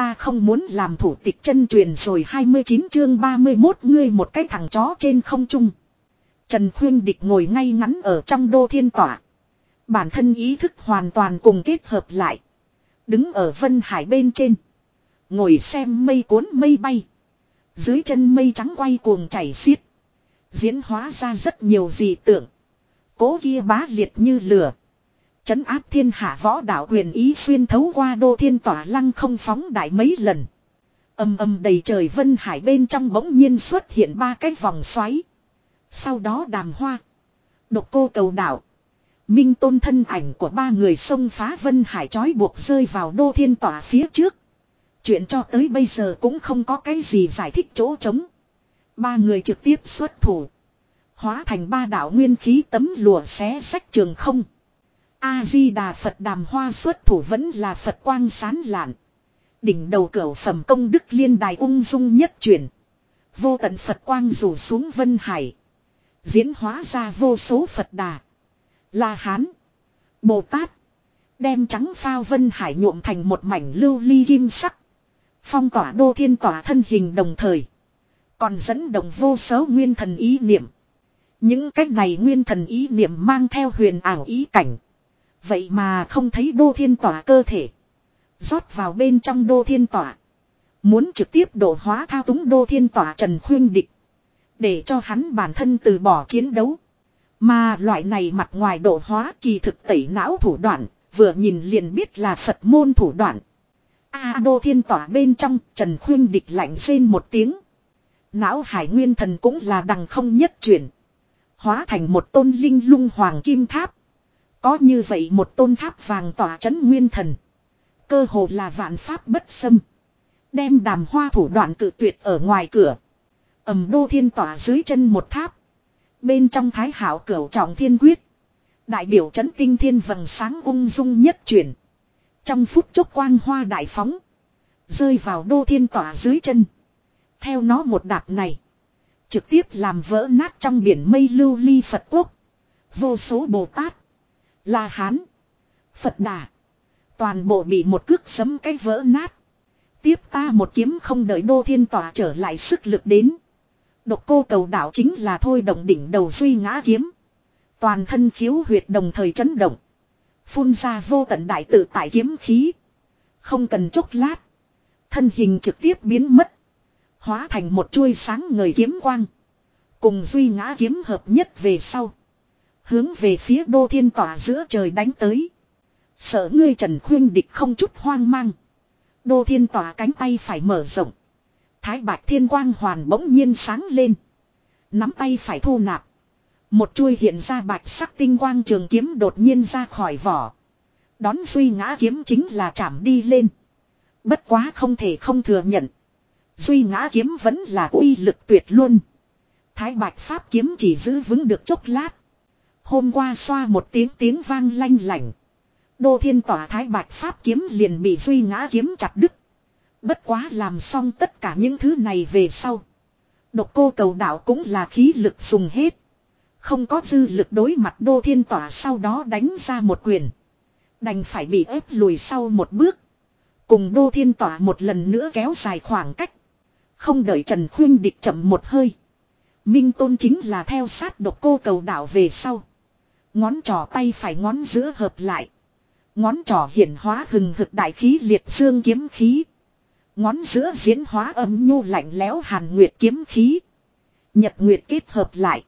ta không muốn làm thủ tịch chân truyền rồi 29 chương 31 ngươi một cái thằng chó trên không trung. Trần Khuyên Địch ngồi ngay ngắn ở trong đô thiên tỏa. Bản thân ý thức hoàn toàn cùng kết hợp lại. Đứng ở Vân Hải bên trên. Ngồi xem mây cuốn mây bay. Dưới chân mây trắng quay cuồng chảy xiết. Diễn hóa ra rất nhiều dị tượng. Cố kia bá liệt như lửa. Chấn áp thiên hạ võ đạo quyền ý xuyên thấu qua đô thiên tỏa lăng không phóng đại mấy lần. Âm âm đầy trời vân hải bên trong bỗng nhiên xuất hiện ba cái vòng xoáy. Sau đó đàm hoa. Độc cô cầu đảo. Minh tôn thân ảnh của ba người xông phá vân hải trói buộc rơi vào đô thiên tỏa phía trước. Chuyện cho tới bây giờ cũng không có cái gì giải thích chỗ trống. Ba người trực tiếp xuất thủ. Hóa thành ba đạo nguyên khí tấm lụa xé sách trường không. A-di-đà Phật đàm hoa xuất thủ vẫn là Phật quang sán lạn. Đỉnh đầu cửu phẩm công đức liên đài ung dung nhất chuyển. Vô tận Phật quang rủ xuống vân hải. Diễn hóa ra vô số Phật đà. La Hán. Bồ Tát. Đem trắng phao vân hải nhuộm thành một mảnh lưu ly kim sắc. Phong tỏa đô thiên tỏa thân hình đồng thời. Còn dẫn động vô số nguyên thần ý niệm. Những cách này nguyên thần ý niệm mang theo huyền ảo ý cảnh. Vậy mà không thấy đô thiên tỏa cơ thể. rót vào bên trong đô thiên tỏa. Muốn trực tiếp độ hóa thao túng đô thiên tỏa Trần Khuyên Địch. Để cho hắn bản thân từ bỏ chiến đấu. Mà loại này mặt ngoài độ hóa kỳ thực tẩy não thủ đoạn, vừa nhìn liền biết là Phật môn thủ đoạn. A đô thiên tỏa bên trong, Trần Khuyên địch lạnh rên một tiếng. Não hải nguyên thần cũng là đằng không nhất chuyển. Hóa thành một tôn linh lung hoàng kim tháp. Có như vậy một tôn tháp vàng tỏa chấn nguyên thần. Cơ hồ là vạn pháp bất xâm. Đem đàm hoa thủ đoạn cự tuyệt ở ngoài cửa. ầm đô thiên tỏa dưới chân một tháp. Bên trong thái hảo cửu trọng thiên quyết. Đại biểu chấn tinh thiên vầng sáng ung dung nhất chuyển. Trong phút chốc quang hoa đại phóng. Rơi vào đô thiên tỏa dưới chân. Theo nó một đạp này. Trực tiếp làm vỡ nát trong biển mây lưu ly Phật quốc. Vô số Bồ Tát. La Hán. Phật Đà. Toàn bộ bị một cước sấm cái vỡ nát. Tiếp ta một kiếm không đợi đô thiên tỏa trở lại sức lực đến. Độc cô cầu đạo chính là thôi động đỉnh đầu duy ngã kiếm. Toàn thân khiếu huyệt đồng thời chấn động. Phun ra vô tận đại tự tại kiếm khí. Không cần chốc lát. Thân hình trực tiếp biến mất. Hóa thành một chuôi sáng người kiếm quang. Cùng duy ngã kiếm hợp nhất về sau. Hướng về phía đô thiên tỏa giữa trời đánh tới. Sợ ngươi trần khuyên địch không chút hoang mang. Đô thiên tỏa cánh tay phải mở rộng. Thái bạch thiên quang hoàn bỗng nhiên sáng lên. Nắm tay phải thu nạp. Một chuôi hiện ra bạch sắc tinh quang trường kiếm đột nhiên ra khỏi vỏ. Đón duy ngã kiếm chính là chạm đi lên. Bất quá không thể không thừa nhận. Duy ngã kiếm vẫn là uy lực tuyệt luôn. Thái bạch pháp kiếm chỉ giữ vững được chốc lát. Hôm qua xoa một tiếng tiếng vang lanh lảnh. Đô thiên tỏa thái bạch pháp kiếm liền bị duy ngã kiếm chặt đứt. Bất quá làm xong tất cả những thứ này về sau. Độc cô cầu đạo cũng là khí lực dùng hết. Không có dư lực đối mặt đô thiên tỏa sau đó đánh ra một quyền. Đành phải bị ép lùi sau một bước. Cùng đô thiên tỏa một lần nữa kéo dài khoảng cách. Không đợi Trần Khuyên địch chậm một hơi. Minh Tôn chính là theo sát độc cô cầu đạo về sau. Ngón trỏ tay phải ngón giữa hợp lại. Ngón trỏ hiển hóa hừng hực đại khí liệt dương kiếm khí. Ngón giữa diễn hóa âm nhu lạnh lẽo hàn nguyệt kiếm khí. Nhật nguyệt kết hợp lại.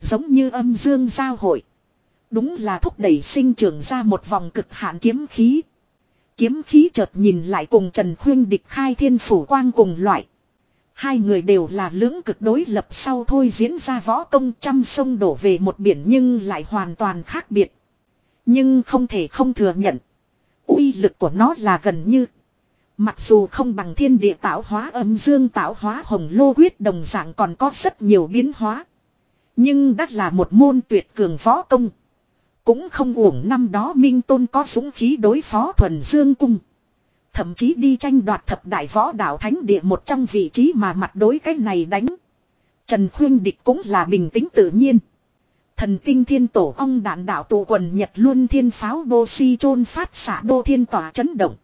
Giống như âm dương giao hội. Đúng là thúc đẩy sinh trưởng ra một vòng cực hạn kiếm khí. Kiếm khí chợt nhìn lại cùng Trần Khuyên địch khai thiên phủ quang cùng loại. Hai người đều là lưỡng cực đối lập sau thôi diễn ra võ công trăm sông đổ về một biển nhưng lại hoàn toàn khác biệt. Nhưng không thể không thừa nhận. uy lực của nó là gần như. Mặc dù không bằng thiên địa tạo hóa, âm dương tạo hóa, hồng lô quyết đồng dạng còn có rất nhiều biến hóa. Nhưng đã là một môn tuyệt cường võ công. Cũng không uổng năm đó Minh Tôn có súng khí đối phó thuần dương cung. Thậm chí đi tranh đoạt thập đại võ đạo thánh địa một trong vị trí mà mặt đối cái này đánh. Trần Khuyên Địch cũng là bình tĩnh tự nhiên. Thần tinh thiên tổ ong đạn đạo tụ quần nhật luân thiên pháo bô si chôn phát xạ đô thiên tỏa chấn động.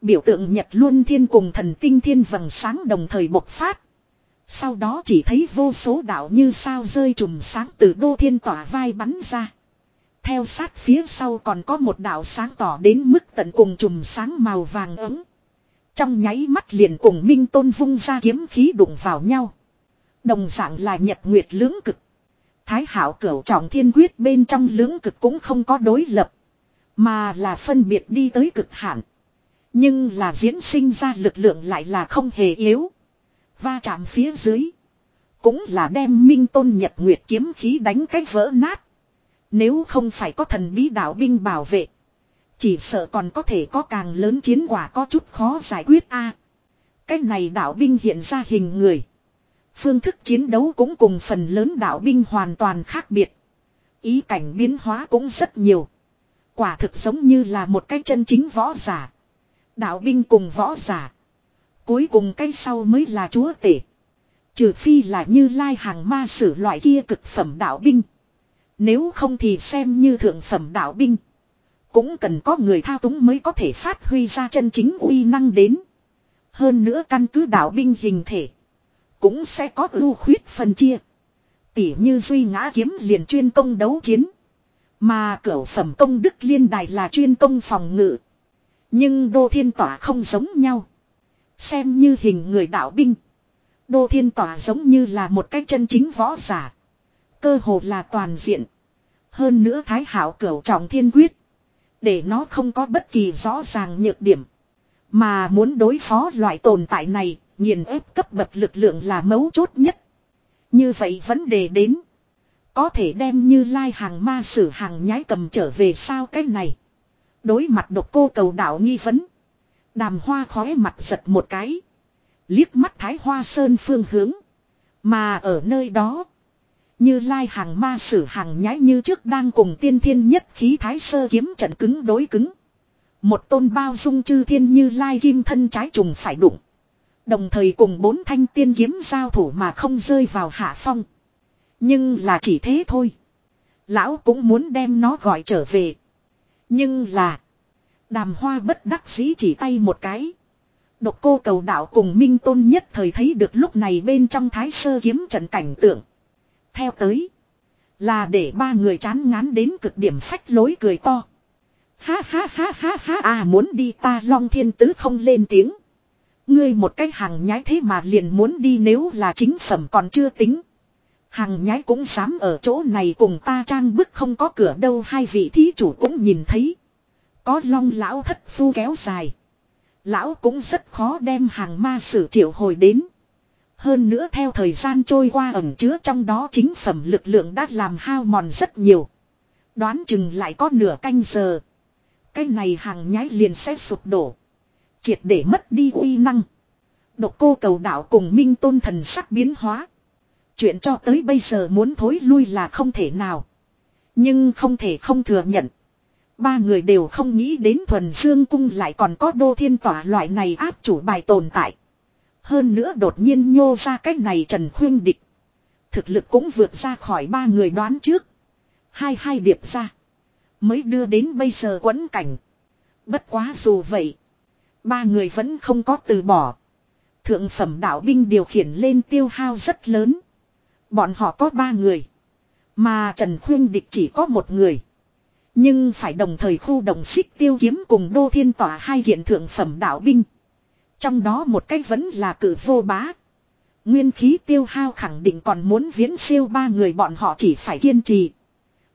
Biểu tượng Nhật Luân Thiên cùng thần tinh thiên vầng sáng đồng thời bộc phát. Sau đó chỉ thấy vô số đạo như sao rơi trùm sáng từ đô thiên tỏa vai bắn ra. Theo sát phía sau còn có một đạo sáng tỏ đến mức tận cùng chùm sáng màu vàng ấm. Trong nháy mắt liền cùng Minh Tôn vung ra kiếm khí đụng vào nhau. Đồng dạng là nhật nguyệt lưỡng cực. Thái hảo cửu trọng thiên quyết bên trong lưỡng cực cũng không có đối lập. Mà là phân biệt đi tới cực hạn. Nhưng là diễn sinh ra lực lượng lại là không hề yếu. Va chạm phía dưới. Cũng là đem minh tôn nhật nguyệt kiếm khí đánh cách vỡ nát. Nếu không phải có thần bí đạo binh bảo vệ. Chỉ sợ còn có thể có càng lớn chiến quả có chút khó giải quyết a. cái này đạo binh hiện ra hình người. Phương thức chiến đấu cũng cùng phần lớn đạo binh hoàn toàn khác biệt. Ý cảnh biến hóa cũng rất nhiều. Quả thực giống như là một cái chân chính võ giả. Đạo binh cùng võ giả. Cuối cùng cái sau mới là chúa tể. Trừ phi là như lai hàng ma sử loại kia cực phẩm đạo binh. Nếu không thì xem như thượng phẩm đạo binh. Cũng cần có người thao túng mới có thể phát huy ra chân chính uy năng đến. Hơn nữa căn cứ đạo binh hình thể. Cũng sẽ có ưu khuyết phân chia. Tỉ như duy ngã kiếm liền chuyên công đấu chiến. Mà cửa phẩm công đức liên đài là chuyên công phòng ngự. Nhưng đô thiên tỏa không giống nhau. Xem như hình người đạo binh. Đô thiên tỏa giống như là một cái chân chính võ giả. Cơ hồ là toàn diện. Hơn nữa thái hảo cửu trọng thiên quyết. Để nó không có bất kỳ rõ ràng nhược điểm. Mà muốn đối phó loại tồn tại này, nghiền ép cấp bậc lực lượng là mấu chốt nhất. Như vậy vấn đề đến. Có thể đem như lai hàng ma sử hàng nhái cầm trở về sao cái này. Đối mặt độc cô cầu đạo nghi vấn. Đàm hoa khói mặt giật một cái. Liếc mắt thái hoa sơn phương hướng. Mà ở nơi đó. Như lai hàng ma sử hàng nhái như trước đang cùng tiên thiên nhất khí thái sơ kiếm trận cứng đối cứng. Một tôn bao dung chư thiên như lai kim thân trái trùng phải đụng. Đồng thời cùng bốn thanh tiên kiếm giao thủ mà không rơi vào hạ phong. Nhưng là chỉ thế thôi. Lão cũng muốn đem nó gọi trở về. Nhưng là. Đàm hoa bất đắc dĩ chỉ tay một cái. Độc cô cầu đạo cùng Minh Tôn nhất thời thấy được lúc này bên trong thái sơ kiếm trận cảnh tượng. Theo tới. Là để ba người chán ngán đến cực điểm phách lối cười to. Ha ha ha ha ha à muốn đi ta long thiên tứ không lên tiếng. Ngươi một cái hàng nhái thế mà liền muốn đi nếu là chính phẩm còn chưa tính. Hàng nhái cũng dám ở chỗ này cùng ta trang bức không có cửa đâu, hai vị thí chủ cũng nhìn thấy. Có long lão thất phu kéo dài. Lão cũng rất khó đem hàng ma sử triệu hồi đến. Hơn nữa theo thời gian trôi qua ẩn chứa trong đó chính phẩm lực lượng đã làm hao mòn rất nhiều. Đoán chừng lại có nửa canh giờ. Cái này hàng nhái liền sẽ sụp đổ. Triệt để mất đi uy năng. Độc cô cầu đạo cùng minh tôn thần sắc biến hóa. Chuyện cho tới bây giờ muốn thối lui là không thể nào. Nhưng không thể không thừa nhận. Ba người đều không nghĩ đến thuần dương cung lại còn có đô thiên tỏa loại này áp chủ bài tồn tại. Hơn nữa đột nhiên nhô ra cách này Trần Khuyên Địch. Thực lực cũng vượt ra khỏi ba người đoán trước. Hai hai điệp ra. Mới đưa đến bây giờ quẫn cảnh. Bất quá dù vậy. Ba người vẫn không có từ bỏ. Thượng phẩm đạo binh điều khiển lên tiêu hao rất lớn. Bọn họ có ba người. Mà Trần Khuyên Địch chỉ có một người. Nhưng phải đồng thời khu đồng xích tiêu kiếm cùng đô thiên tỏa hai hiện thượng phẩm đạo binh. Trong đó một cách vẫn là cử vô bá. Nguyên khí tiêu hao khẳng định còn muốn viễn siêu ba người bọn họ chỉ phải kiên trì.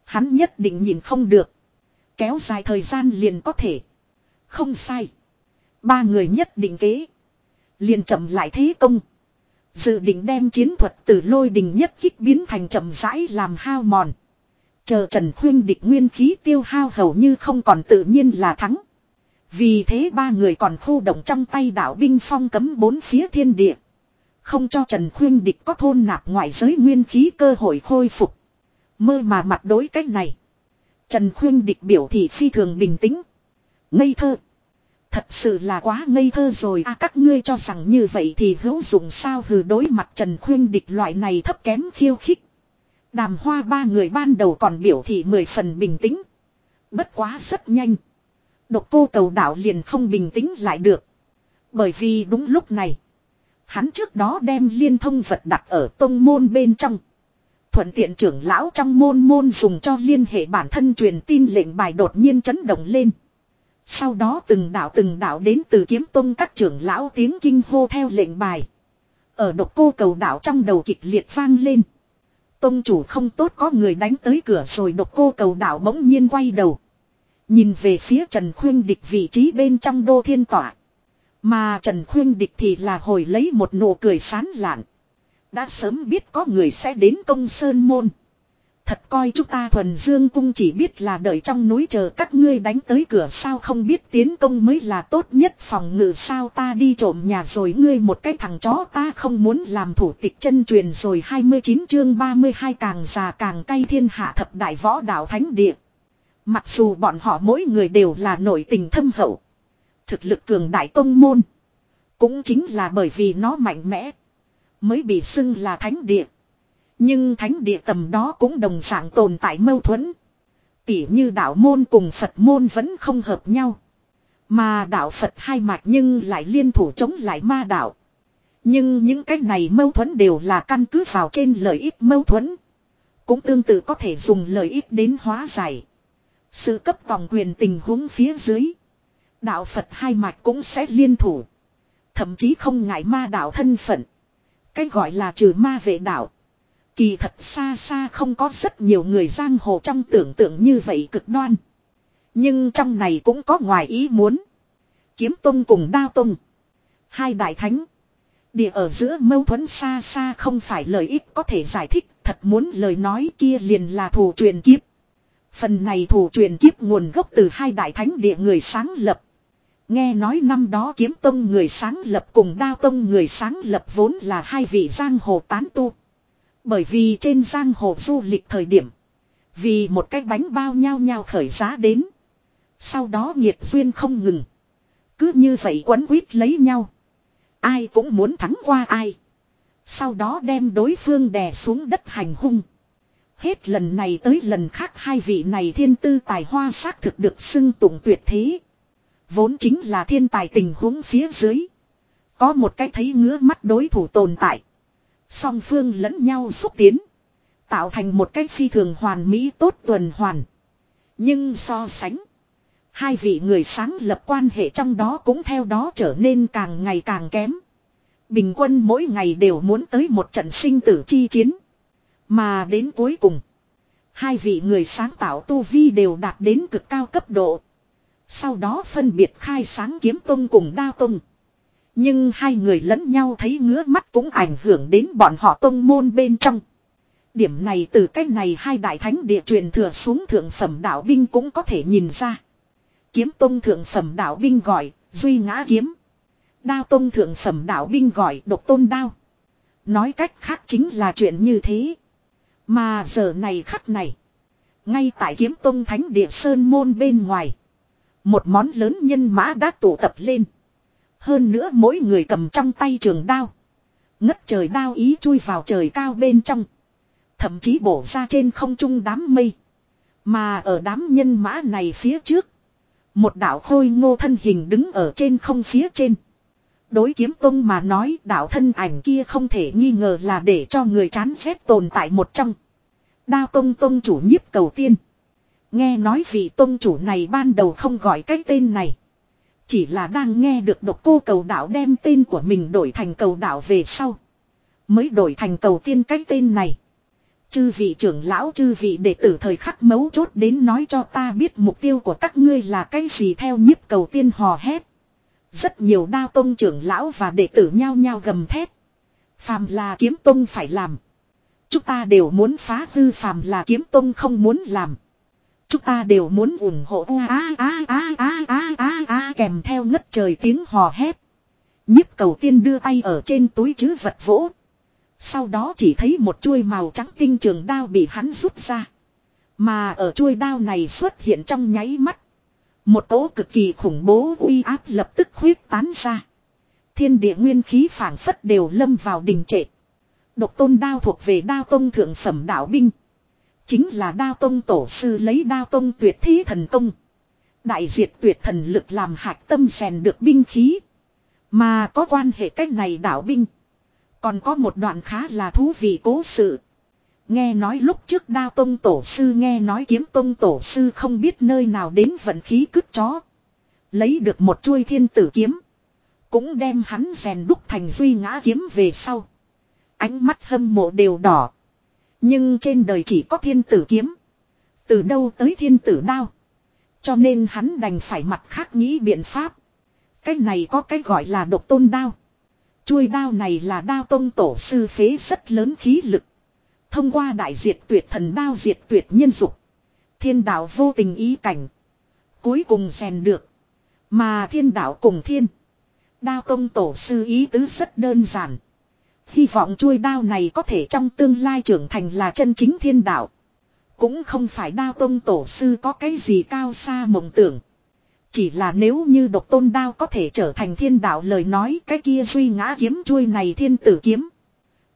Hắn nhất định nhìn không được. Kéo dài thời gian liền có thể. Không sai. Ba người nhất định kế. Liền chậm lại thế công. Dự định đem chiến thuật từ lôi đình nhất kích biến thành chậm rãi làm hao mòn. Chờ Trần Khuyên địch nguyên khí tiêu hao hầu như không còn tự nhiên là thắng. Vì thế ba người còn khu động trong tay đạo binh phong cấm bốn phía thiên địa. Không cho Trần Khuyên địch có thôn nạp ngoại giới nguyên khí cơ hội khôi phục. Mơ mà mặt đối cách này. Trần Khuyên địch biểu thị phi thường bình tĩnh. Ngây thơ. Thật sự là quá ngây thơ rồi à các ngươi cho rằng như vậy thì hữu dụng sao hừ, đối mặt Trần Khuyên địch loại này thấp kém khiêu khích. Đàm hoa ba người ban đầu còn biểu thị mười phần bình tĩnh. Bất quá rất nhanh. Độc cô cầu đạo liền không bình tĩnh lại được. Bởi vì đúng lúc này. Hắn trước đó đem liên thông vật đặt ở tông môn bên trong. Thuận tiện trưởng lão trong môn môn dùng cho liên hệ bản thân truyền tin lệnh bài đột nhiên chấn động lên. Sau đó từng đạo từng đạo đến từ kiếm tông các trưởng lão tiếng kinh hô theo lệnh bài. Ở độc cô cầu đạo trong đầu kịch liệt vang lên. Tông chủ không tốt có người đánh tới cửa rồi độc cô cầu đạo bỗng nhiên quay đầu. Nhìn về phía Trần Khuyên Địch vị trí bên trong đô thiên tỏa. Mà Trần Khuyên Địch thì là hồi lấy một nụ cười sán lạn. Đã sớm biết có người sẽ đến công sơn môn. Thật coi chúng ta thuần dương cung chỉ biết là đợi trong núi chờ các ngươi đánh tới cửa sao không biết tiến công mới là tốt nhất phòng ngự sao ta đi trộm nhà rồi ngươi một cái thằng chó ta không muốn làm thủ tịch chân truyền rồi 29 chương 32 càng già càng cay thiên hạ thập đại võ đạo thánh địa. Mặc dù bọn họ mỗi người đều là nội tình thâm hậu. Thực lực cường đại tông môn. Cũng chính là bởi vì nó mạnh mẽ. Mới bị xưng là thánh địa. Nhưng thánh địa tầm đó cũng đồng dạng tồn tại mâu thuẫn. Tỉ như đạo môn cùng Phật môn vẫn không hợp nhau. Mà đạo Phật hai mạch nhưng lại liên thủ chống lại ma đạo. Nhưng những cái này mâu thuẫn đều là căn cứ vào trên lợi ích mâu thuẫn. Cũng tương tự có thể dùng lợi ích đến hóa giải. Sự cấp tòng quyền tình huống phía dưới. Đạo Phật hai mạch cũng sẽ liên thủ. Thậm chí không ngại ma đạo thân phận. Cái gọi là trừ ma vệ đạo. Kỳ thật xa xa không có rất nhiều người giang hồ trong tưởng tượng như vậy cực đoan. Nhưng trong này cũng có ngoài ý muốn. Kiếm Tông cùng Đao Tông. Hai đại thánh. Địa ở giữa mâu thuẫn xa xa không phải lời ích có thể giải thích. Thật muốn lời nói kia liền là thủ truyền kiếp. Phần này thủ truyền kiếp nguồn gốc từ hai đại thánh địa người sáng lập. Nghe nói năm đó kiếm tông người sáng lập cùng đao tông người sáng lập vốn là hai vị giang hồ tán tu. Bởi vì trên giang hồ du lịch thời điểm. Vì một cái bánh bao nhao nhao khởi giá đến. Sau đó nhiệt duyên không ngừng. Cứ như vậy quấn quýt lấy nhau. Ai cũng muốn thắng qua ai. Sau đó đem đối phương đè xuống đất hành hung. Hết lần này tới lần khác hai vị này thiên tư tài hoa xác thực được xưng tụng tuyệt thế. Vốn chính là thiên tài tình huống phía dưới. Có một cái thấy ngứa mắt đối thủ tồn tại. Song phương lẫn nhau xúc tiến. Tạo thành một cái phi thường hoàn mỹ tốt tuần hoàn. Nhưng so sánh. Hai vị người sáng lập quan hệ trong đó cũng theo đó trở nên càng ngày càng kém. Bình quân mỗi ngày đều muốn tới một trận sinh tử chi chiến. Mà đến cuối cùng. Hai vị người sáng tạo tu vi đều đạt đến cực cao cấp độ. Sau đó phân biệt khai sáng kiếm tông cùng đao tông. Nhưng hai người lẫn nhau thấy ngứa mắt cũng ảnh hưởng đến bọn họ tông môn bên trong. Điểm này từ cách này hai đại thánh địa truyền thừa xuống thượng phẩm đạo binh cũng có thể nhìn ra. Kiếm tông thượng phẩm đạo binh gọi, duy ngã kiếm. Đao tông thượng phẩm đạo binh gọi độc tôn đao. Nói cách khác chính là chuyện như thế. Mà giờ này khắc này. Ngay tại kiếm tông thánh địa sơn môn bên ngoài. Một món lớn nhân mã đã tụ tập lên. Hơn nữa mỗi người cầm trong tay trường đao. Ngất trời đao ý chui vào trời cao bên trong. Thậm chí bổ ra trên không trung đám mây. Mà ở đám nhân mã này phía trước. Một đạo khôi ngô thân hình đứng ở trên không phía trên. Đối kiếm tông mà nói, đạo thân ảnh kia không thể nghi ngờ là để cho người chán ghét tồn tại một trong. Đao tông tông chủ nhiếp cầu tiên. Nghe nói vị tông chủ này ban đầu không gọi cái tên này. Chỉ là đang nghe được độc cô cầu đạo đem tên của mình đổi thành cầu đạo về sau. Mới đổi thành cầu tiên cái tên này. Chư vị trưởng lão, chư vị đệ tử thời khắc mấu chốt đến nói cho ta biết mục tiêu của các ngươi là cái gì theo nhiếp cầu tiên hò hét. Rất nhiều đao tông trưởng lão và đệ tử nhao nhao gầm thét. Phàm là kiếm tông phải làm. Chúng ta đều muốn phá hư phàm là kiếm tông không muốn làm. Chúng ta đều muốn ủng hộ a a a a a a a kèm theo ngất trời tiếng hò hét. Nhiếp cầu tiên đưa tay ở trên túi chứ vật vỗ. Sau đó chỉ thấy một chuôi màu trắng tinh trường đao bị hắn rút ra. Mà ở chuôi đao này xuất hiện trong nháy mắt. Một cỗ cực kỳ khủng bố uy áp lập tức huyết tán ra. Thiên địa nguyên khí phảng phất đều lâm vào đình trệ. Độc tôn đao thuộc về đao tông thượng phẩm đạo binh. Chính là đao tông tổ sư lấy đao tông tuyệt thí thần công. Đại diệt tuyệt thần lực làm hạch tâm rèn được binh khí. Mà có quan hệ cách này đạo binh. Còn có một đoạn khá là thú vị cố sự. Nghe nói lúc trước đao tông tổ sư, nghe nói kiếm tông tổ sư không biết nơi nào đến vận khí cứt chó. Lấy được một chuôi thiên tử kiếm. Cũng đem hắn rèn đúc thành duy ngã kiếm về sau. Ánh mắt hâm mộ đều đỏ. Nhưng trên đời chỉ có thiên tử kiếm. Từ đâu tới thiên tử đao. Cho nên hắn đành phải mặt khác nghĩ biện pháp. Cái này có cái gọi là độc tôn đao. Chuôi đao này là đao tông tổ sư phế rất lớn khí lực. Thông qua đại diệt tuyệt thần đao diệt tuyệt nhân dục. Thiên đạo vô tình ý cảnh. Cuối cùng rèn được. Mà thiên đạo cùng thiên. Đao công tổ sư ý tứ rất đơn giản. Hy vọng chuôi đao này có thể trong tương lai trưởng thành là chân chính thiên đạo. Cũng không phải đao tông tổ sư có cái gì cao xa mộng tưởng. Chỉ là nếu như độc tôn đao có thể trở thành thiên đạo lời nói, cái kia suy ngã kiếm chuôi này thiên tử kiếm.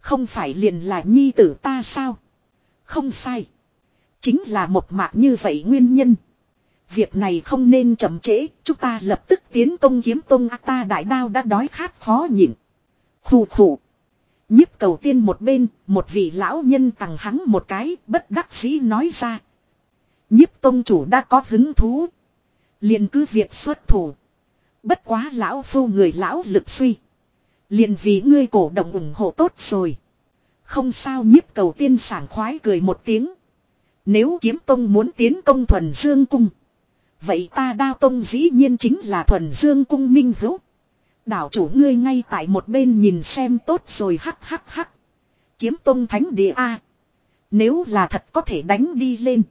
Không phải liền là nhi tử ta sao? Không sai. Chính là một mạc như vậy nguyên nhân. Việc này không nên chậm trễ, chúng ta lập tức tiến công kiếm tông ta đại đao đã đói khát khó nhịn. Khủ khủ. nhiếp cầu tiên một bên, một vị lão nhân tặng hắn một cái, bất đắc dĩ nói ra. nhiếp tông chủ đã có hứng thú. liền cứ việc xuất thủ. Bất quá lão phu người lão lực suy. Liền vì ngươi cổ động ủng hộ tốt rồi. Không sao nhiếp cầu tiên sảng khoái cười một tiếng. Nếu kiếm tông muốn tiến công thuần dương cung. Vậy ta đao tông dĩ nhiên chính là thuần dương cung minh hữu. Đảo chủ ngươi ngay tại một bên nhìn xem tốt rồi hắc hắc hắc. Kiếm tông thánh địa A. Nếu là thật có thể đánh đi lên.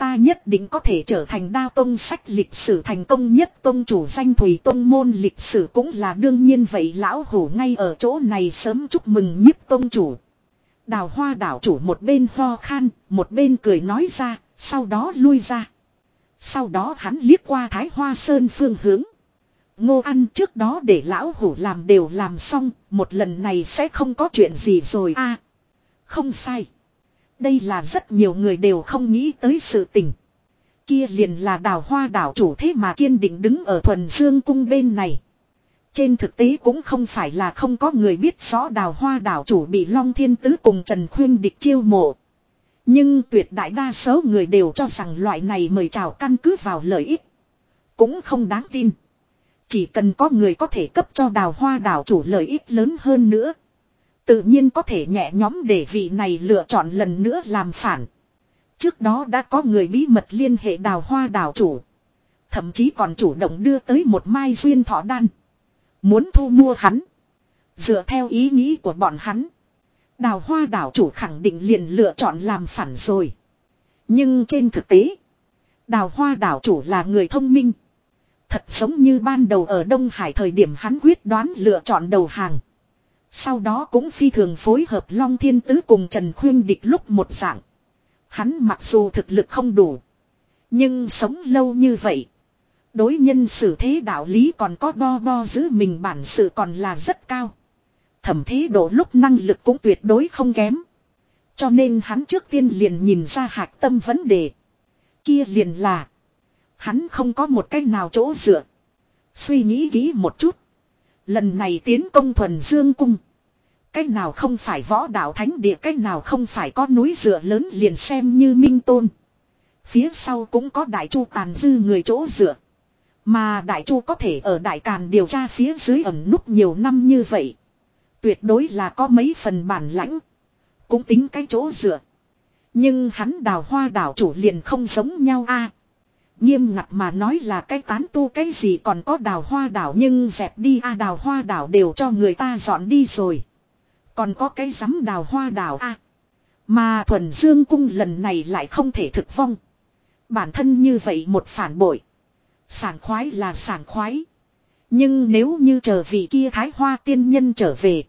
Ta nhất định có thể trở thành đao tông sách lịch sử thành công nhất tông chủ danh Thủy Tông môn lịch sử cũng là đương nhiên vậy lão hủ ngay ở chỗ này sớm chúc mừng nhiếp tông chủ. Đào hoa đảo chủ một bên ho khan, một bên cười nói ra, sau đó lui ra. Sau đó hắn liếc qua Thái Hoa Sơn phương hướng. Ngô ăn trước đó để lão hủ làm đều làm xong, một lần này sẽ không có chuyện gì rồi a Không sai. Đây là rất nhiều người đều không nghĩ tới sự tình. Kia liền là đào hoa đảo chủ thế mà kiên định đứng ở thuần dương cung bên này. Trên thực tế cũng không phải là không có người biết rõ đào hoa đảo chủ bị Long Thiên Tứ cùng Trần Khuyên địch chiêu mộ. Nhưng tuyệt đại đa số người đều cho rằng loại này mời chào căn cứ vào lợi ích. Cũng không đáng tin. Chỉ cần có người có thể cấp cho đào hoa đảo chủ lợi ích lớn hơn nữa. Tự nhiên có thể nhẹ nhóm để vị này lựa chọn lần nữa làm phản. Trước đó đã có người bí mật liên hệ đào hoa đảo chủ. Thậm chí còn chủ động đưa tới một mai duyên thọ đan. Muốn thu mua hắn. Dựa theo ý nghĩ của bọn hắn. Đào hoa đảo chủ khẳng định liền lựa chọn làm phản rồi. Nhưng trên thực tế. Đào hoa đảo chủ là người thông minh. Thật giống như ban đầu ở Đông Hải thời điểm hắn quyết đoán lựa chọn đầu hàng. Sau đó cũng phi thường phối hợp Long Thiên Tứ cùng Trần Khuyên Địch lúc một dạng. Hắn mặc dù thực lực không đủ. Nhưng sống lâu như vậy. Đối nhân xử thế đạo lý còn có đo đo giữ mình bản sự còn là rất cao. Thẩm thế độ lúc năng lực cũng tuyệt đối không kém. Cho nên hắn trước tiên liền nhìn ra hạc tâm vấn đề. Kia liền là. Hắn không có một cách nào chỗ dựa. Suy nghĩ kỹ một chút. Lần này tiến công thuần dương cung. Cách nào không phải võ đạo thánh địa cách nào không phải có núi dựa lớn liền xem như minh tôn. Phía sau cũng có đại chu tàn dư người chỗ dựa. Mà đại chu có thể ở đại càn điều tra phía dưới ẩn núp nhiều năm như vậy. Tuyệt đối là có mấy phần bản lãnh. Cũng tính cái chỗ dựa. Nhưng hắn đào hoa đảo chủ liền không giống nhau a. Nghiêm ngặt mà nói là cái tán tu cái gì còn có đào hoa đảo nhưng dẹp đi, a, đào hoa đảo đều cho người ta dọn đi rồi. Còn có cái rắm đào hoa đảo a. Mà thuần dương cung lần này lại không thể thực vong. Bản thân như vậy một phản bội. Sảng khoái là sảng khoái. Nhưng nếu như chờ vị kia thái hoa tiên nhân trở về.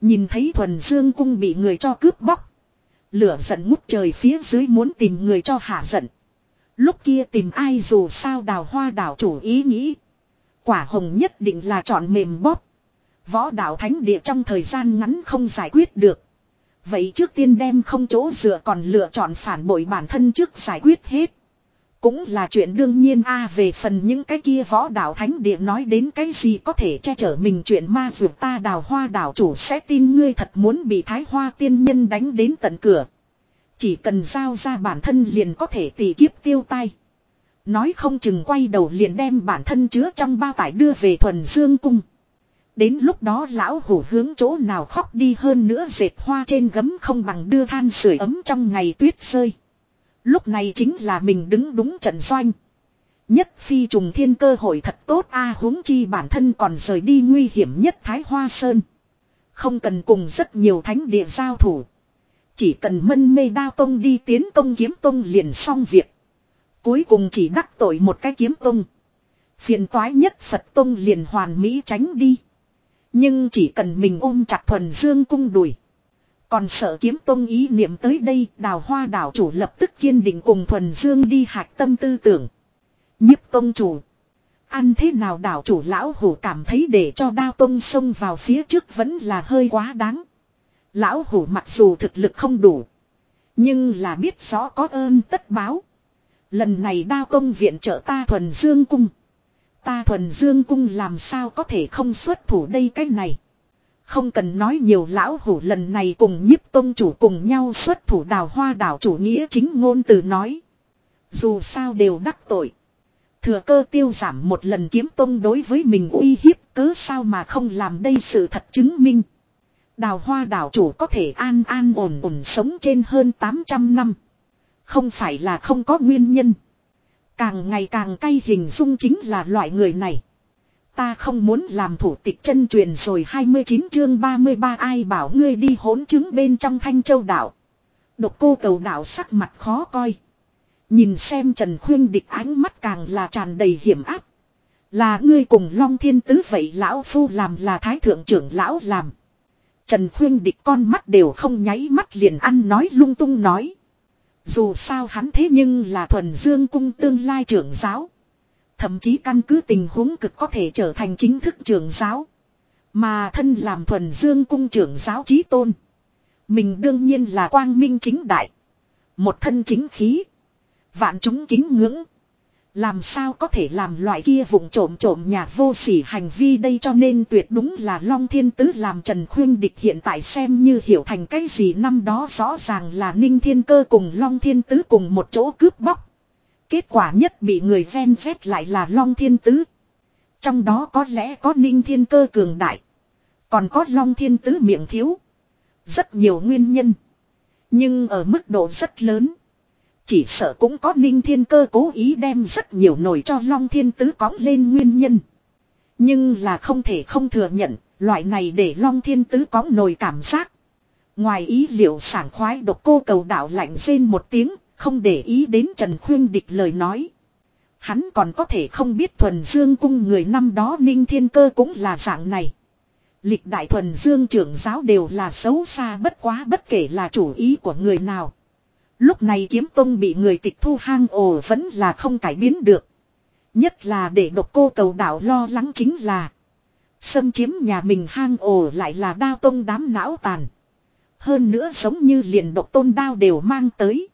Nhìn thấy thuần dương cung bị người cho cướp bóc. Lửa giận ngút trời phía dưới muốn tìm người cho hạ giận. Lúc kia tìm ai dù sao đào hoa đảo chủ ý nghĩ. Quả hồng nhất định là chọn mềm bóp. Võ đạo thánh địa trong thời gian ngắn không giải quyết được. Vậy trước tiên đem không chỗ dựa còn lựa chọn phản bội bản thân trước giải quyết hết. Cũng là chuyện đương nhiên a về phần những cái kia võ đạo thánh địa nói đến cái gì có thể che chở mình chuyện ma vượt ta đào hoa đảo chủ sẽ tin ngươi thật muốn bị thái hoa tiên nhân đánh đến tận cửa. Chỉ cần giao ra bản thân liền có thể tỷ kiếp tiêu tai. Nói không chừng quay đầu liền đem bản thân chứa trong bao tải đưa về thuần dương cung. Đến lúc đó lão hủ hướng chỗ nào khóc đi hơn nữa dệt hoa trên gấm không bằng đưa than sưởi ấm trong ngày tuyết rơi. Lúc này chính là mình đứng đúng trận doanh. Nhất phi trùng thiên cơ hội thật tốt a à, huống chi bản thân còn rời đi nguy hiểm nhất Thái Hoa Sơn. Không cần cùng rất nhiều thánh địa giao thủ. Chỉ cần mân mê đao tông đi tiến tông kiếm tông liền xong việc. Cuối cùng chỉ đắc tội một cái kiếm tông. Phiền toái nhất Phật tông liền hoàn mỹ tránh đi. Nhưng chỉ cần mình ôm chặt thuần dương cung đùi. Còn sợ kiếm tông ý niệm tới đây, đào hoa đảo chủ lập tức kiên định cùng thuần dương đi hạch tâm tư tưởng. Nhiếp tông chủ. Ăn thế nào đảo chủ lão hủ cảm thấy để cho đao tông xông vào phía trước vẫn là hơi quá đáng. Lão hủ mặc dù thực lực không đủ. Nhưng là biết rõ có ơn tất báo. Lần này đao công viện trợ ta thuần dương cung. Ta thuần dương cung làm sao có thể không xuất thủ đây cái này. Không cần nói nhiều lão hủ lần này cùng nhiếp tông chủ cùng nhau xuất thủ đào hoa đảo chủ nghĩa chính ngôn từ nói. Dù sao đều đắc tội. Thừa cơ tiêu giảm một lần kiếm tông đối với mình uy hiếp, cớ sao mà không làm đây sự thật chứng minh. Đào hoa đảo chủ có thể an an ổn ổn sống trên hơn 800 năm. Không phải là không có nguyên nhân. Càng ngày càng cay hình dung chính là loại người này. Ta không muốn làm thủ tịch chân truyền rồi 29 chương 33 ai bảo ngươi đi hỗn chứng bên trong thanh châu đảo. Độc cô cầu đảo sắc mặt khó coi. Nhìn xem Trần Khuyên địch ánh mắt càng là tràn đầy hiểm áp. Là ngươi cùng Long Thiên Tứ vậy lão phu làm là thái thượng trưởng lão làm. Trần Khuyên địch con mắt đều không nháy mắt liền ăn nói lung tung nói. Dù sao hắn thế nhưng là thuần dương cung tương lai trưởng giáo. Thậm chí căn cứ tình huống cực có thể trở thành chính thức trưởng giáo. Mà thân làm thuần dương cung trưởng giáo trí tôn. Mình đương nhiên là quang minh chính đại. Một thân chính khí. Vạn chúng kính ngưỡng. Làm sao có thể làm loại kia vụng trộm trộm nhà vô sỉ hành vi đây cho nên tuyệt đúng là Long Thiên Tứ làm Trần Khuyên Địch hiện tại xem như hiểu thành cái gì năm đó rõ ràng là Ninh Thiên Cơ cùng Long Thiên Tứ cùng một chỗ cướp bóc. Kết quả nhất bị người ven xét lại là Long Thiên Tứ. Trong đó có lẽ có Ninh Thiên Cơ cường đại. Còn có Long Thiên Tứ miệng thiếu. Rất nhiều nguyên nhân. Nhưng ở mức độ rất lớn. Chỉ sợ cũng có ninh thiên cơ cố ý đem rất nhiều nổi cho long thiên tứ cõng lên nguyên nhân. Nhưng là không thể không thừa nhận, loại này để long thiên tứ cõng nổi cảm giác. Ngoài ý liệu sảng khoái độc cô cầu đạo lạnh rên một tiếng, không để ý đến Trần Khuyên Địch lời nói. Hắn còn có thể không biết thuần dương cung người năm đó ninh thiên cơ cũng là dạng này. Lịch đại thuần dương trưởng giáo đều là xấu xa bất quá bất kể là chủ ý của người nào. Lúc này kiếm tông bị người tịch thu hang ổ vẫn là không cải biến được. Nhất là để độc cô cầu đảo lo lắng chính là. Xâm chiếm nhà mình hang ổ lại là đao tông đám não tàn. Hơn nữa giống như liền độc tôn đao đều mang tới.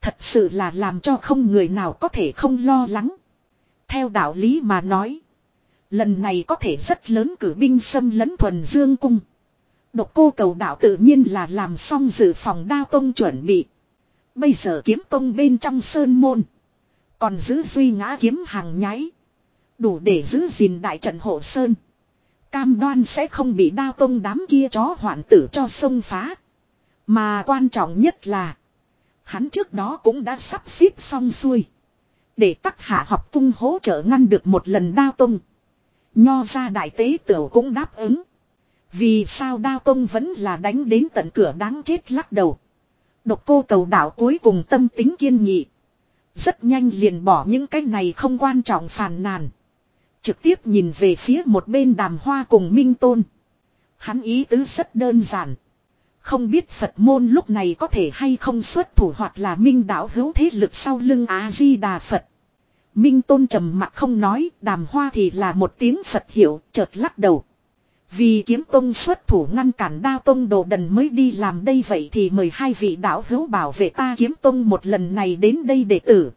Thật sự là làm cho không người nào có thể không lo lắng. Theo đạo lý mà nói. Lần này có thể rất lớn cử binh xâm lấn thuần dương cung. Độc cô cầu đạo tự nhiên là làm xong dự phòng đao tông chuẩn bị. Bây giờ kiếm tông bên trong sơn môn. Còn giữ duy ngã kiếm hàng nháy. Đủ để giữ gìn đại trận hộ sơn. Cam đoan sẽ không bị đao tông đám kia chó hoạn tử cho sông phá. Mà quan trọng nhất là. Hắn trước đó cũng đã sắp xếp xong xuôi. Để tắc hạ học cung hỗ trợ ngăn được một lần đao tông. Nho ra đại tế tiểu cũng đáp ứng. Vì sao đao tông vẫn là đánh đến tận cửa đáng chết lắc đầu. Độc cô cầu đạo cuối cùng tâm tính kiên nghị. Rất nhanh liền bỏ những cái này không quan trọng phàn nàn. Trực tiếp nhìn về phía một bên đàm hoa cùng Minh Tôn. Hắn ý tứ rất đơn giản. Không biết Phật môn lúc này có thể hay không xuất thủ hoặc là minh đạo hữu thế lực sau lưng A-di-đà Phật. Minh Tôn trầm mặt không nói, đàm hoa thì là một tiếng Phật hiểu, chợt lắc đầu. Vì kiếm tông xuất thủ ngăn cản đao tông đồ đần mới đi làm đây vậy thì mời hai vị đạo hữu bảo vệ ta kiếm tông một lần này đến đây để tử.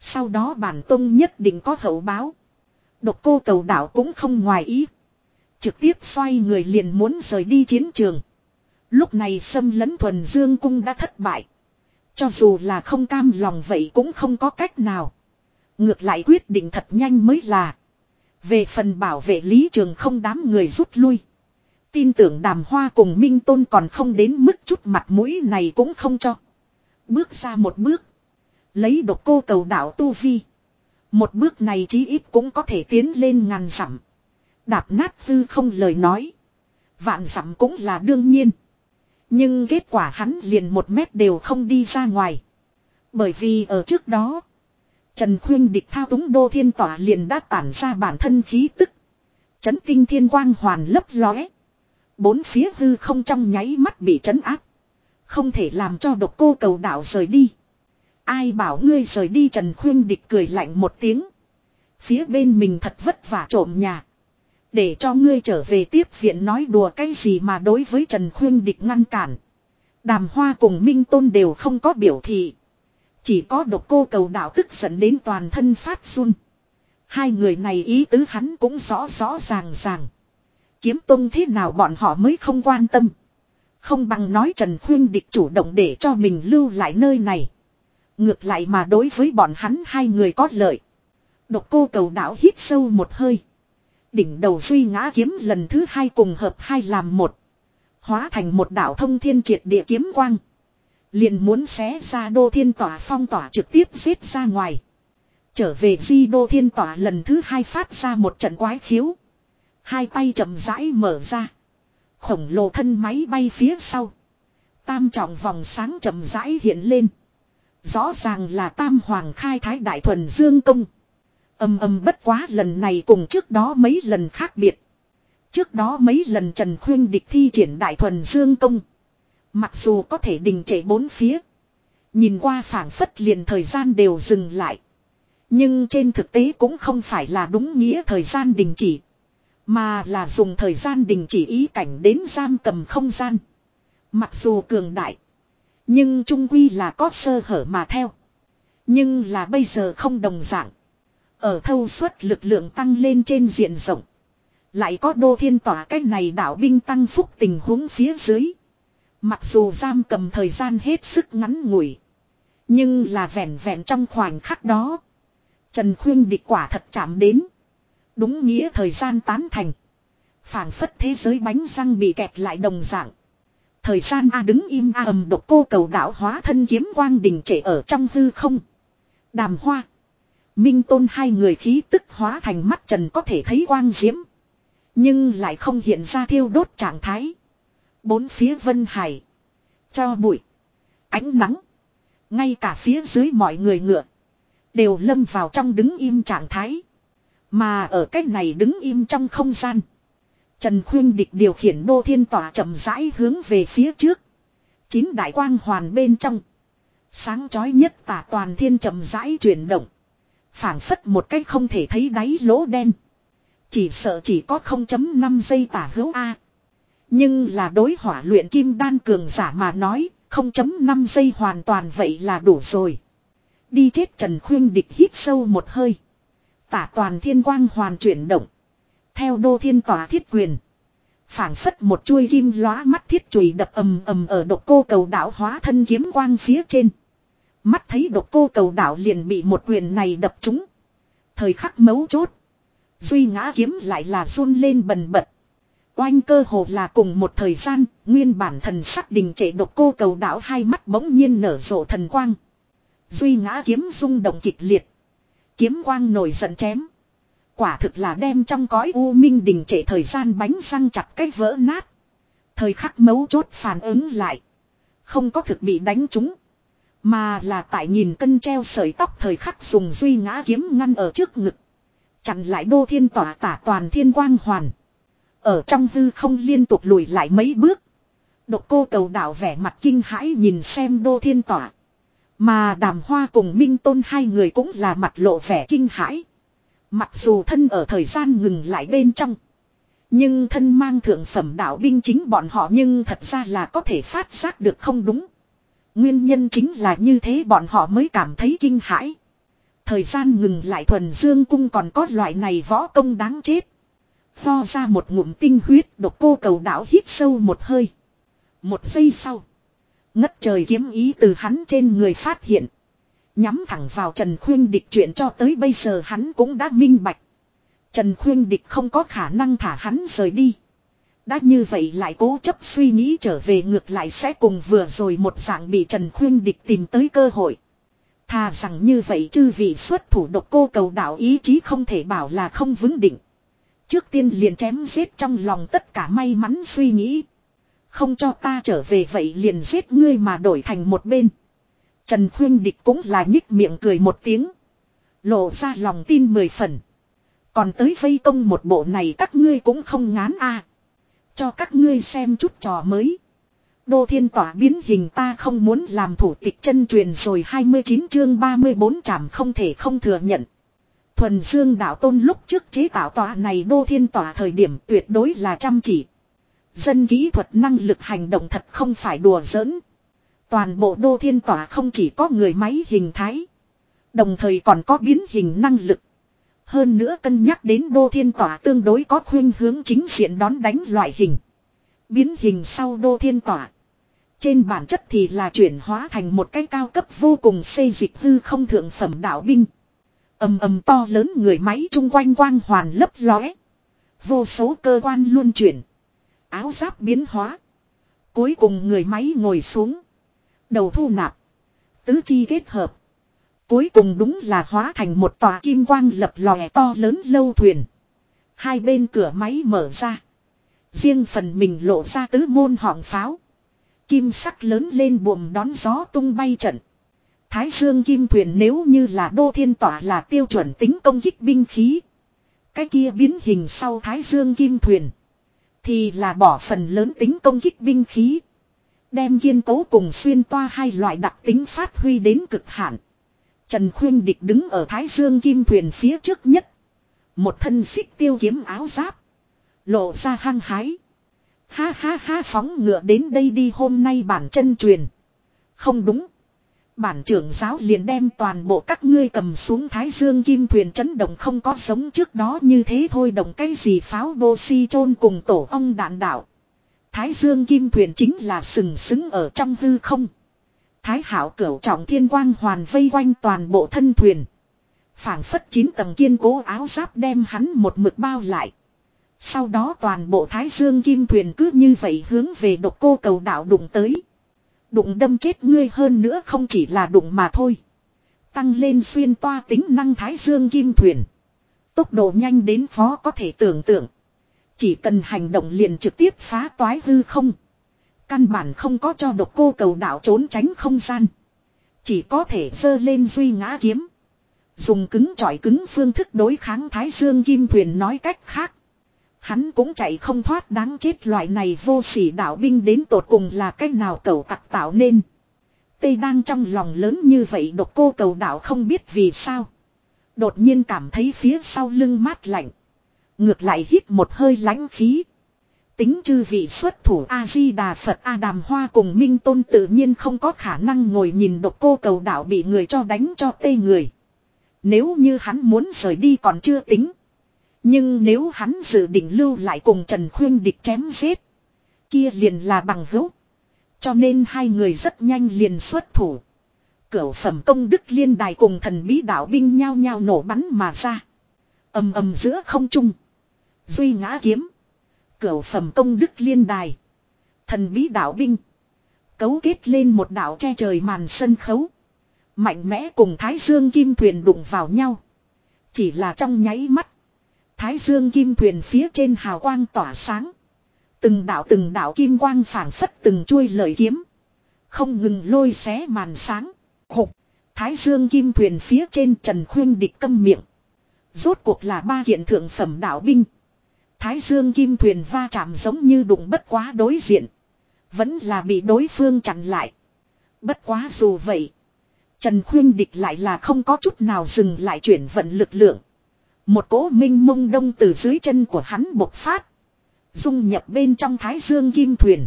Sau đó bản tông nhất định có hậu báo. Độc cô cầu đảo cũng không ngoài ý. Trực tiếp xoay người liền muốn rời đi chiến trường. Lúc này xâm lấn thuần dương cung đã thất bại. Cho dù là không cam lòng vậy cũng không có cách nào. Ngược lại quyết định thật nhanh mới là. Về phần bảo vệ lý trường không đám người rút lui. Tin tưởng đàm hoa cùng Minh Tôn còn không đến mức chút mặt mũi này cũng không cho. Bước ra một bước. Lấy độc cô cầu đảo Tu Vi. Một bước này chí ít cũng có thể tiến lên ngàn dặm. Đạp nát hư không lời nói. Vạn dặm cũng là đương nhiên. Nhưng kết quả hắn liền một mét đều không đi ra ngoài. Bởi vì ở trước đó. Trần Khuyên địch thao túng đô thiên tỏa liền đã tản ra bản thân khí tức. Chấn kinh thiên quang hoàn lấp lóe. Bốn phía hư không trong nháy mắt bị chấn áp. Không thể làm cho độc cô cầu đảo rời đi. Ai bảo ngươi rời đi Trần Khuyên địch cười lạnh một tiếng. Phía bên mình thật vất vả trộm nhà. Để cho ngươi trở về tiếp viện nói đùa cái gì mà đối với Trần Khuyên địch ngăn cản. Đàm Hoa cùng Minh Tôn đều không có biểu thị. Chỉ có độc cô cầu đạo tức giận đến toàn thân phát run. Hai người này ý tứ hắn cũng rõ rõ ràng ràng. Kiếm tung thế nào bọn họ mới không quan tâm. Không bằng nói Trần Khuyên địch chủ động để cho mình lưu lại nơi này. Ngược lại mà đối với bọn hắn hai người có lợi. Độc cô cầu đạo hít sâu một hơi. Đỉnh đầu suy ngã kiếm lần thứ hai cùng hợp hai làm một. Hóa thành một đạo thông thiên triệt địa kiếm quang. Liền muốn xé ra đô thiên tỏa phong tỏa trực tiếp giết ra ngoài. Trở về di đô thiên tỏa lần thứ hai phát ra một trận quái khiếu. Hai tay chậm rãi mở ra. Khổng lồ thân máy bay phía sau. Tam trọng vòng sáng chậm rãi hiện lên. Rõ ràng là tam hoàng khai thái đại thuần dương công. Âm âm bất quá lần này cùng trước đó mấy lần khác biệt. Trước đó mấy lần Trần Khuyên địch thi triển đại thuần dương công. Mặc dù có thể đình trệ bốn phía. Nhìn qua phảng phất liền thời gian đều dừng lại. Nhưng trên thực tế cũng không phải là đúng nghĩa thời gian đình chỉ. Mà là dùng thời gian đình chỉ ý cảnh đến giam cầm không gian. Mặc dù cường đại. Nhưng trung quy là có sơ hở mà theo. Nhưng là bây giờ không đồng dạng. Ở thâu suất lực lượng tăng lên trên diện rộng. Lại có đô thiên tỏa cách này đảo binh tăng phúc tình huống phía dưới. Mặc dù giam cầm thời gian hết sức ngắn ngủi. Nhưng là vẹn vẹn trong khoảnh khắc đó. Trần Khuyên địch quả thật chạm đến. Đúng nghĩa thời gian tán thành. phảng phất thế giới bánh răng bị kẹt lại đồng dạng. Thời gian A đứng im A ầm độc cô cầu đảo hóa thân kiếm quang đình trệ ở trong hư không. Đàm hoa. Minh tôn hai người khí tức hóa thành mắt trần có thể thấy quang diễm. Nhưng lại không hiện ra thiêu đốt trạng thái. Bốn phía vân hải. Cho bụi. Ánh nắng. Ngay cả phía dưới mọi người ngựa. Đều lâm vào trong đứng im trạng thái. Mà ở cách này đứng im trong không gian. Trần Khuyên Địch điều khiển đô thiên tỏa chậm rãi hướng về phía trước. Chín đại quang hoàn bên trong. Sáng chói nhất tả toàn thiên chậm rãi chuyển động. phảng phất một cách không thể thấy đáy lỗ đen. Chỉ sợ chỉ có 0.5 giây tả hữu A. Nhưng là đối hỏa luyện kim đan cường giả mà nói, 0.5 giây hoàn toàn vậy là đủ rồi. Đi chết Trần Khuyên Địch hít sâu một hơi. Tả toàn thiên quang hoàn chuyển động. Theo đô thiên tỏa thiết quyền. phảng phất một chuôi kim lóa mắt thiết chùy đập ầm ầm ở độc cô cầu đảo hóa thân kiếm quang phía trên. Mắt thấy độc cô cầu đảo liền bị một quyền này đập trúng. Thời khắc mấu chốt. Duy ngã kiếm lại là run lên bần bật. Oanh cơ hồ là cùng một thời gian, nguyên bản thần sắc đình trệ độc cô cầu đảo hai mắt bỗng nhiên nở rộ thần quang. Duy ngã kiếm rung động kịch liệt. Kiếm quang nổi giận chém. Quả thực là đem trong cõi u minh đình trệ thời gian bánh răng chặt cách vỡ nát. Thời khắc mấu chốt phản ứng lại. Không có thực bị đánh trúng. Mà là tại nhìn cân treo sợi tóc thời khắc dùng duy ngã kiếm ngăn ở trước ngực. Chặn lại đô thiên tỏa tả toàn thiên quang hoàn. Ở trong hư không liên tục lùi lại mấy bước. Độc cô cầu đảo vẻ mặt kinh hãi nhìn xem đô thiên tỏa. Mà đàm hoa cùng minh tôn hai người cũng là mặt lộ vẻ kinh hãi. Mặc dù thân ở thời gian ngừng lại bên trong. Nhưng thân mang thượng phẩm đạo binh chính bọn họ nhưng thật ra là có thể phát giác được không đúng. Nguyên nhân chính là như thế bọn họ mới cảm thấy kinh hãi. Thời gian ngừng lại thuần dương cung còn có loại này võ công đáng chết to ra một ngụm tinh huyết độc cô cầu đảo hít sâu một hơi. Một giây sau. Ngất trời kiếm ý từ hắn trên người phát hiện. Nhắm thẳng vào Trần Khuyên Địch chuyện cho tới bây giờ hắn cũng đã minh bạch. Trần Khuyên Địch không có khả năng thả hắn rời đi. Đã như vậy lại cố chấp suy nghĩ trở về ngược lại sẽ cùng vừa rồi một dạng bị Trần Khuyên Địch tìm tới cơ hội. Thà rằng như vậy chư vị xuất thủ độc cô cầu đạo ý chí không thể bảo là không vững định. Trước tiên liền chém giết trong lòng tất cả may mắn suy nghĩ. Không cho ta trở về vậy liền giết ngươi mà đổi thành một bên. Trần Khuyên Địch cũng là nhích miệng cười một tiếng. Lộ ra lòng tin mười phần. Còn tới vây công một bộ này các ngươi cũng không ngán a Cho các ngươi xem chút trò mới. Đô thiên tỏa biến hình ta không muốn làm thủ tịch chân truyền rồi 29 chương 34 chảm không thể không thừa nhận. Thuần Dương đạo tôn lúc trước chế tạo tòa này đô thiên Tòa thời điểm tuyệt đối là chăm chỉ. Dân kỹ thuật năng lực hành động thật không phải đùa giỡn. Toàn bộ đô thiên Tòa không chỉ có người máy hình thái. Đồng thời còn có biến hình năng lực. Hơn nữa cân nhắc đến đô thiên Tòa tương đối có khuyên hướng chính diện đón đánh loại hình. Biến hình sau đô thiên Tòa. Trên bản chất thì là chuyển hóa thành một cái cao cấp vô cùng xây dịch hư không thượng phẩm đạo binh ầm ầm to lớn người máy chung quanh quang hoàn lấp lóe. Vô số cơ quan luôn chuyển. Áo giáp biến hóa. Cuối cùng người máy ngồi xuống. Đầu thu nạp. Tứ chi kết hợp. Cuối cùng đúng là hóa thành một tòa kim quang lập lòe to lớn lâu thuyền. Hai bên cửa máy mở ra. Riêng phần mình lộ ra tứ môn họng pháo. Kim sắc lớn lên buồm đón gió tung bay trận. Thái dương kim thuyền nếu như là đô thiên tỏa là tiêu chuẩn tính công kích binh khí. Cái kia biến hình sau thái dương kim thuyền. Thì là bỏ phần lớn tính công kích binh khí. Đem kiên cố cùng xuyên toa hai loại đặc tính phát huy đến cực hạn. Trần Khuyên Địch đứng ở Thái Dương Kim Thuyền phía trước nhất. Một thân xích tiêu kiếm áo giáp. Lộ ra hăng hái. Ha ha ha phóng ngựa đến đây đi hôm nay bản chân truyền. Không đúng. Bản trưởng giáo liền đem toàn bộ các ngươi cầm xuống Thái Dương Kim Thuyền chấn động không có giống trước đó như thế thôi động cái gì pháo bô si chôn cùng tổ ong đạn đạo. Thái Dương Kim Thuyền chính là sừng sững ở trong hư không. Thái hảo cửu trọng thiên quang hoàn vây quanh toàn bộ thân thuyền. phảng phất chín tầng kiên cố áo giáp đem hắn một mực bao lại. Sau đó toàn bộ thái dương kim thuyền cứ như vậy hướng về độc cô cầu đảo đụng tới. Đụng đâm chết ngươi hơn nữa không chỉ là đụng mà thôi. Tăng lên xuyên toa tính năng thái dương kim thuyền. Tốc độ nhanh đến khó có thể tưởng tượng. Chỉ cần hành động liền trực tiếp phá toái hư không. Căn bản không có cho độc cô cầu đảo trốn tránh không gian. Chỉ có thể dơ lên duy ngã kiếm. Dùng cứng chọi cứng phương thức đối kháng Thái Dương Kim Thuyền nói cách khác. Hắn cũng chạy không thoát đáng chết loại này vô sỉ đạo binh đến tột cùng là cách nào cầu tặc tạo nên. Tây đang trong lòng lớn như vậy độc cô cầu đạo không biết vì sao. Đột nhiên cảm thấy phía sau lưng mát lạnh. Ngược lại hít một hơi lánh khí. Tính chư vị xuất thủ A-di-đà Phật A Đàm Hoa cùng Minh Tôn tự nhiên không có khả năng ngồi nhìn độc cô cầu đạo bị người cho đánh cho tê người. Nếu như hắn muốn rời đi còn chưa tính. Nhưng nếu hắn dự định lưu lại cùng Trần Khuyên địch chém giết. Kia liền là bằng hữu. Cho nên hai người rất nhanh liền xuất thủ. Cửu phẩm công đức liên đài cùng thần bí đạo binh nhao nhao nổ bắn mà ra. ầm ầm giữa không trung. Duy ngã kiếm. Cửu phẩm công đức liên đài. Thần bí đạo binh. Cấu kết lên một đạo che trời màn sân khấu. Mạnh mẽ cùng Thái Dương Kim Thuyền đụng vào nhau. Chỉ là trong nháy mắt. Thái Dương Kim Thuyền phía trên hào quang tỏa sáng. Từng đạo từng đạo kim quang phản phất từng chuôi lợi kiếm. Không ngừng lôi xé màn sáng. Khục. Thái Dương Kim Thuyền phía trên Trần Khuyên địch câm miệng. Rốt cuộc là ba kiện thượng phẩm đạo binh. Thái dương kim thuyền va chạm giống như đụng bất quá đối diện. Vẫn là bị đối phương chặn lại. Bất quá dù vậy. Trần Khuyên Địch lại là không có chút nào dừng lại chuyển vận lực lượng. Một cỗ minh mông đông từ dưới chân của hắn bộc phát. Dung nhập bên trong thái dương kim thuyền.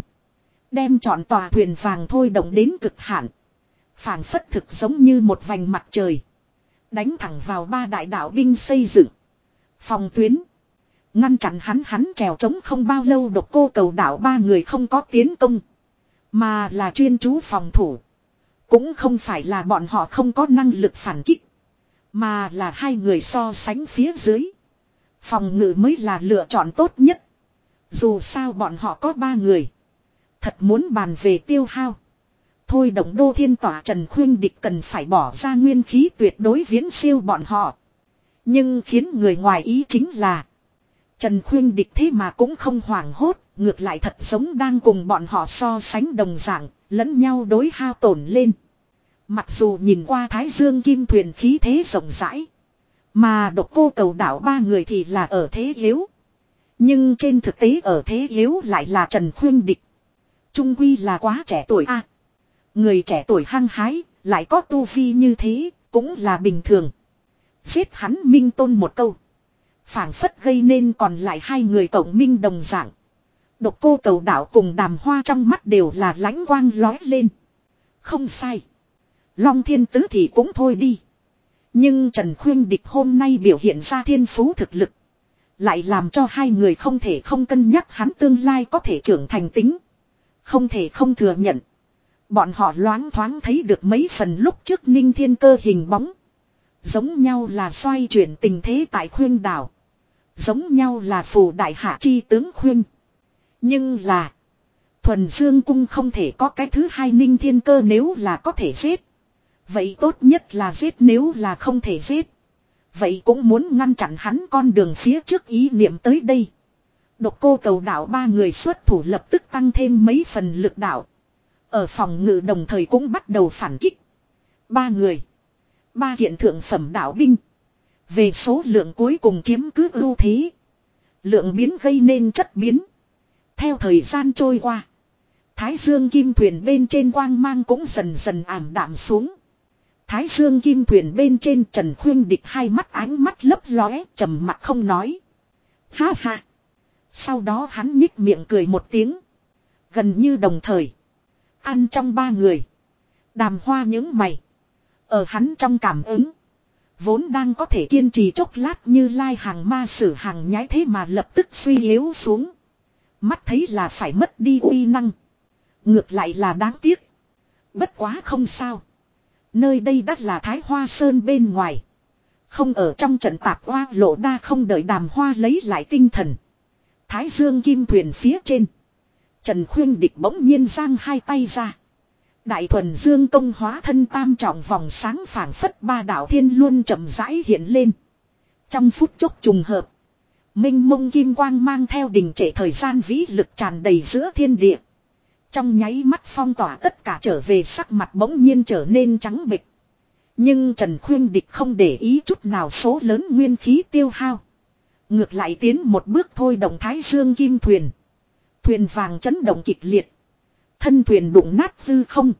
Đem trọn tòa thuyền vàng thôi động đến cực hạn. phảng phất thực giống như một vành mặt trời. Đánh thẳng vào ba đại đạo binh xây dựng. Phòng tuyến. Ngăn chặn hắn hắn trèo trống không bao lâu độc cô cầu đảo ba người không có tiến công. Mà là chuyên chú phòng thủ. Cũng không phải là bọn họ không có năng lực phản kích. Mà là hai người so sánh phía dưới. Phòng ngự mới là lựa chọn tốt nhất. Dù sao bọn họ có ba người. Thật muốn bàn về tiêu hao. Thôi động đô thiên tỏa Trần Khuyên Địch cần phải bỏ ra nguyên khí tuyệt đối viễn siêu bọn họ. Nhưng khiến người ngoài ý chính là. Trần Khuyên Địch thế mà cũng không hoảng hốt. Ngược lại thật giống đang cùng bọn họ so sánh đồng dạng. Lẫn nhau đối hao tổn lên. Mặc dù nhìn qua Thái Dương Kim Thuyền khí thế rộng rãi. Mà độc cô cầu đảo ba người thì là ở thế yếu. Nhưng trên thực tế ở thế yếu lại là Trần Khuyên Địch. Trung Quy là quá trẻ tuổi a Người trẻ tuổi hăng hái, lại có tu vi như thế, cũng là bình thường. Giết hắn minh tôn một câu. phảng phất gây nên còn lại hai người cộng minh đồng dạng. Độc cô cầu đảo cùng đàm hoa trong mắt đều là lánh quang lói lên. Không sai. Long thiên tứ thì cũng thôi đi. Nhưng Trần Khuyên Địch hôm nay biểu hiện ra thiên phú thực lực. Lại làm cho hai người không thể không cân nhắc hắn tương lai có thể trưởng thành tính. Không thể không thừa nhận. Bọn họ loáng thoáng thấy được mấy phần lúc trước ninh thiên cơ hình bóng. Giống nhau là xoay chuyển tình thế tại khuyên đảo. Giống nhau là phù đại hạ chi tướng khuyên. Nhưng là. Thuần Dương Cung không thể có cái thứ hai ninh thiên cơ nếu là có thể giết. Vậy tốt nhất là giết nếu là không thể giết. Vậy cũng muốn ngăn chặn hắn con đường phía trước ý niệm tới đây. Độc cô cầu đảo ba người xuất thủ lập tức tăng thêm mấy phần lực đạo. Ở phòng ngự đồng thời cũng bắt đầu phản kích. Ba người. Ba hiện thượng phẩm đạo binh. Về số lượng cuối cùng chiếm cứ ưu thế. Lượng biến gây nên chất biến. Theo thời gian trôi qua. Thái dương kim thuyền bên trên quang mang cũng dần dần ảm đạm xuống. Thái dương kim thuyền bên trên Trần Khuyên địch hai mắt ánh mắt lấp lóe, trầm mặt không nói. Ha ha. Sau đó hắn nhích miệng cười một tiếng. Gần như đồng thời. Ăn trong ba người. Đàm hoa những mày. Ở hắn trong cảm ứng. Vốn đang có thể kiên trì chốc lát như lai hàng ma sử hàng nhái thế mà lập tức suy yếu xuống. Mắt thấy là phải mất đi uy năng. Ngược lại là đáng tiếc. Bất quá không sao. Nơi đây đắt là Thái Hoa Sơn bên ngoài. Không ở trong trận tạp hoa lộ đa không đợi đàm hoa lấy lại tinh thần. Thái Dương kim thuyền phía trên. Trần Khuyên Địch bỗng nhiên giang hai tay ra. Đại thuần dương công hóa thân tam trọng vòng sáng phảng phất ba đạo thiên luôn chậm rãi hiện lên. Trong phút chốc trùng hợp. Minh mông kim quang mang theo đình trệ thời gian vĩ lực tràn đầy giữa thiên địa. Trong nháy mắt phong tỏa tất cả trở về sắc mặt bỗng nhiên trở nên trắng bịch. Nhưng Trần Khuyên Địch không để ý chút nào số lớn nguyên khí tiêu hao. Ngược lại tiến một bước thôi động thái dương kim thuyền. Thuyền vàng chấn động kịch liệt. Thân thuyền đụng nát hư không.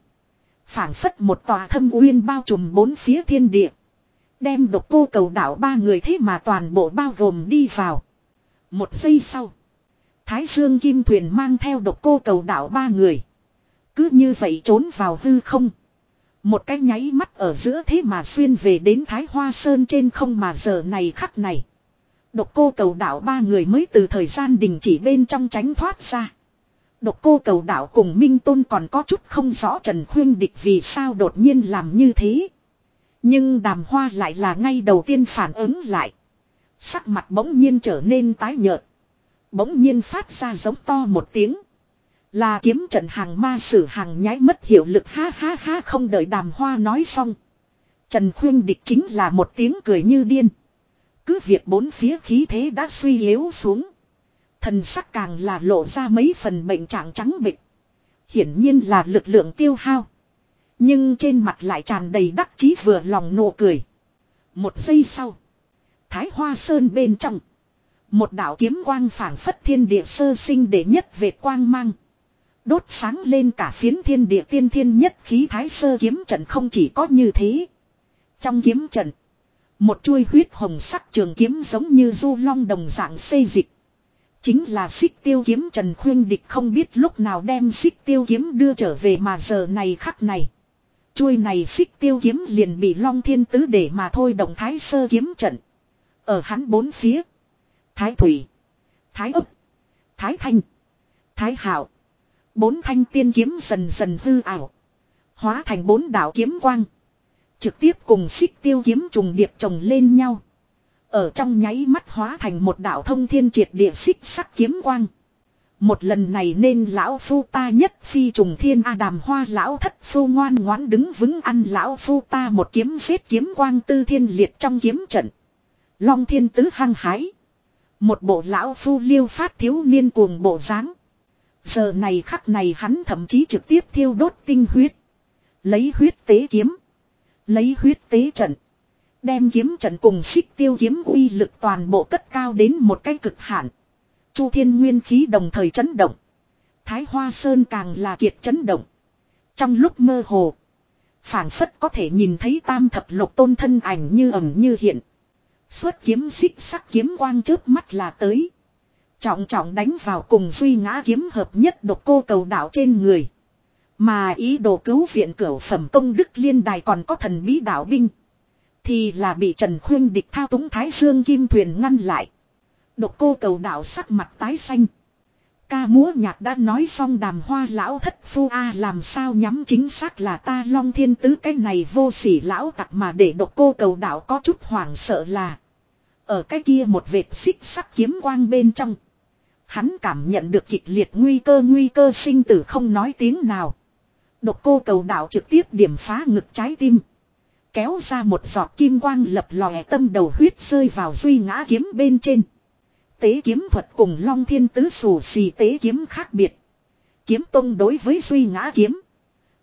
phảng phất một tòa thâm uyên bao trùm bốn phía thiên địa. Đem độc cô cầu đảo ba người thế mà toàn bộ bao gồm đi vào. Một giây sau. Thái Dương Kim Thuyền mang theo độc cô cầu đảo ba người. Cứ như vậy trốn vào hư không. Một cái nháy mắt ở giữa thế mà xuyên về đến Thái Hoa Sơn trên không mà giờ này khắc này. Độc cô cầu đảo ba người mới từ thời gian đình chỉ bên trong tránh thoát ra. Độc cô cầu đảo cùng Minh Tôn còn có chút không rõ Trần Khuyên Địch vì sao đột nhiên làm như thế. Nhưng đàm hoa lại là ngay đầu tiên phản ứng lại. Sắc mặt bỗng nhiên trở nên tái nhợt. Bỗng nhiên phát ra giống to một tiếng. Là kiếm trận hàng ma sử hàng nhái mất hiệu lực ha ha ha không đợi đàm hoa nói xong. Trần Khuyên Địch chính là một tiếng cười như điên. Cứ việc bốn phía khí thế đã suy yếu xuống. Thần sắc càng là lộ ra mấy phần bệnh trạng trắng bịch. Hiển nhiên là lực lượng tiêu hao. Nhưng trên mặt lại tràn đầy đắc chí vừa lòng nụ cười. Một giây sau. Thái Hoa Sơn bên trong. Một đạo kiếm quang phảng phất thiên địa sơ sinh để nhất về quang mang. Đốt sáng lên cả phiến thiên địa tiên thiên nhất khí thái sơ kiếm trận không chỉ có như thế. Trong kiếm trận. Một chuôi huyết hồng sắc trường kiếm giống như du long đồng dạng xây dịch. Chính là xích tiêu kiếm Trần Khuyên Địch không biết lúc nào đem xích tiêu kiếm đưa trở về mà giờ này khắc này. Chuôi này xích tiêu kiếm liền bị long thiên tứ để mà thôi động thái sơ kiếm trận. Ở hắn bốn phía. Thái thủy. Thái ấp. Thái thanh. Thái hảo. Bốn thanh tiên kiếm dần dần hư ảo. Hóa thành bốn đạo kiếm quang. Trực tiếp cùng xích tiêu kiếm trùng điệp chồng lên nhau. Ở trong nháy mắt hóa thành một đạo thông thiên triệt địa xích sắc kiếm quang. Một lần này nên lão phu ta nhất phi trùng thiên A đàm hoa lão thất phu ngoan ngoãn đứng vững ăn lão phu ta một kiếm giết kiếm quang tư thiên liệt trong kiếm trận. Long thiên tứ hăng hái. Một bộ lão phu liêu phát thiếu niên cuồng bộ dáng. Giờ này khắc này hắn thậm chí trực tiếp thiêu đốt tinh huyết. Lấy huyết tế kiếm. Lấy huyết tế trận. Đem kiếm trận cùng xích tiêu kiếm uy lực toàn bộ cất cao đến một cái cực hạn. Chu thiên nguyên khí đồng thời chấn động. Thái hoa sơn càng là kiệt chấn động. Trong lúc mơ hồ. phảng phất có thể nhìn thấy tam thập lục tôn thân ảnh như ẩn như hiện. Xuất kiếm xích sắc kiếm quang trước mắt là tới. Trọng trọng đánh vào cùng duy ngã kiếm hợp nhất độc cô cầu đạo trên người. Mà ý đồ cứu viện cửu phẩm công đức liên đài còn có thần bí đạo binh. Thì là bị Trần Khuyên địch thao túng Thái Dương Kim Thuyền ngăn lại. Độc cô cầu đạo sắc mặt tái xanh. Ca múa nhạc đã nói xong đàm hoa lão thất phu A, làm sao nhắm chính xác là ta long thiên tứ, cái này vô sỉ lão tặc mà để độc cô cầu đạo có chút hoảng sợ là. Ở cái kia một vệt xích sắc kiếm quang bên trong. Hắn cảm nhận được kịch liệt nguy cơ nguy cơ sinh tử không nói tiếng nào. Độc cô cầu đạo trực tiếp điểm phá ngực trái tim. Kéo ra một giọt kim quang lập lòe, tâm đầu huyết rơi vào duy ngã kiếm bên trên. Tế kiếm thuật cùng long thiên tứ sù xì tế kiếm khác biệt. Kiếm tông đối với duy ngã kiếm.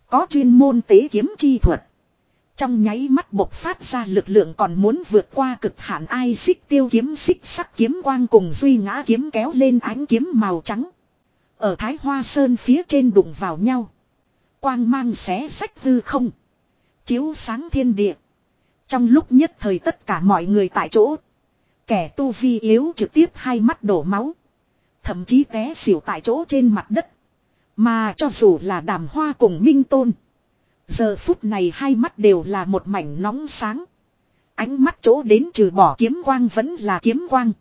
Có chuyên môn tế kiếm chi thuật. Trong nháy mắt bộc phát ra lực lượng còn muốn vượt qua cực hạn ai xích tiêu kiếm xích sắc kiếm quang cùng duy ngã kiếm kéo lên ánh kiếm màu trắng. Ở Thái Hoa Sơn phía trên đụng vào nhau. Quang mang xé sách hư không. Chiếu sáng thiên địa. Trong lúc nhất thời tất cả mọi người tại chỗ. Kẻ tu vi yếu trực tiếp hai mắt đổ máu. Thậm chí té xỉu tại chỗ trên mặt đất. Mà cho dù là đàm hoa cùng minh tôn. Giờ phút này hai mắt đều là một mảnh nóng sáng. Ánh mắt chỗ đến trừ bỏ kiếm quang vẫn là kiếm quang.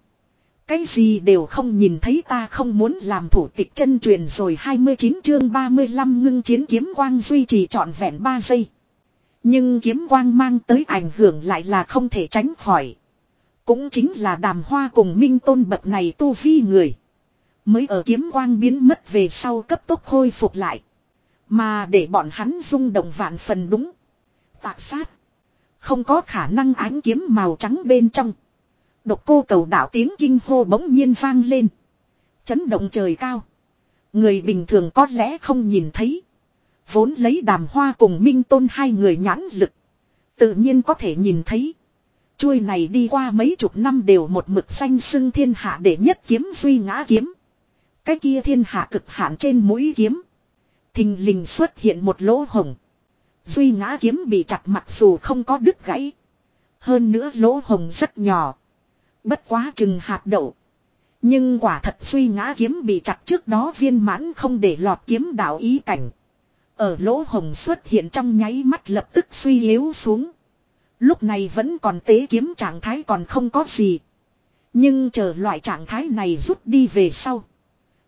Cái gì đều không nhìn thấy ta không muốn làm thủ tịch chân truyền rồi 29 chương 35 ngưng chiến kiếm quang duy trì trọn vẹn 3 giây. Nhưng kiếm quang mang tới ảnh hưởng lại là không thể tránh khỏi. Cũng chính là đàm hoa cùng minh tôn bậc này tu vi người. Mới ở kiếm quang biến mất về sau cấp tốc khôi phục lại. Mà để bọn hắn rung động vạn phần đúng. Tạc sát. Không có khả năng ánh kiếm màu trắng bên trong. Độc cô cầu đạo tiếng kinh hô bỗng nhiên vang lên. Chấn động trời cao. Người bình thường có lẽ không nhìn thấy. Vốn lấy đàm hoa cùng minh tôn hai người nhãn lực. Tự nhiên có thể nhìn thấy. Chuôi này đi qua mấy chục năm đều một mực xanh xưng thiên hạ để nhất kiếm duy ngã kiếm. Cái kia thiên hạ cực hạn trên mũi kiếm. Thình lình xuất hiện một lỗ hồng. Duy ngã kiếm bị chặt mặc dù không có đứt gãy. Hơn nữa lỗ hồng rất nhỏ. Bất quá chừng hạt đậu. Nhưng quả thật suy ngã kiếm bị chặt trước đó viên mãn không để lọt kiếm đạo ý cảnh. Ở lỗ hồng xuất hiện trong nháy mắt lập tức suy yếu xuống. Lúc này vẫn còn tế kiếm trạng thái còn không có gì. Nhưng chờ loại trạng thái này rút đi về sau.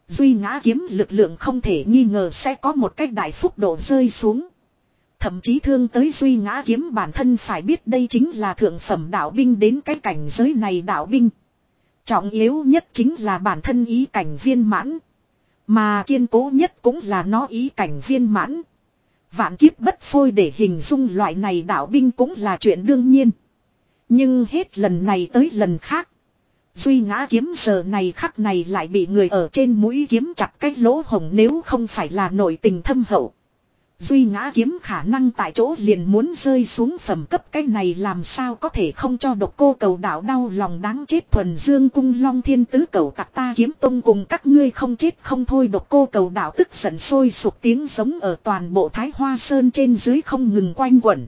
Duy ngã kiếm lực lượng không thể nghi ngờ sẽ có một cách đại phúc độ rơi xuống. Thậm chí thương tới duy ngã kiếm bản thân phải biết đây chính là thượng phẩm đạo binh đến cái cảnh giới này đạo binh. Trọng yếu nhất chính là bản thân ý cảnh viên mãn. Mà kiên cố nhất cũng là nó ý cảnh viên mãn. Vạn kiếp bất phôi để hình dung loại này đạo binh cũng là chuyện đương nhiên. Nhưng hết lần này tới lần khác. Duy ngã kiếm giờ này khắc này lại bị người ở trên mũi kiếm chặt cái lỗ hồng nếu không phải là nội tình thâm hậu. Duy ngã kiếm khả năng tại chỗ liền muốn rơi xuống phẩm cấp cái này làm sao có thể không cho độc cô cầu đạo đau lòng đáng chết thuần dương cung long thiên tứ cầu tặc ta kiếm tung cùng các ngươi không chết không thôi độc cô cầu đạo tức giận sôi sục tiếng giống ở toàn bộ thái hoa sơn trên dưới không ngừng quanh quẩn.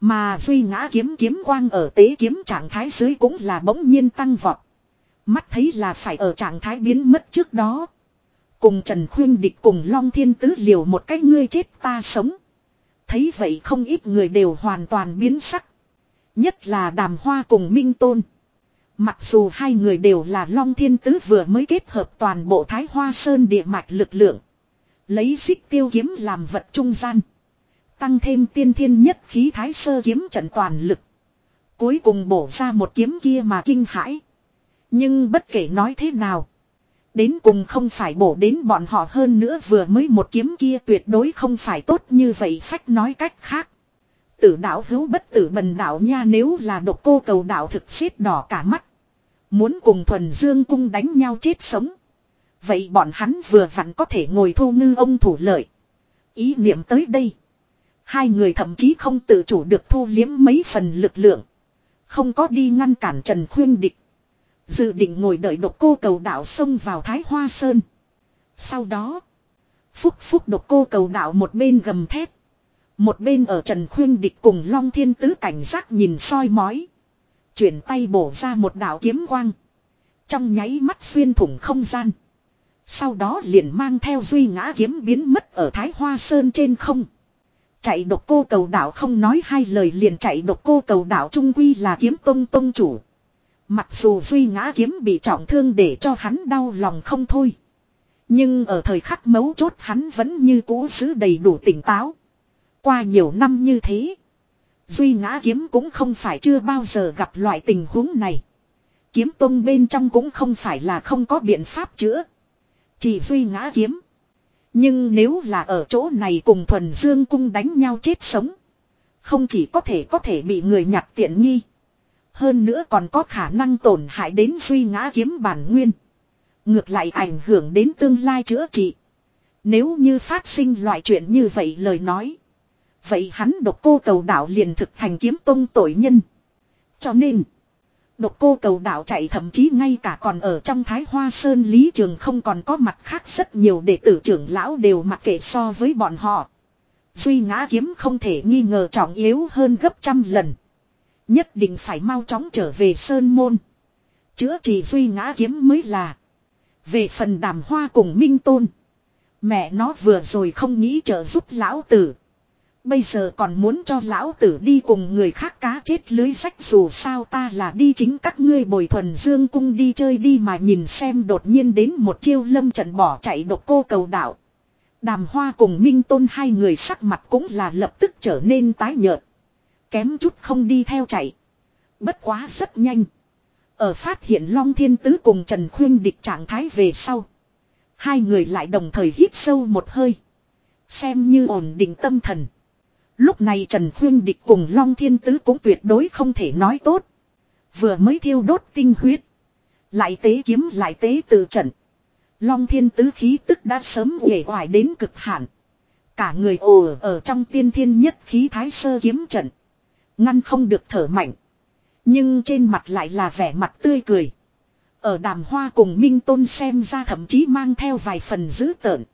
Mà duy ngã kiếm kiếm quang ở tế kiếm trạng thái dưới cũng là bỗng nhiên tăng vọt. Mắt thấy là phải ở trạng thái biến mất trước đó. Cùng Trần Khuyên Địch cùng Long Thiên Tứ liều một cách ngươi chết ta sống. Thấy vậy không ít người đều hoàn toàn biến sắc. Nhất là đàm hoa cùng Minh Tôn. Mặc dù hai người đều là Long Thiên Tứ vừa mới kết hợp toàn bộ Thái Hoa Sơn địa mạch lực lượng. Lấy xích tiêu kiếm làm vật trung gian. Tăng thêm tiên thiên nhất khí Thái Sơ kiếm trận toàn lực. Cuối cùng bổ ra một kiếm kia mà kinh hãi. Nhưng bất kể nói thế nào. Đến cùng không phải bổ đến bọn họ hơn nữa vừa mới một kiếm kia tuyệt đối không phải tốt như vậy phách nói cách khác. Tử đạo hữu bất tử bần đạo nha nếu là độc cô cầu đạo thực xít đỏ cả mắt. Muốn cùng thuần dương cung đánh nhau chết sống. Vậy bọn hắn vừa vặn có thể ngồi thu ngư ông thủ lợi. Ý niệm tới đây. Hai người thậm chí không tự chủ được thu liếm mấy phần lực lượng. Không có đi ngăn cản Trần Khuyên Địch. Dự định ngồi đợi độc cô cầu đạo xông vào Thái Hoa Sơn. Sau đó. Phúc phúc độc cô cầu đạo một bên gầm thép. Một bên ở Trần Khuyên Địch cùng Long Thiên Tứ cảnh giác nhìn soi mói. Chuyển tay bổ ra một đạo kiếm quang. Trong nháy mắt xuyên thủng không gian. Sau đó liền mang theo duy ngã kiếm biến mất ở Thái Hoa Sơn trên không. Chạy độc cô cầu đảo không nói hai lời liền chạy độc cô cầu đảo trung quy là kiếm tông tông chủ. Mặc dù duy ngã kiếm bị trọng thương để cho hắn đau lòng không thôi. Nhưng ở thời khắc mấu chốt hắn vẫn như cũ giữ đầy đủ tỉnh táo. Qua nhiều năm như thế. Duy ngã kiếm cũng không phải chưa bao giờ gặp loại tình huống này. Kiếm tông bên trong cũng không phải là không có biện pháp chữa. Chỉ duy ngã kiếm. Nhưng nếu là ở chỗ này cùng thuần dương cung đánh nhau chết sống. Không chỉ có thể có thể bị người nhặt tiện nghi. Hơn nữa còn có khả năng tổn hại đến suy ngã kiếm bản nguyên. Ngược lại ảnh hưởng đến tương lai chữa trị. Nếu như phát sinh loại chuyện như vậy lời nói. Vậy hắn độc cô cầu đạo liền thực thành kiếm tông tội nhân. Cho nên. Độc cô cầu đạo chạy thậm chí ngay cả còn ở trong Thái Hoa Sơn Lý Trường không còn có mặt khác rất nhiều đệ tử trưởng lão đều mặc kệ so với bọn họ. Duy ngã kiếm không thể nghi ngờ trọng yếu hơn gấp trăm lần. Nhất định phải mau chóng trở về Sơn Môn. Chữa trị duy ngã kiếm mới là. Về phần đàm hoa cùng Minh Tôn. Mẹ nó vừa rồi không nghĩ trợ giúp lão tử. Bây giờ còn muốn cho lão tử đi cùng người khác cá chết lưới sách dù sao ta là đi chính các ngươi bồi thuần dương cung đi chơi đi mà nhìn xem đột nhiên đến một chiêu lâm trận bỏ chạy độc cô cầu đạo. Đàm hoa cùng Minh Tôn hai người sắc mặt cũng là lập tức trở nên tái nhợt. Kém chút không đi theo chạy. Bất quá rất nhanh. Ở phát hiện Long Thiên Tứ cùng Trần Khuyên địch trạng thái về sau. Hai người lại đồng thời hít sâu một hơi. Xem như ổn định tâm thần. Lúc này Trần Khuyên Địch cùng Long Thiên Tứ cũng tuyệt đối không thể nói tốt. Vừa mới thiêu đốt tinh huyết. Lại tế kiếm lại tế từ trận. Long Thiên Tứ khí tức đã sớm uể oải đến cực hạn. Cả người ồ ở trong tiên thiên nhất khí thái sơ kiếm trận. Ngăn không được thở mạnh. Nhưng trên mặt lại là vẻ mặt tươi cười. Ở đàm hoa cùng Minh Tôn xem ra thậm chí mang theo vài phần dữ tợn.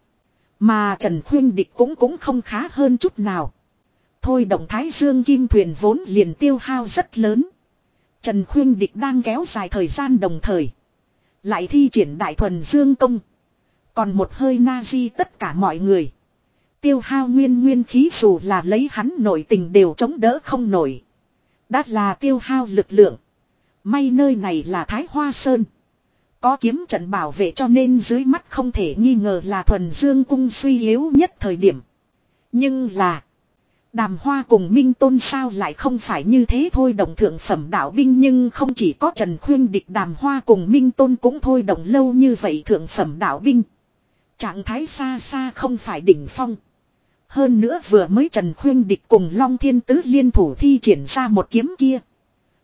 Mà Trần Khuyên Địch cũng cũng không khá hơn chút nào. Thôi động thái dương kim thuyền vốn liền tiêu hao rất lớn. Trần Khuyên Địch đang kéo dài thời gian đồng thời. Lại thi triển đại thuần dương công. Còn một hơi na di tất cả mọi người. Tiêu hao nguyên nguyên khí dù là lấy hắn nội tình đều chống đỡ không nổi. Đã là tiêu hao lực lượng. May nơi này là Thái Hoa Sơn. Có kiếm trận bảo vệ cho nên dưới mắt không thể nghi ngờ là thuần dương cung suy yếu nhất thời điểm. Nhưng là. Đàm hoa cùng Minh Tôn sao lại không phải như thế thôi đồng thượng phẩm đạo binh nhưng không chỉ có Trần Khuyên địch đàm hoa cùng Minh Tôn cũng thôi đồng lâu như vậy thượng phẩm đạo binh. Trạng thái xa xa không phải đỉnh phong. Hơn nữa vừa mới Trần Khuyên địch cùng Long Thiên Tứ liên thủ thi triển ra một kiếm kia.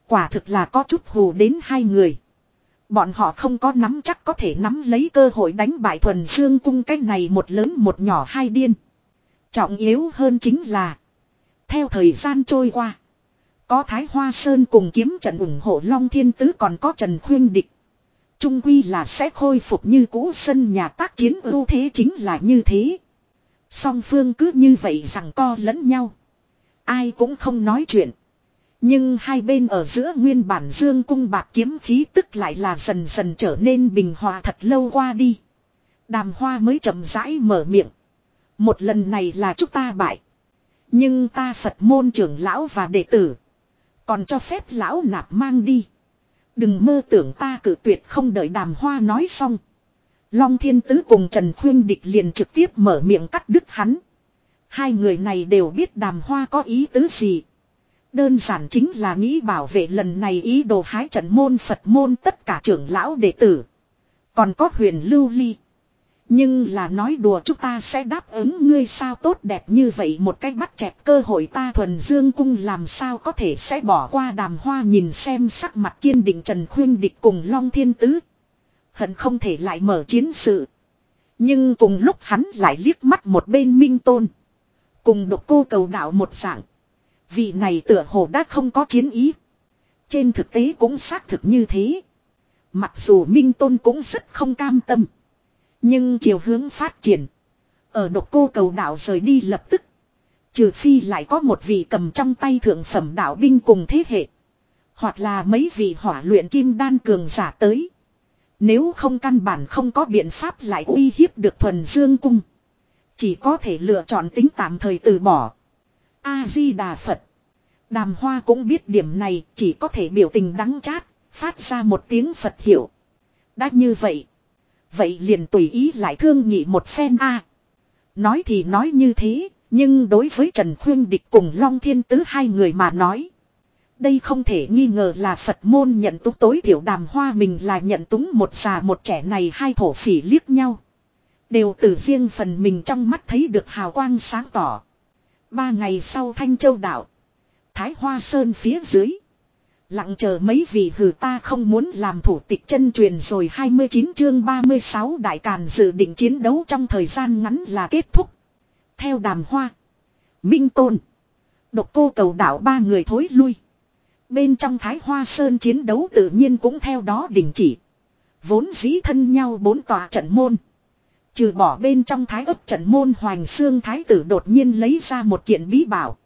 Quả thực là có chút hù đến hai người. Bọn họ không có nắm chắc có thể nắm lấy cơ hội đánh bại thuần dương cung cách này một lớn một nhỏ hai điên. Trọng yếu hơn chính là, theo thời gian trôi qua. Có Thái Hoa Sơn cùng kiếm trận ủng hộ Long Thiên Tứ còn có Trần Khuyên Địch. Trung quy là sẽ khôi phục như cũ sân nhà tác chiến ưu thế chính là như thế. Song phương cứ như vậy rằng co lẫn nhau. Ai cũng không nói chuyện. Nhưng hai bên ở giữa nguyên bản dương cung bạc kiếm khí tức lại là dần dần trở nên bình hòa thật lâu qua đi. Đàm hoa mới chậm rãi mở miệng. Một lần này là chúng ta bại. Nhưng ta Phật môn trưởng lão và đệ tử. Còn cho phép lão nạp mang đi. Đừng mơ tưởng ta cử tuyệt không đợi đàm hoa nói xong. Long thiên tứ cùng Trần Khuyên Địch liền trực tiếp mở miệng cắt đứt hắn. Hai người này đều biết đàm hoa có ý tứ gì. Đơn giản chính là nghĩ bảo vệ lần này ý đồ hái trận môn Phật môn tất cả trưởng lão đệ tử. Còn có huyền lưu ly. Nhưng là nói đùa chúng ta sẽ đáp ứng ngươi sao tốt đẹp như vậy một cách bắt chẹt cơ hội ta thuần dương cung làm sao có thể sẽ bỏ qua đàm hoa nhìn xem sắc mặt kiên định Trần Khuyên Địch cùng Long Thiên Tứ. Hận không thể lại mở chiến sự. Nhưng cùng lúc hắn lại liếc mắt một bên Minh Tôn. Cùng độc cô cầu đạo một dạng. Vị này tựa hồ đã không có chiến ý. Trên thực tế cũng xác thực như thế. Mặc dù Minh Tôn cũng rất không cam tâm. Nhưng chiều hướng phát triển. Ở độc cô cầu đạo rời đi lập tức. Trừ phi lại có một vị cầm trong tay thượng phẩm đạo binh cùng thế hệ. Hoặc là mấy vị hỏa luyện kim đan cường giả tới. Nếu không căn bản không có biện pháp lại uy hiếp được thuần dương cung. Chỉ có thể lựa chọn tính tạm thời từ bỏ. A-di-đà Phật. Đàm hoa cũng biết điểm này chỉ có thể biểu tình đắng chát, phát ra một tiếng Phật hiểu. Đã như vậy. Vậy liền tùy ý lại thương nhị một phen A. Nói thì nói như thế, nhưng đối với Trần Khuyên Địch cùng Long Thiên Tứ hai người mà nói. Đây không thể nghi ngờ là Phật môn nhận túng tối thiểu đàm hoa mình là nhận túng một già một trẻ này hai thổ phỉ liếc nhau. Đều từ riêng phần mình trong mắt thấy được hào quang sáng tỏ. Ba ngày sau Thanh Châu Đạo. Thái Hoa Sơn phía dưới. Lặng chờ mấy vị hử ta không muốn làm thủ tịch chân truyền rồi 29 chương 36 đại càn dự định chiến đấu trong thời gian ngắn là kết thúc. Theo đàm hoa. Minh Tôn. Độc cô cầu đảo ba người thối lui. Bên trong Thái Hoa Sơn chiến đấu tự nhiên cũng theo đó đình chỉ. Vốn dĩ thân nhau bốn tòa trận môn. Trừ bỏ bên trong thái ấp trận môn Hoành Xương Thái tử đột nhiên lấy ra một kiện bí bảo.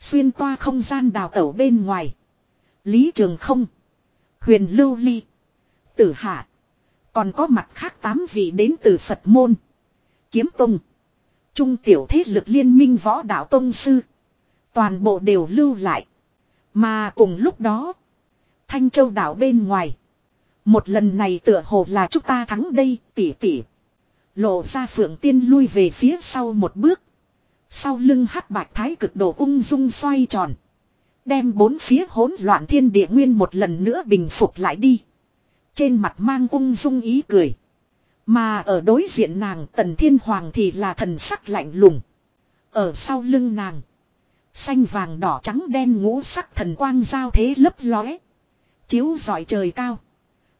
Xuyên toa không gian đào tẩu bên ngoài. Lý Trường Không. Huyền Lưu Ly. Tử Hạ. Còn có mặt khác tám vị đến từ Phật Môn. Kiếm Tông. Trung tiểu thế lực liên minh võ đạo Tông Sư. Toàn bộ đều lưu lại. Mà cùng lúc đó. Thanh Châu đảo bên ngoài. Một lần này tựa hồ là chúng ta thắng đây, tỉ tỉ. Lộ ra phượng tiên lui về phía sau một bước. Sau lưng hắc bạch thái cực độ ung dung xoay tròn. Đem bốn phía hỗn loạn thiên địa nguyên một lần nữa bình phục lại đi. Trên mặt mang ung dung ý cười. Mà ở đối diện nàng tần thiên hoàng thì là thần sắc lạnh lùng. Ở sau lưng nàng. Xanh vàng đỏ trắng đen ngũ sắc thần quang giao thế lấp lóe. Chiếu giỏi trời cao.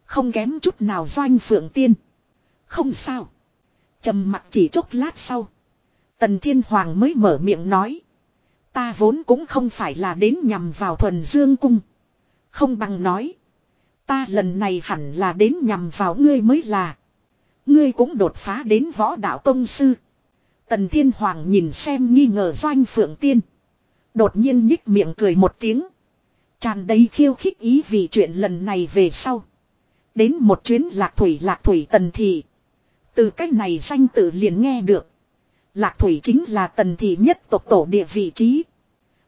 Không kém chút nào doanh phượng tiên. Không sao trầm mặt chỉ chốc lát sau. Tần Thiên Hoàng mới mở miệng nói. Ta vốn cũng không phải là đến nhằm vào thuần dương cung. Không bằng nói. Ta lần này hẳn là đến nhằm vào ngươi mới là. Ngươi cũng đột phá đến võ đạo công sư. Tần Thiên Hoàng nhìn xem nghi ngờ doanh phượng tiên. Đột nhiên nhích miệng cười một tiếng. Tràn đầy khiêu khích ý vì chuyện lần này về sau. Đến một chuyến lạc thủy lạc thủy tần thị. Từ cách này danh tự liền nghe được. Lạc Thủy chính là tần thị nhất tộc tổ địa vị trí.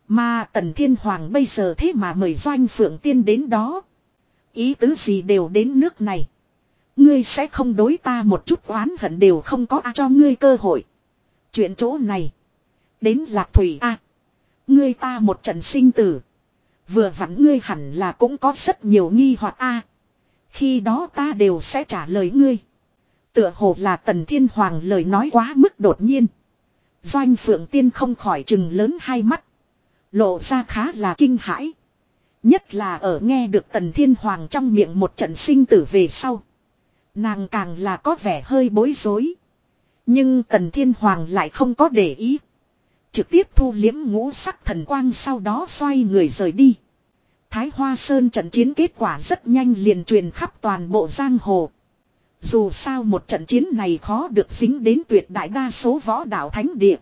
Mà tần thiên hoàng bây giờ thế mà mời doanh phượng tiên đến đó. Ý tứ gì đều đến nước này. Ngươi sẽ không đối ta một chút oán hận đều không có a cho ngươi cơ hội. Chuyện chỗ này. Đến lạc thủy a Ngươi ta một trận sinh tử. Vừa vặn ngươi hẳn là cũng có rất nhiều nghi hoặc a Khi đó ta đều sẽ trả lời ngươi. Tựa hồ là tần thiên hoàng lời nói quá mức đột nhiên. Doanh phượng tiên không khỏi chừng lớn hai mắt. Lộ ra khá là kinh hãi. Nhất là ở nghe được tần thiên hoàng trong miệng một trận sinh tử về sau. Nàng càng là có vẻ hơi bối rối. Nhưng tần thiên hoàng lại không có để ý. Trực tiếp thu liếm ngũ sắc thần quang sau đó xoay người rời đi. Thái Hoa Sơn trận chiến kết quả rất nhanh liền truyền khắp toàn bộ giang hồ. Dù sao một trận chiến này khó được dính đến tuyệt đại đa số võ đạo thánh địa.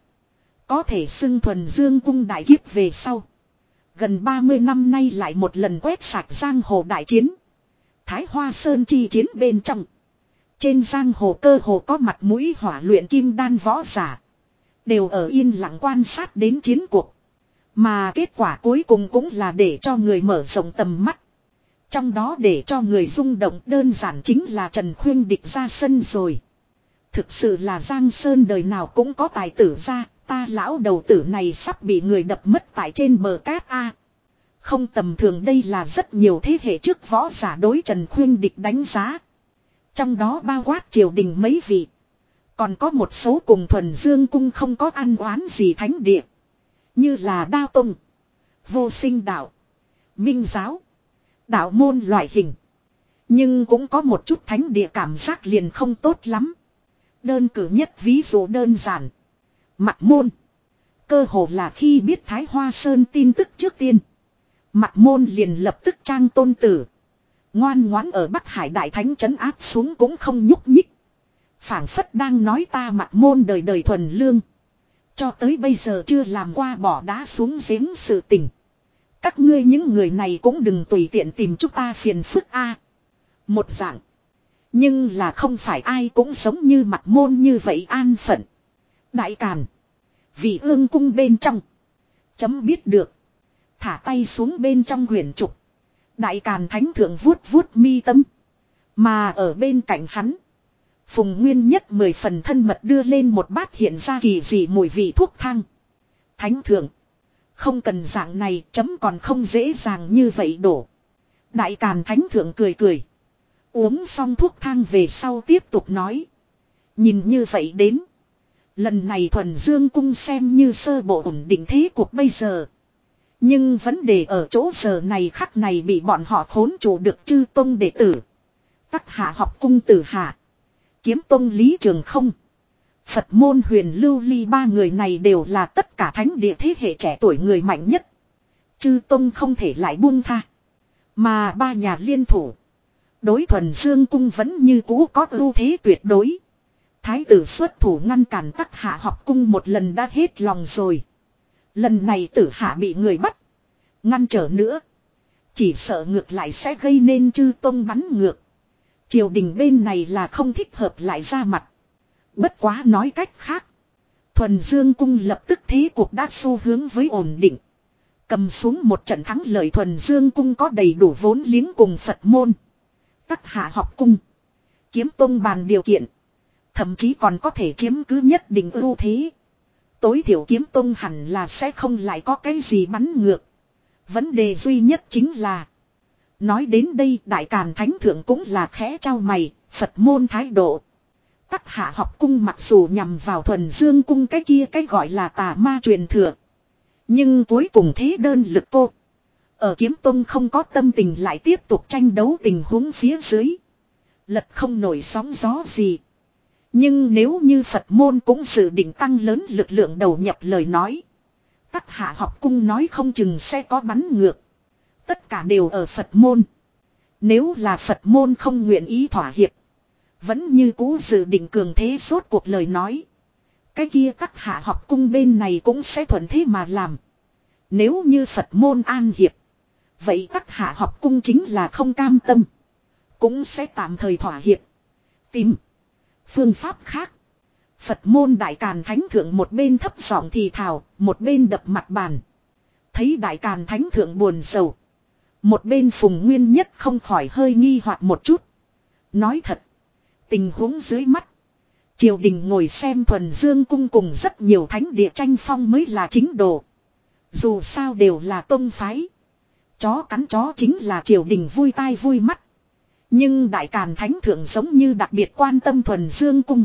Có thể xưng thuần dương cung đại kiếp về sau. Gần 30 năm nay lại một lần quét sạch giang hồ đại chiến. Thái Hoa Sơn chi chiến bên trong. Trên giang hồ cơ hồ có mặt mũi hỏa luyện kim đan võ giả. Đều ở yên lặng quan sát đến chiến cuộc. Mà kết quả cuối cùng cũng là để cho người mở rộng tầm mắt. Trong đó để cho người rung động đơn giản chính là Trần Khuyên địch ra sân rồi. Thực sự là Giang Sơn đời nào cũng có tài tử ra, ta lão đầu tử này sắp bị người đập mất tại trên bờ cát A. Không tầm thường đây là rất nhiều thế hệ trước võ giả đối Trần Khuyên địch đánh giá. Trong đó bao quát triều đình mấy vị. Còn có một số cùng thuần dương cung không có ăn oán gì thánh địa. Như là đao tông, vô sinh đạo, minh giáo, đạo môn loại hình. Nhưng cũng có một chút thánh địa cảm giác liền không tốt lắm. Đơn cử nhất ví dụ đơn giản. Mặt môn. Cơ hồ là khi biết Thái Hoa Sơn tin tức trước tiên. Mặt môn liền lập tức trang tôn tử. Ngoan ngoãn ở Bắc Hải Đại Thánh trấn áp xuống cũng không nhúc nhích phảng phất đang nói ta mặt môn đời đời thuần lương. Cho tới bây giờ chưa làm qua bỏ đá xuống giếng sự tình. Các ngươi những người này cũng đừng tùy tiện tìm chúng ta phiền phức a. Một dạng. Nhưng là không phải ai cũng sống như mặt môn như vậy an phận. Đại Càn. Vì ương cung bên trong. Chấm biết được. Thả tay xuống bên trong huyền trục. Đại Càn Thánh Thượng vuốt vuốt mi tâm. Mà ở bên cạnh hắn. Phùng Nguyên nhất mười phần thân mật đưa lên một bát hiện ra kỳ dị mùi vị thuốc thang. Thánh Thượng. Không cần dạng này, chấm còn không dễ dàng như vậy đổ. Đại Càn Thánh Thượng cười cười. Uống xong thuốc thang về sau tiếp tục nói. Nhìn như vậy đến. Lần này thuần dương cung xem như sơ bộ ổn định thế cuộc bây giờ. Nhưng vấn đề ở chỗ giờ này khắc này bị bọn họ khốn chủ được chư tông đệ tử. Tắc hạ học cung tử hạ. Kiếm tông lý trường không. Phật môn huyền lưu ly ba người này đều là tất cả thánh địa thế hệ trẻ tuổi người mạnh nhất. Chư tông không thể lại buông tha. Mà ba nhà liên thủ. Đối thuần dương cung vẫn như cũ có ưu thế tuyệt đối. Thái tử xuất thủ ngăn cản tắc hạ học cung một lần đã hết lòng rồi. Lần này tử hạ bị người bắt. Ngăn trở nữa. Chỉ sợ ngược lại sẽ gây nên chư tông bắn ngược. Triều đình bên này là không thích hợp lại ra mặt. Bất quá nói cách khác. Thuần Dương Cung lập tức thế cuộc đã xu hướng với ổn định. Cầm xuống một trận thắng lợi Thuần Dương Cung có đầy đủ vốn liếng cùng Phật môn. Tắc hạ học cung. Kiếm tông bàn điều kiện. Thậm chí còn có thể chiếm cứ nhất định ưu thế. Tối thiểu kiếm tông hẳn là sẽ không lại có cái gì bắn ngược. Vấn đề duy nhất chính là. Nói đến đây đại càn thánh thượng cũng là khẽ trao mày, Phật môn thái độ. Tắc hạ học cung mặc dù nhằm vào thuần dương cung cái kia cái gọi là tà ma truyền thừa. Nhưng cuối cùng thế đơn lực cô. Ở kiếm tông không có tâm tình lại tiếp tục tranh đấu tình huống phía dưới. Lật không nổi sóng gió gì. Nhưng nếu như Phật môn cũng dự định tăng lớn lực lượng đầu nhập lời nói. Tắc hạ học cung nói không chừng sẽ có bắn ngược. Tất cả đều ở Phật môn. Nếu là Phật môn không nguyện ý thỏa hiệp. Vẫn như cũ dự định cường thế suốt cuộc lời nói. Cái kia các hạ học cung bên này cũng sẽ thuận thế mà làm. Nếu như Phật môn an hiệp. Vậy các hạ học cung chính là không cam tâm. Cũng sẽ tạm thời thỏa hiệp. Tìm. Phương pháp khác. Phật môn đại càn thánh thượng một bên thấp giọng thì thào, một bên đập mặt bàn. Thấy đại càn thánh thượng buồn sầu. Một bên phùng nguyên nhất không khỏi hơi nghi hoặc một chút. Nói thật. Tình huống dưới mắt. Triều đình ngồi xem thuần dương cung cùng rất nhiều thánh địa tranh phong mới là chính đồ. Dù sao đều là tôn phái. Chó cắn chó chính là triều đình vui tai vui mắt. Nhưng đại càn thánh thượng giống như đặc biệt quan tâm thuần dương cung.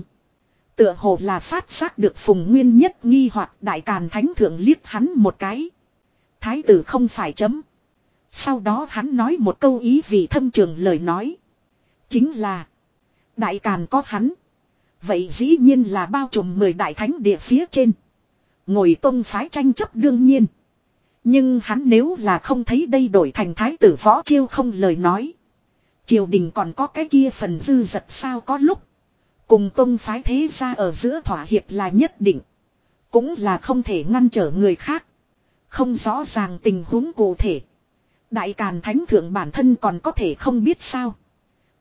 Tựa hồ là phát giác được phùng nguyên nhất nghi hoặc đại càn thánh thượng liếc hắn một cái. Thái tử không phải chấm. Sau đó hắn nói một câu ý vì thâm trường lời nói. Chính là. Đại càn có hắn. Vậy dĩ nhiên là bao trùm mười đại thánh địa phía trên. Ngồi tông phái tranh chấp đương nhiên. Nhưng hắn nếu là không thấy đây đổi thành thái tử võ chiêu không lời nói. Triều đình còn có cái kia phần dư giật sao có lúc. Cùng tông phái thế ra ở giữa thỏa hiệp là nhất định. Cũng là không thể ngăn trở người khác. Không rõ ràng tình huống cụ thể. Đại Càn Thánh Thượng bản thân còn có thể không biết sao.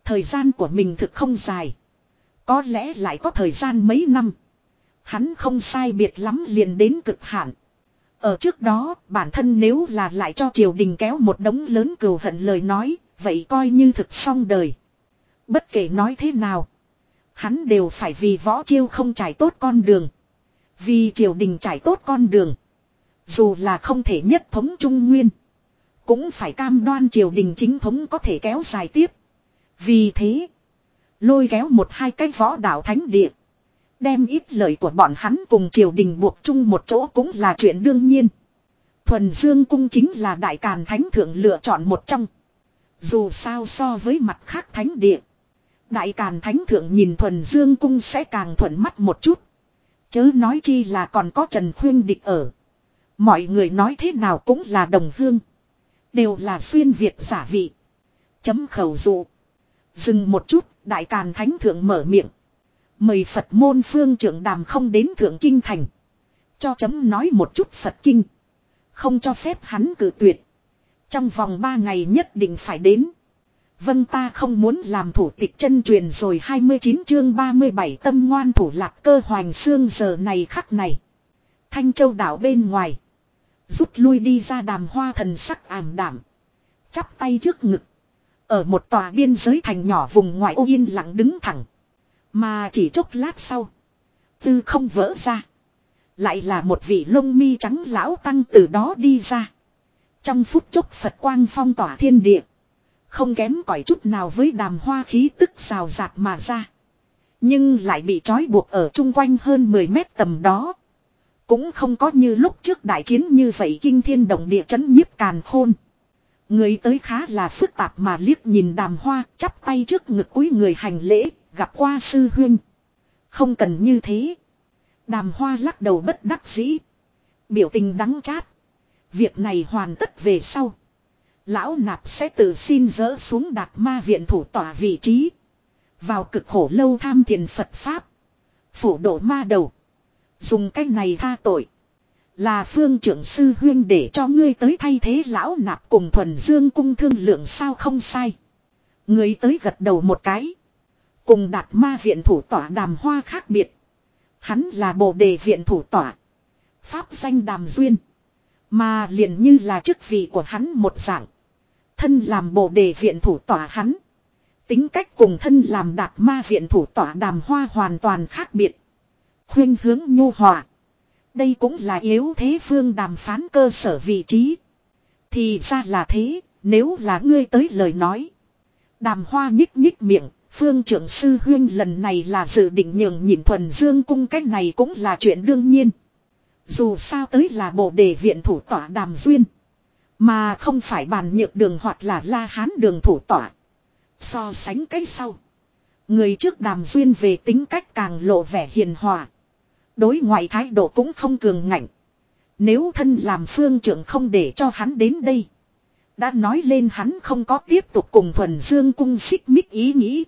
Thời gian của mình thực không dài. Có lẽ lại có thời gian mấy năm. Hắn không sai biệt lắm liền đến cực hạn. Ở trước đó, bản thân nếu là lại cho triều đình kéo một đống lớn cừu hận lời nói, vậy coi như thực xong đời. Bất kể nói thế nào, hắn đều phải vì võ chiêu không trải tốt con đường. Vì triều đình trải tốt con đường. Dù là không thể nhất thống trung nguyên. Cũng phải cam đoan triều đình chính thống có thể kéo dài tiếp. Vì thế. Lôi kéo một hai cái võ đạo thánh địa. Đem ít lời của bọn hắn cùng triều đình buộc chung một chỗ cũng là chuyện đương nhiên. Thuần Dương Cung chính là đại càn thánh thượng lựa chọn một trong. Dù sao so với mặt khác thánh địa. Đại càn thánh thượng nhìn Thuần Dương Cung sẽ càng thuận mắt một chút. Chớ nói chi là còn có Trần Khuyên Địch ở. Mọi người nói thế nào cũng là đồng hương. Đều là xuyên Việt giả vị. Chấm khẩu dụ. Dừng một chút, đại càn thánh thượng mở miệng. Mời Phật môn phương trưởng đàm không đến thượng kinh thành. Cho chấm nói một chút Phật kinh. Không cho phép hắn cử tuyệt. Trong vòng ba ngày nhất định phải đến. Vâng ta không muốn làm thủ tịch chân truyền rồi 29 chương 37 tâm ngoan thủ lạc cơ hoành xương giờ này khắc này. Thanh châu đảo bên ngoài. Rút lui đi ra đàm hoa thần sắc ảm đảm. Chắp tay trước ngực. Ở một tòa biên giới thành nhỏ vùng ngoại ô yên lặng đứng thẳng. Mà chỉ chốc lát sau. Tư không vỡ ra. Lại là một vị lông mi trắng lão tăng từ đó đi ra. Trong phút chốc Phật quang phong tỏa thiên địa. Không kém cỏi chút nào với đàm hoa khí tức xào giạt mà ra. Nhưng lại bị trói buộc ở chung quanh hơn 10 mét tầm đó. Cũng không có như lúc trước đại chiến như vậy kinh thiên động địa chấn nhiếp càn khôn. Người tới khá là phức tạp mà liếc nhìn đàm hoa, chắp tay trước ngực cúi người hành lễ, gặp qua sư huyên Không cần như thế. Đàm hoa lắc đầu bất đắc dĩ. Biểu tình đắng chát. Việc này hoàn tất về sau. Lão nạp sẽ tự xin dỡ xuống đạt ma viện thủ tỏa vị trí. Vào cực khổ lâu tham thiền Phật Pháp. Phủ độ ma đầu. Dùng cách này tha tội. Là phương trưởng sư huyên để cho ngươi tới thay thế lão nạp cùng thuần dương cung thương lượng sao không sai. Ngươi tới gật đầu một cái. Cùng đạt ma viện thủ tỏa đàm hoa khác biệt. Hắn là bộ đề viện thủ tỏa. Pháp danh đàm duyên. Mà liền như là chức vị của hắn một dạng. Thân làm bộ đề viện thủ tỏa hắn. Tính cách cùng thân làm đạt ma viện thủ tỏa đàm hoa hoàn toàn khác biệt. Khuyên hướng nhu hòa. Đây cũng là yếu thế phương đàm phán cơ sở vị trí. Thì ra là thế, nếu là ngươi tới lời nói. Đàm hoa nhích nhích miệng, phương trưởng sư huyên lần này là dự định nhường nhìn thuần dương cung cách này cũng là chuyện đương nhiên. Dù sao tới là bộ đề viện thủ tỏa đàm duyên. Mà không phải bàn nhược đường hoặc là la hán đường thủ tỏa. So sánh cái sau. Người trước đàm duyên về tính cách càng lộ vẻ hiền hòa. Đối ngoại thái độ cũng không cường ngạnh. Nếu thân làm phương trưởng không để cho hắn đến đây. Đã nói lên hắn không có tiếp tục cùng thuần dương cung xích mích ý nghĩ.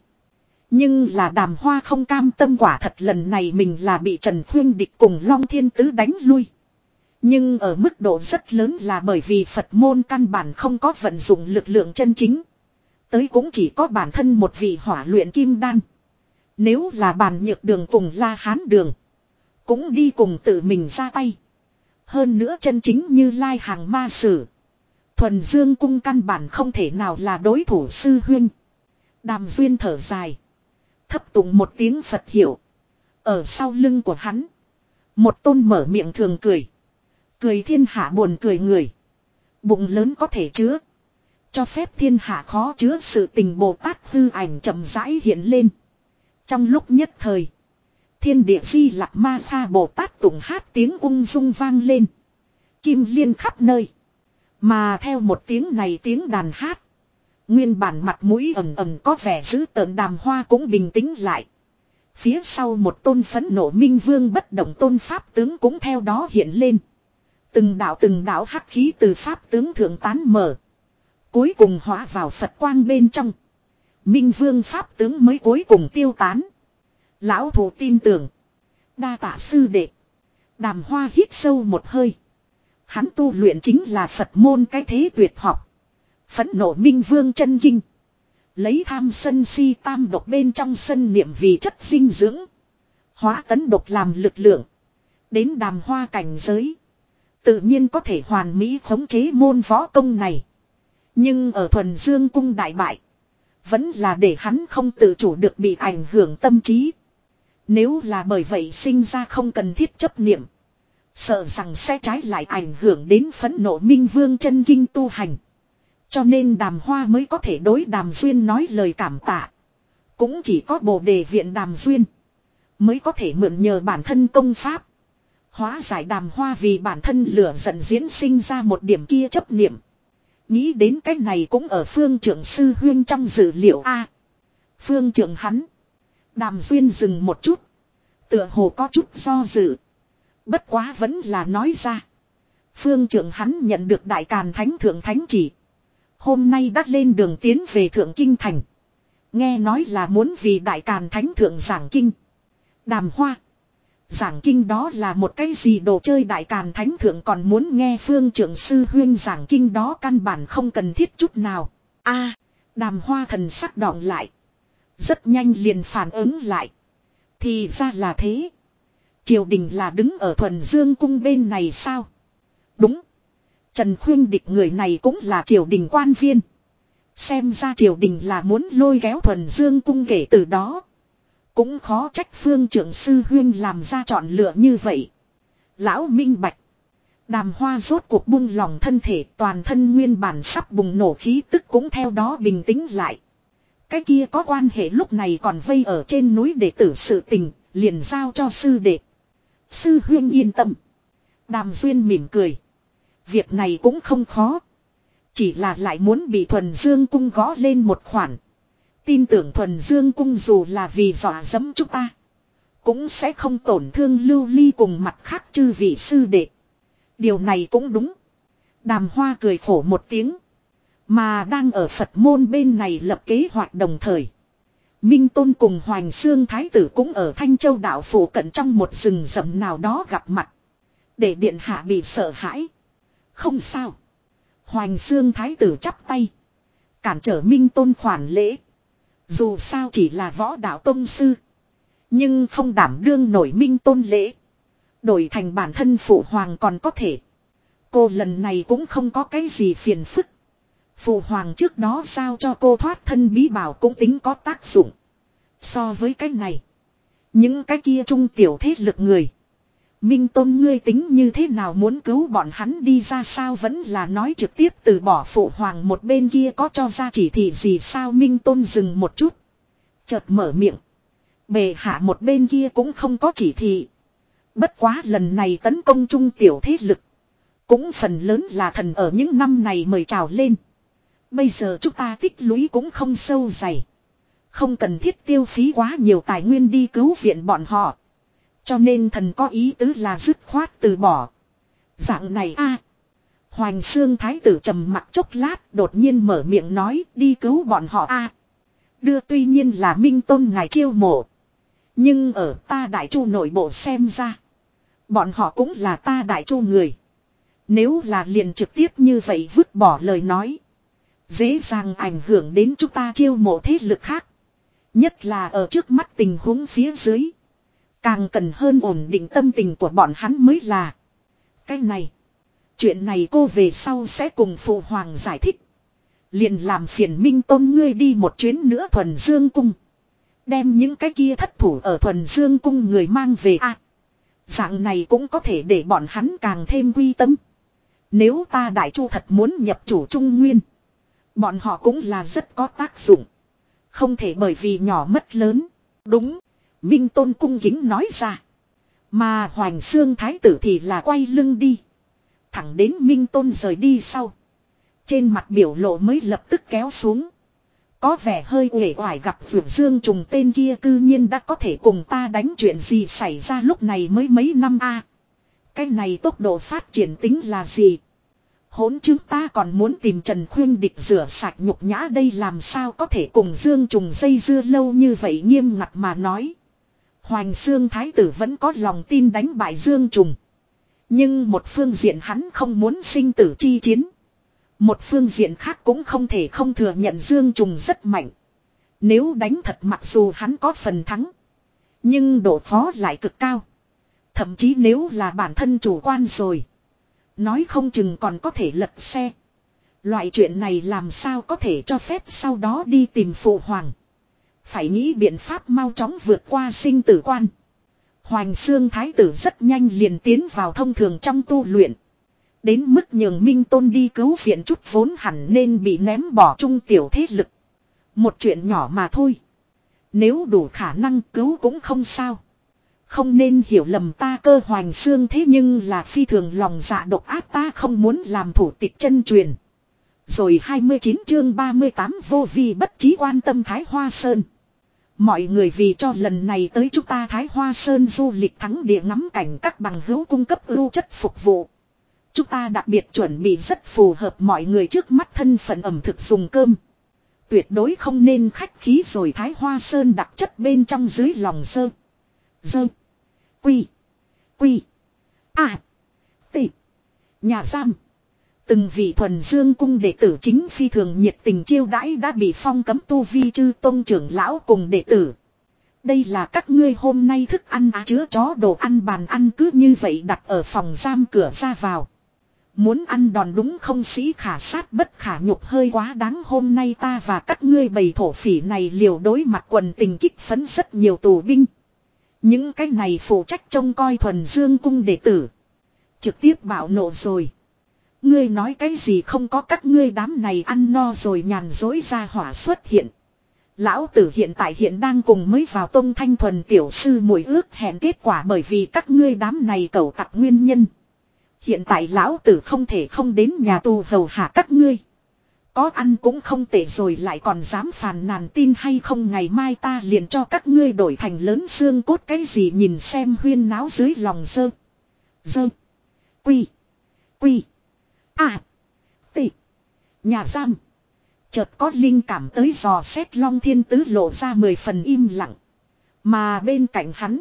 Nhưng là đàm hoa không cam tâm quả thật lần này mình là bị Trần Khuyên địch cùng Long Thiên Tứ đánh lui. Nhưng ở mức độ rất lớn là bởi vì Phật môn căn bản không có vận dụng lực lượng chân chính. Tới cũng chỉ có bản thân một vị hỏa luyện kim đan. Nếu là bàn nhược đường cùng la hán đường. Cũng đi cùng tự mình ra tay. Hơn nữa chân chính như lai hàng ma sử. Thuần dương cung căn bản không thể nào là đối thủ sư huyên. Đàm duyên thở dài. Thấp tụng một tiếng Phật hiệu. Ở sau lưng của hắn. Một tôn mở miệng thường cười. Cười thiên hạ buồn cười người. Bụng lớn có thể chứa. Cho phép thiên hạ khó chứa sự tình Bồ Tát hư ảnh chậm rãi hiện lên. Trong lúc nhất thời. Thiên địa di lạc ma pha Bồ Tát tụng hát tiếng ung dung vang lên. Kim liên khắp nơi. Mà theo một tiếng này tiếng đàn hát. Nguyên bản mặt mũi ẩm ẩm có vẻ dữ tợn đàm hoa cũng bình tĩnh lại. Phía sau một tôn phấn nộ minh vương bất động tôn pháp tướng cũng theo đó hiện lên. Từng đạo từng đạo hắc khí từ pháp tướng thượng tán mở. Cuối cùng hóa vào Phật quang bên trong. Minh vương pháp tướng mới cuối cùng tiêu tán. Lão thủ tin tưởng. Đa tạ sư đệ. Đàm hoa hít sâu một hơi. Hắn tu luyện chính là Phật môn cái thế tuyệt học. Phẫn nộ minh vương chân kinh. Lấy tham sân si tam độc bên trong sân niệm vì chất dinh dưỡng. Hóa tấn độc làm lực lượng. Đến đàm hoa cảnh giới. Tự nhiên có thể hoàn mỹ khống chế môn võ công này. Nhưng ở thuần dương cung đại bại. Vẫn là để hắn không tự chủ được bị ảnh hưởng tâm trí. Nếu là bởi vậy sinh ra không cần thiết chấp niệm. Sợ rằng sẽ trái lại ảnh hưởng đến phấn nộ minh vương chân kinh tu hành. Cho nên đàm hoa mới có thể đối đàm duyên nói lời cảm tạ. Cũng chỉ có bồ đề viện đàm duyên. Mới có thể mượn nhờ bản thân công pháp. Hóa giải đàm hoa vì bản thân lửa giận diễn sinh ra một điểm kia chấp niệm. Nghĩ đến cái này cũng ở phương trưởng sư huyên trong dữ liệu A. phương trưởng hắn. Đàm duyên dừng một chút. Tựa hồ có chút do dự. Bất quá vẫn là nói ra. Phương trưởng hắn nhận được đại càn thánh thượng thánh chỉ. Hôm nay đã lên đường tiến về thượng kinh thành. Nghe nói là muốn vì đại càn thánh thượng giảng kinh. Đàm hoa. Giảng kinh đó là một cái gì đồ chơi đại càn thánh thượng còn muốn nghe phương trưởng sư huyên giảng kinh đó căn bản không cần thiết chút nào. a đàm hoa thần sắc đọng lại. Rất nhanh liền phản ứng lại. Thì ra là thế. Triều đình là đứng ở thuần dương cung bên này sao? Đúng. Trần Khuyên Địch người này cũng là triều đình quan viên. Xem ra triều đình là muốn lôi kéo thuần dương cung kể từ đó. Cũng khó trách phương trưởng sư huyên làm ra chọn lựa như vậy. Lão minh bạch. Đàm hoa rốt cuộc buông lòng thân thể, toàn thân nguyên bản sắp bùng nổ khí tức cũng theo đó bình tĩnh lại. Cái kia có quan hệ lúc này còn vây ở trên núi để tử sự tình, liền giao cho sư đệ. Sư huyên yên tâm. Đàm duyên mỉm cười. Việc này cũng không khó. Chỉ là lại muốn bị thuần dương cung gõ lên một khoản. Tin tưởng thuần dương cung dù là vì dọa dẫm chúng ta. Cũng sẽ không tổn thương lưu ly cùng mặt khác chư vị sư đệ. Điều này cũng đúng. Đàm hoa cười khổ một tiếng. Mà đang ở Phật môn bên này lập kế hoạch đồng thời. Minh Tôn cùng Hoành Xương Thái tử cũng ở Thanh Châu đảo phủ cận trong một rừng rậm nào đó gặp mặt. Để điện hạ bị sợ hãi. Không sao. Hoành Xương Thái tử chắp tay. Cản trở Minh Tôn khoản lễ. Dù sao chỉ là võ đạo tông sư. Nhưng không đảm đương nổi Minh Tôn lễ. Đổi thành bản thân phụ hoàng còn có thể. Cô lần này cũng không có cái gì phiền phức. Phụ hoàng trước đó sao cho cô thoát thân bí bảo cũng tính có tác dụng. So với cái này. Những cái kia trung tiểu thế lực người. Minh Tôn ngươi tính như thế nào muốn cứu bọn hắn đi ra sao vẫn là nói trực tiếp từ bỏ phụ hoàng một bên kia có cho ra chỉ thị gì sao Minh Tôn dừng một chút. Chợt mở miệng. Bề hạ một bên kia cũng không có chỉ thị. Bất quá lần này tấn công trung tiểu thế lực. Cũng phần lớn là thần ở những năm này mời trào lên. Bây giờ chúng ta tích lũy cũng không sâu dày. Không cần thiết tiêu phí quá nhiều tài nguyên đi cứu viện bọn họ. Cho nên thần có ý tứ là dứt khoát từ bỏ. Dạng này a Hoành xương thái tử trầm mặt chốc lát, đột nhiên mở miệng nói, đi cứu bọn họ a Đưa tuy nhiên là minh tôn ngài chiêu mộ. Nhưng ở ta đại chu nội bộ xem ra. Bọn họ cũng là ta đại chu người. Nếu là liền trực tiếp như vậy vứt bỏ lời nói. Dễ dàng ảnh hưởng đến chúng ta chiêu mộ thế lực khác. Nhất là ở trước mắt tình huống phía dưới. Càng cần hơn ổn định tâm tình của bọn hắn mới là. Cái này. Chuyện này cô về sau sẽ cùng phụ hoàng giải thích. Liền làm phiền minh tôn ngươi đi một chuyến nữa thuần dương cung. Đem những cái kia thất thủ ở thuần dương cung người mang về a Dạng này cũng có thể để bọn hắn càng thêm quy tâm. Nếu ta đại chu thật muốn nhập chủ trung nguyên. Bọn họ cũng là rất có tác dụng. Không thể bởi vì nhỏ mất lớn. Đúng. Minh Tôn cung kính nói ra. Mà Hoành Sương Thái tử thì là quay lưng đi. Thẳng đến Minh Tôn rời đi sau. Trên mặt biểu lộ mới lập tức kéo xuống. Có vẻ hơi uể oải gặp Phượng dương trùng tên kia cư nhiên đã có thể cùng ta đánh chuyện gì xảy ra lúc này mới mấy năm a Cái này tốc độ phát triển tính là gì? Hỗn chứng ta còn muốn tìm Trần Khuyên địch rửa sạch nhục nhã đây làm sao có thể cùng Dương Trùng dây dưa lâu như vậy nghiêm ngặt mà nói. Hoành Sương Thái tử vẫn có lòng tin đánh bại Dương Trùng. Nhưng một phương diện hắn không muốn sinh tử chi chiến. Một phương diện khác cũng không thể không thừa nhận Dương Trùng rất mạnh. Nếu đánh thật mặc dù hắn có phần thắng. Nhưng độ khó lại cực cao. Thậm chí nếu là bản thân chủ quan rồi. Nói không chừng còn có thể lật xe. Loại chuyện này làm sao có thể cho phép sau đó đi tìm phụ hoàng. Phải nghĩ biện pháp mau chóng vượt qua sinh tử quan. Hoành xương thái tử rất nhanh liền tiến vào thông thường trong tu luyện. Đến mức nhường Minh Tôn đi cứu viện chút vốn hẳn nên bị ném bỏ trung tiểu thế lực. Một chuyện nhỏ mà thôi. Nếu đủ khả năng cứu cũng không sao. Không nên hiểu lầm ta cơ hoành xương thế nhưng là phi thường lòng dạ độc ác ta không muốn làm thủ tịch chân truyền. Rồi 29 chương 38 vô vi bất trí quan tâm Thái Hoa Sơn. Mọi người vì cho lần này tới chúng ta Thái Hoa Sơn du lịch thắng địa ngắm cảnh các bằng hữu cung cấp ưu chất phục vụ. Chúng ta đặc biệt chuẩn bị rất phù hợp mọi người trước mắt thân phận ẩm thực dùng cơm. Tuyệt đối không nên khách khí rồi Thái Hoa Sơn đặc chất bên trong dưới lòng sơ. Dơ. Quy. Quy. À. Tị. Nhà giam. Từng vị thuần dương cung đệ tử chính phi thường nhiệt tình chiêu đãi đã bị phong cấm tu vi chư tôn trưởng lão cùng đệ tử. Đây là các ngươi hôm nay thức ăn á chứa chó đồ ăn bàn ăn cứ như vậy đặt ở phòng giam cửa ra vào. Muốn ăn đòn đúng không sĩ khả sát bất khả nhục hơi quá đáng hôm nay ta và các ngươi bầy thổ phỉ này liều đối mặt quần tình kích phấn rất nhiều tù binh. Những cái này phụ trách trông coi thuần dương cung đệ tử. Trực tiếp bảo nộ rồi. Ngươi nói cái gì không có các ngươi đám này ăn no rồi nhàn dối ra hỏa xuất hiện. Lão tử hiện tại hiện đang cùng mới vào tông thanh thuần tiểu sư mùi ước hẹn kết quả bởi vì các ngươi đám này cầu tặc nguyên nhân. Hiện tại lão tử không thể không đến nhà tù hầu hạ các ngươi. Có ăn cũng không tệ rồi lại còn dám phàn nàn tin hay không ngày mai ta liền cho các ngươi đổi thành lớn xương cốt cái gì nhìn xem huyên náo dưới lòng dơ. Dơ. Quy. Quy. À. Tị. Nhà giam. Chợt có linh cảm tới dò xét long thiên tứ lộ ra mười phần im lặng. Mà bên cạnh hắn.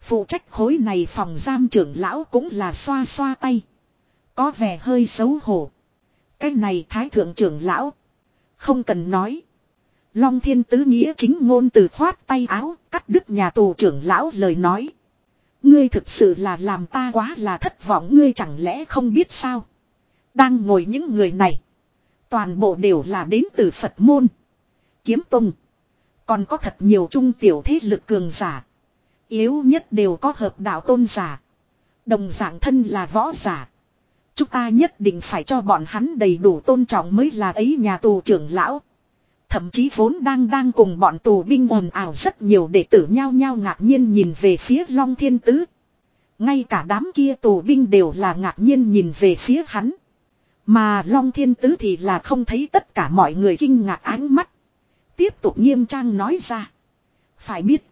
Phụ trách khối này phòng giam trưởng lão cũng là xoa xoa tay. Có vẻ hơi xấu hổ. Cái này thái thượng trưởng lão. Không cần nói. Long thiên tứ nghĩa chính ngôn từ khoát tay áo, cắt đứt nhà tù trưởng lão lời nói. Ngươi thực sự là làm ta quá là thất vọng ngươi chẳng lẽ không biết sao. Đang ngồi những người này. Toàn bộ đều là đến từ Phật môn. Kiếm Tông. Còn có thật nhiều trung tiểu thế lực cường giả. Yếu nhất đều có hợp đạo tôn giả. Đồng dạng thân là võ giả. Chúng ta nhất định phải cho bọn hắn đầy đủ tôn trọng mới là ấy nhà tù trưởng lão. Thậm chí vốn đang đang cùng bọn tù binh ồn ào rất nhiều đệ tử nhao nhao ngạc nhiên nhìn về phía Long Thiên Tứ. Ngay cả đám kia tù binh đều là ngạc nhiên nhìn về phía hắn. Mà Long Thiên Tứ thì là không thấy tất cả mọi người kinh ngạc ánh mắt. Tiếp tục nghiêm trang nói ra. Phải biết.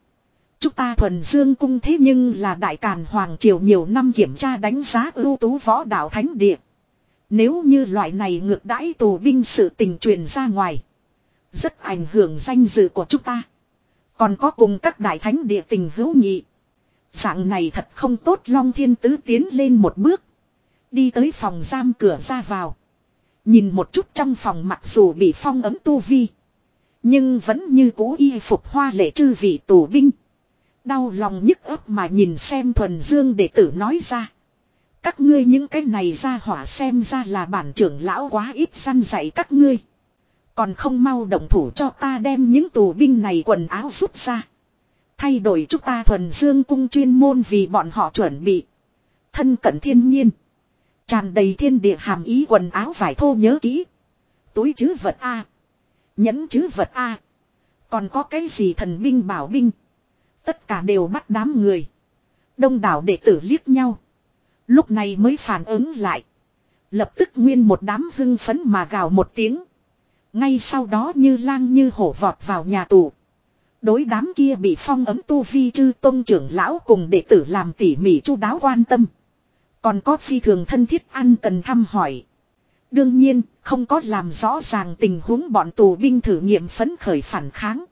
Chúng ta thuần dương cung thế nhưng là đại càn hoàng triều nhiều năm kiểm tra đánh giá ưu tú võ đạo thánh địa. Nếu như loại này ngược đãi tù binh sự tình truyền ra ngoài. Rất ảnh hưởng danh dự của chúng ta. Còn có cùng các đại thánh địa tình hữu nhị. Dạng này thật không tốt, Long Thiên Tứ tiến lên một bước. Đi tới phòng giam cửa ra vào. Nhìn một chút trong phòng mặc dù bị phong ấm tu vi. Nhưng vẫn như cố y phục hoa lệ chư vị tù binh. Đau lòng nhức ấp mà nhìn xem thuần dương đệ tử nói ra. Các ngươi những cái này ra hỏa xem ra là bản trưởng lão quá ít săn dạy các ngươi. Còn không mau động thủ cho ta đem những tù binh này quần áo rút ra. Thay đổi chúng ta thuần dương cung chuyên môn vì bọn họ chuẩn bị. Thân cận thiên nhiên. Tràn đầy thiên địa hàm ý quần áo vải thô nhớ kỹ. Túi chứ vật A. Nhẫn chứ vật A. Còn có cái gì thần binh bảo binh. Tất cả đều bắt đám người. Đông đảo đệ tử liếc nhau. Lúc này mới phản ứng lại. Lập tức nguyên một đám hưng phấn mà gào một tiếng. Ngay sau đó như lang như hổ vọt vào nhà tù. Đối đám kia bị phong ấm tu vi chư tôn trưởng lão cùng đệ tử làm tỉ mỉ chu đáo quan tâm. Còn có phi thường thân thiết ăn cần thăm hỏi. Đương nhiên, không có làm rõ ràng tình huống bọn tù binh thử nghiệm phấn khởi phản kháng.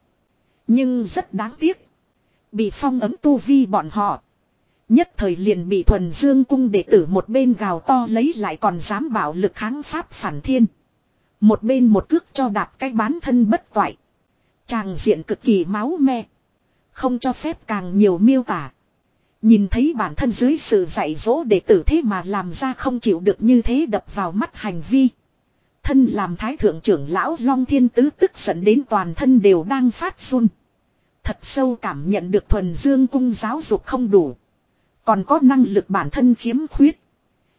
Nhưng rất đáng tiếc. Bị phong ấm tu vi bọn họ. Nhất thời liền bị thuần dương cung đệ tử một bên gào to lấy lại còn dám bảo lực kháng pháp phản thiên. Một bên một cước cho đạp cái bán thân bất toại. Tràng diện cực kỳ máu me. Không cho phép càng nhiều miêu tả. Nhìn thấy bản thân dưới sự dạy dỗ đệ tử thế mà làm ra không chịu được như thế đập vào mắt hành vi. Thân làm thái thượng trưởng lão Long Thiên Tứ tức giận đến toàn thân đều đang phát run. Thật sâu cảm nhận được thuần dương cung giáo dục không đủ. Còn có năng lực bản thân khiếm khuyết.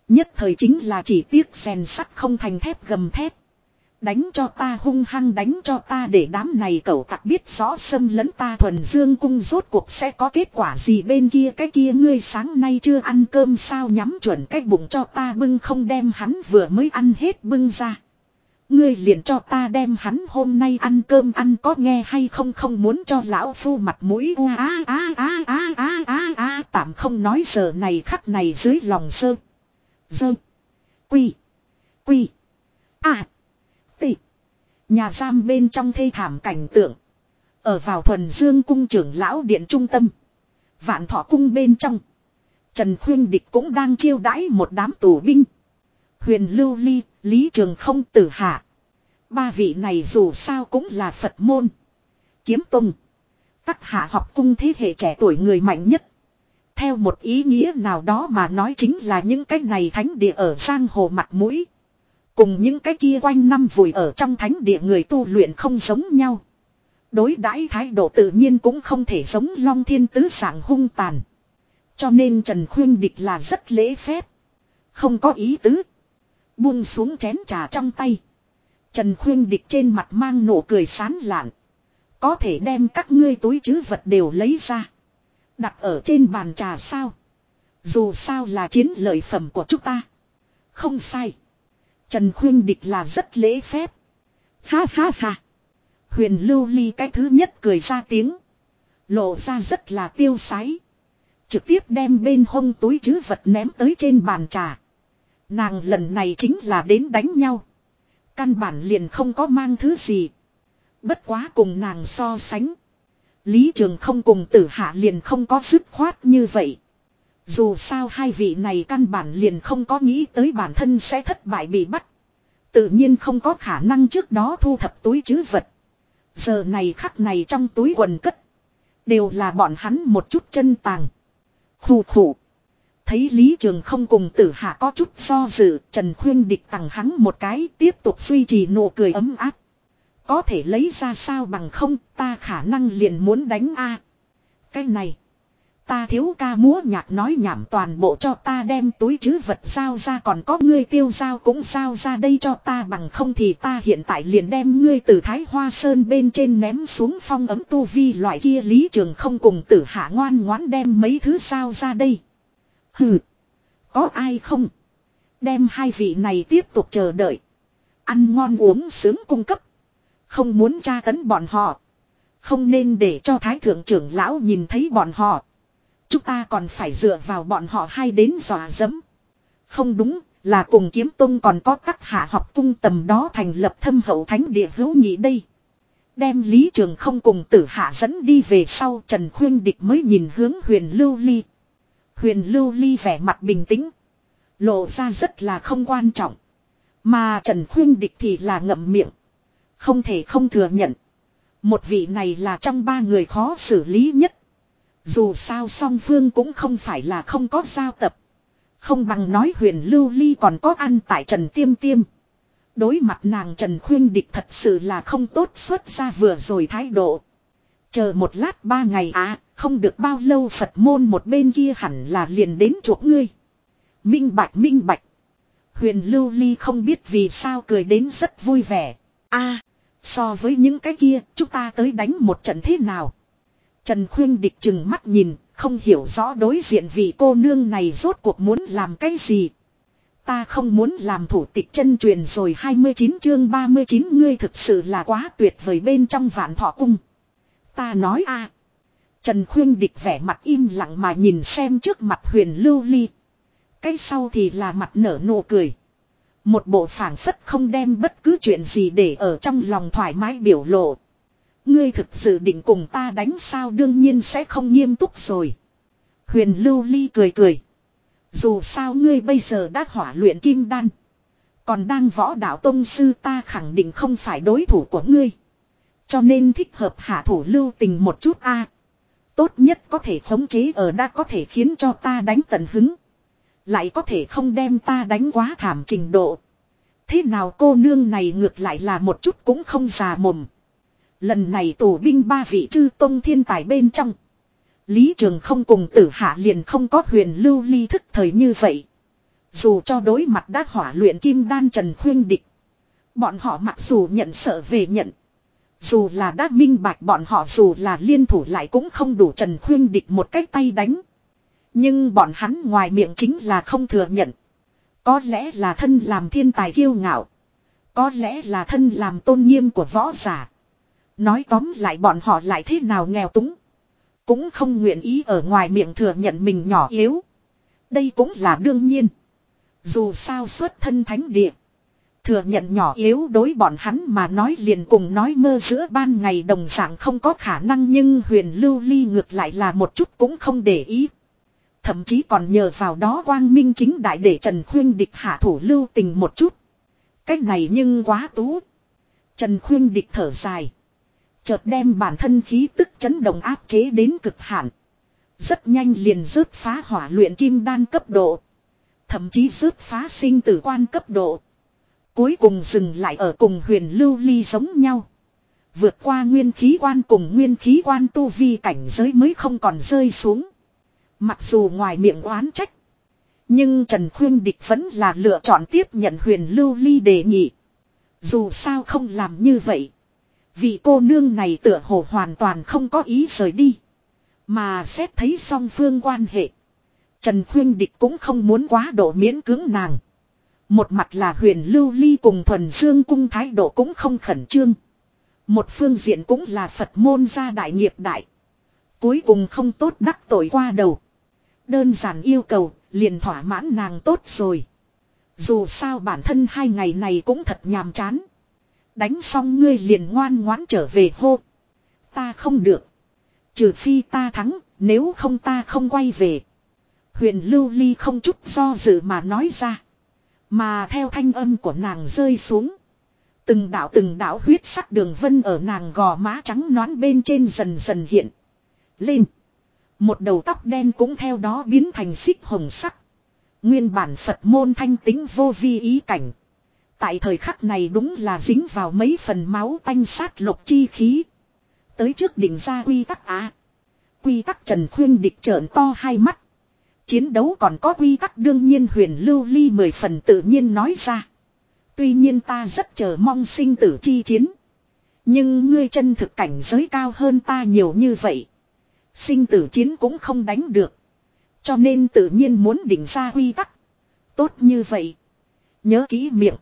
Nhất thời chính là chỉ tiếc rèn sắt không thành thép gầm thép. Đánh cho ta hung hăng đánh cho ta để đám này cậu tặc biết rõ xâm lấn ta thuần dương cung rốt cuộc sẽ có kết quả gì bên kia cái kia ngươi sáng nay chưa ăn cơm sao nhắm chuẩn cái bụng cho ta bưng không đem hắn vừa mới ăn hết bưng ra. Ngươi liền cho ta đem hắn hôm nay ăn cơm ăn có nghe hay không không muốn cho lão phu mặt mũi u á á á á á á á tạm không nói giờ này khắc này dưới lòng sơ. Dơ. Quy. Quy. À. Tị. Nhà giam bên trong thê thảm cảnh tượng. Ở vào thuần dương cung trưởng lão điện trung tâm. Vạn thọ cung bên trong. Trần Khuyên Địch cũng đang chiêu đãi một đám tù binh. Huyền Lưu Ly, Lý Trường không tử hạ. Ba vị này dù sao cũng là Phật môn. Kiếm Tông, Tắc hạ học cung thế hệ trẻ tuổi người mạnh nhất. Theo một ý nghĩa nào đó mà nói chính là những cái này thánh địa ở sang hồ mặt mũi. Cùng những cái kia quanh năm vùi ở trong thánh địa người tu luyện không giống nhau. Đối đãi thái độ tự nhiên cũng không thể giống long thiên tứ sảng hung tàn. Cho nên Trần Khuyên Địch là rất lễ phép. Không có ý tứ. Buông xuống chén trà trong tay. Trần Khuyên Địch trên mặt mang nụ cười sán lạn. Có thể đem các ngươi túi chứ vật đều lấy ra. Đặt ở trên bàn trà sao. Dù sao là chiến lợi phẩm của chúng ta. Không sai. Trần Khuyên Địch là rất lễ phép. Ha ha ha. Huyền Lưu Ly cái thứ nhất cười ra tiếng. Lộ ra rất là tiêu sái. Trực tiếp đem bên hông túi chứ vật ném tới trên bàn trà. Nàng lần này chính là đến đánh nhau. Căn bản liền không có mang thứ gì. Bất quá cùng nàng so sánh. Lý Trường không cùng tử hạ liền không có dứt khoát như vậy. Dù sao hai vị này căn bản liền không có nghĩ tới bản thân sẽ thất bại bị bắt. Tự nhiên không có khả năng trước đó thu thập túi chứ vật. Giờ này khắc này trong túi quần cất. Đều là bọn hắn một chút chân tàng. Khủ khủ. Thấy Lý Trường không cùng tử hạ có chút do dự, Trần Khuyên địch tặng hắn một cái tiếp tục duy trì nụ cười ấm áp. Có thể lấy ra sao bằng không, ta khả năng liền muốn đánh a. Cái này, ta thiếu ca múa nhạc nói nhảm toàn bộ cho ta đem túi chứ vật sao ra còn có ngươi tiêu sao cũng sao ra đây cho ta bằng không thì ta hiện tại liền đem ngươi từ Thái Hoa Sơn bên trên ném xuống phong ấm tu vi loại kia lý trường không cùng tử hạ ngoan ngoãn đem mấy thứ sao ra đây. Hừ. Có ai không? Đem hai vị này tiếp tục chờ đợi. Ăn ngon uống sướng cung cấp. Không muốn tra tấn bọn họ. Không nên để cho thái thượng trưởng lão nhìn thấy bọn họ. Chúng ta còn phải dựa vào bọn họ hay đến dò dẫm. Không đúng, là cùng kiếm tung còn có các hạ học cung tầm đó thành lập thâm hậu thánh địa hữu nhị đây. Đem lý trường không cùng tử hạ dẫn đi về sau Trần Khuyên Địch mới nhìn hướng huyền lưu ly. Huyền lưu ly vẻ mặt bình tĩnh. Lộ ra rất là không quan trọng. Mà Trần Khuyên Địch thì là ngậm miệng. Không thể không thừa nhận. Một vị này là trong ba người khó xử lý nhất. Dù sao song phương cũng không phải là không có giao tập. Không bằng nói huyền lưu ly còn có ăn tại Trần Tiêm Tiêm. Đối mặt nàng Trần Khuyên Địch thật sự là không tốt xuất ra vừa rồi thái độ. Chờ một lát ba ngày à, không được bao lâu Phật môn một bên kia hẳn là liền đến chuộc ngươi. Minh bạch minh bạch. Huyền Lưu Ly không biết vì sao cười đến rất vui vẻ. a so với những cái kia, chúng ta tới đánh một trận thế nào? Trần Khuyên địch chừng mắt nhìn, không hiểu rõ đối diện vì cô nương này rốt cuộc muốn làm cái gì. Ta không muốn làm thủ tịch chân truyền rồi 29 chương 39 ngươi thực sự là quá tuyệt vời bên trong vạn thọ cung. Ta nói a Trần Khuyên địch vẻ mặt im lặng mà nhìn xem trước mặt huyền lưu ly. Cái sau thì là mặt nở nụ cười. Một bộ phảng phất không đem bất cứ chuyện gì để ở trong lòng thoải mái biểu lộ. Ngươi thực sự định cùng ta đánh sao đương nhiên sẽ không nghiêm túc rồi. Huyền lưu ly cười cười. Dù sao ngươi bây giờ đã hỏa luyện kim đan. Còn đang võ đạo tông sư ta khẳng định không phải đối thủ của ngươi. Cho nên thích hợp hạ thủ lưu tình một chút a. Tốt nhất có thể khống chế ở đã có thể khiến cho ta đánh tận hứng. Lại có thể không đem ta đánh quá thảm trình độ. Thế nào cô nương này ngược lại là một chút cũng không già mồm. Lần này tù binh ba vị chư tông thiên tài bên trong. Lý Trường không cùng tử hạ liền không có huyền lưu ly thức thời như vậy. Dù cho đối mặt đã hỏa luyện kim đan trần khuyên địch. Bọn họ mặc dù nhận sợ về nhận. Dù là đã minh bạch bọn họ dù là liên thủ lại cũng không đủ trần khuyên địch một cách tay đánh. Nhưng bọn hắn ngoài miệng chính là không thừa nhận. Có lẽ là thân làm thiên tài kiêu ngạo. Có lẽ là thân làm tôn nghiêm của võ giả. Nói tóm lại bọn họ lại thế nào nghèo túng. Cũng không nguyện ý ở ngoài miệng thừa nhận mình nhỏ yếu. Đây cũng là đương nhiên. Dù sao xuất thân thánh địa. Thừa nhận nhỏ yếu đối bọn hắn mà nói liền cùng nói mơ giữa ban ngày đồng dạng không có khả năng nhưng huyền lưu ly ngược lại là một chút cũng không để ý. Thậm chí còn nhờ vào đó quang minh chính đại để Trần Khuyên Địch hạ thủ lưu tình một chút. Cách này nhưng quá tú. Trần Khuyên Địch thở dài. Chợt đem bản thân khí tức chấn động áp chế đến cực hạn. Rất nhanh liền rớt phá hỏa luyện kim đan cấp độ. Thậm chí rớt phá sinh tử quan cấp độ. Cuối cùng dừng lại ở cùng huyền lưu ly giống nhau. Vượt qua nguyên khí quan cùng nguyên khí quan tu vi cảnh giới mới không còn rơi xuống. Mặc dù ngoài miệng oán trách. Nhưng Trần Khuyên Địch vẫn là lựa chọn tiếp nhận huyền lưu ly đề nghị. Dù sao không làm như vậy. Vị cô nương này tựa hồ hoàn toàn không có ý rời đi. Mà xét thấy song phương quan hệ. Trần Khuyên Địch cũng không muốn quá độ miễn cưỡng nàng. Một mặt là huyền lưu ly cùng thuần dương cung thái độ cũng không khẩn trương. Một phương diện cũng là Phật môn gia đại nghiệp đại. Cuối cùng không tốt đắc tội qua đầu. Đơn giản yêu cầu, liền thỏa mãn nàng tốt rồi. Dù sao bản thân hai ngày này cũng thật nhàm chán. Đánh xong ngươi liền ngoan ngoãn trở về hô. Ta không được. Trừ phi ta thắng, nếu không ta không quay về. Huyền lưu ly không chút do dự mà nói ra. Mà theo thanh âm của nàng rơi xuống. Từng đạo từng đạo huyết sắc đường vân ở nàng gò má trắng nón bên trên dần dần hiện. Lên. Một đầu tóc đen cũng theo đó biến thành xích hồng sắc. Nguyên bản Phật môn thanh tính vô vi ý cảnh. Tại thời khắc này đúng là dính vào mấy phần máu tanh sát lục chi khí. Tới trước đỉnh ra quy tắc á. Quy tắc Trần Khuyên địch trợn to hai mắt. Chiến đấu còn có quy tắc đương nhiên huyền lưu ly mười phần tự nhiên nói ra. Tuy nhiên ta rất chờ mong sinh tử chi chiến. Nhưng ngươi chân thực cảnh giới cao hơn ta nhiều như vậy. Sinh tử chiến cũng không đánh được. Cho nên tự nhiên muốn định ra quy tắc. Tốt như vậy. Nhớ kỹ miệng.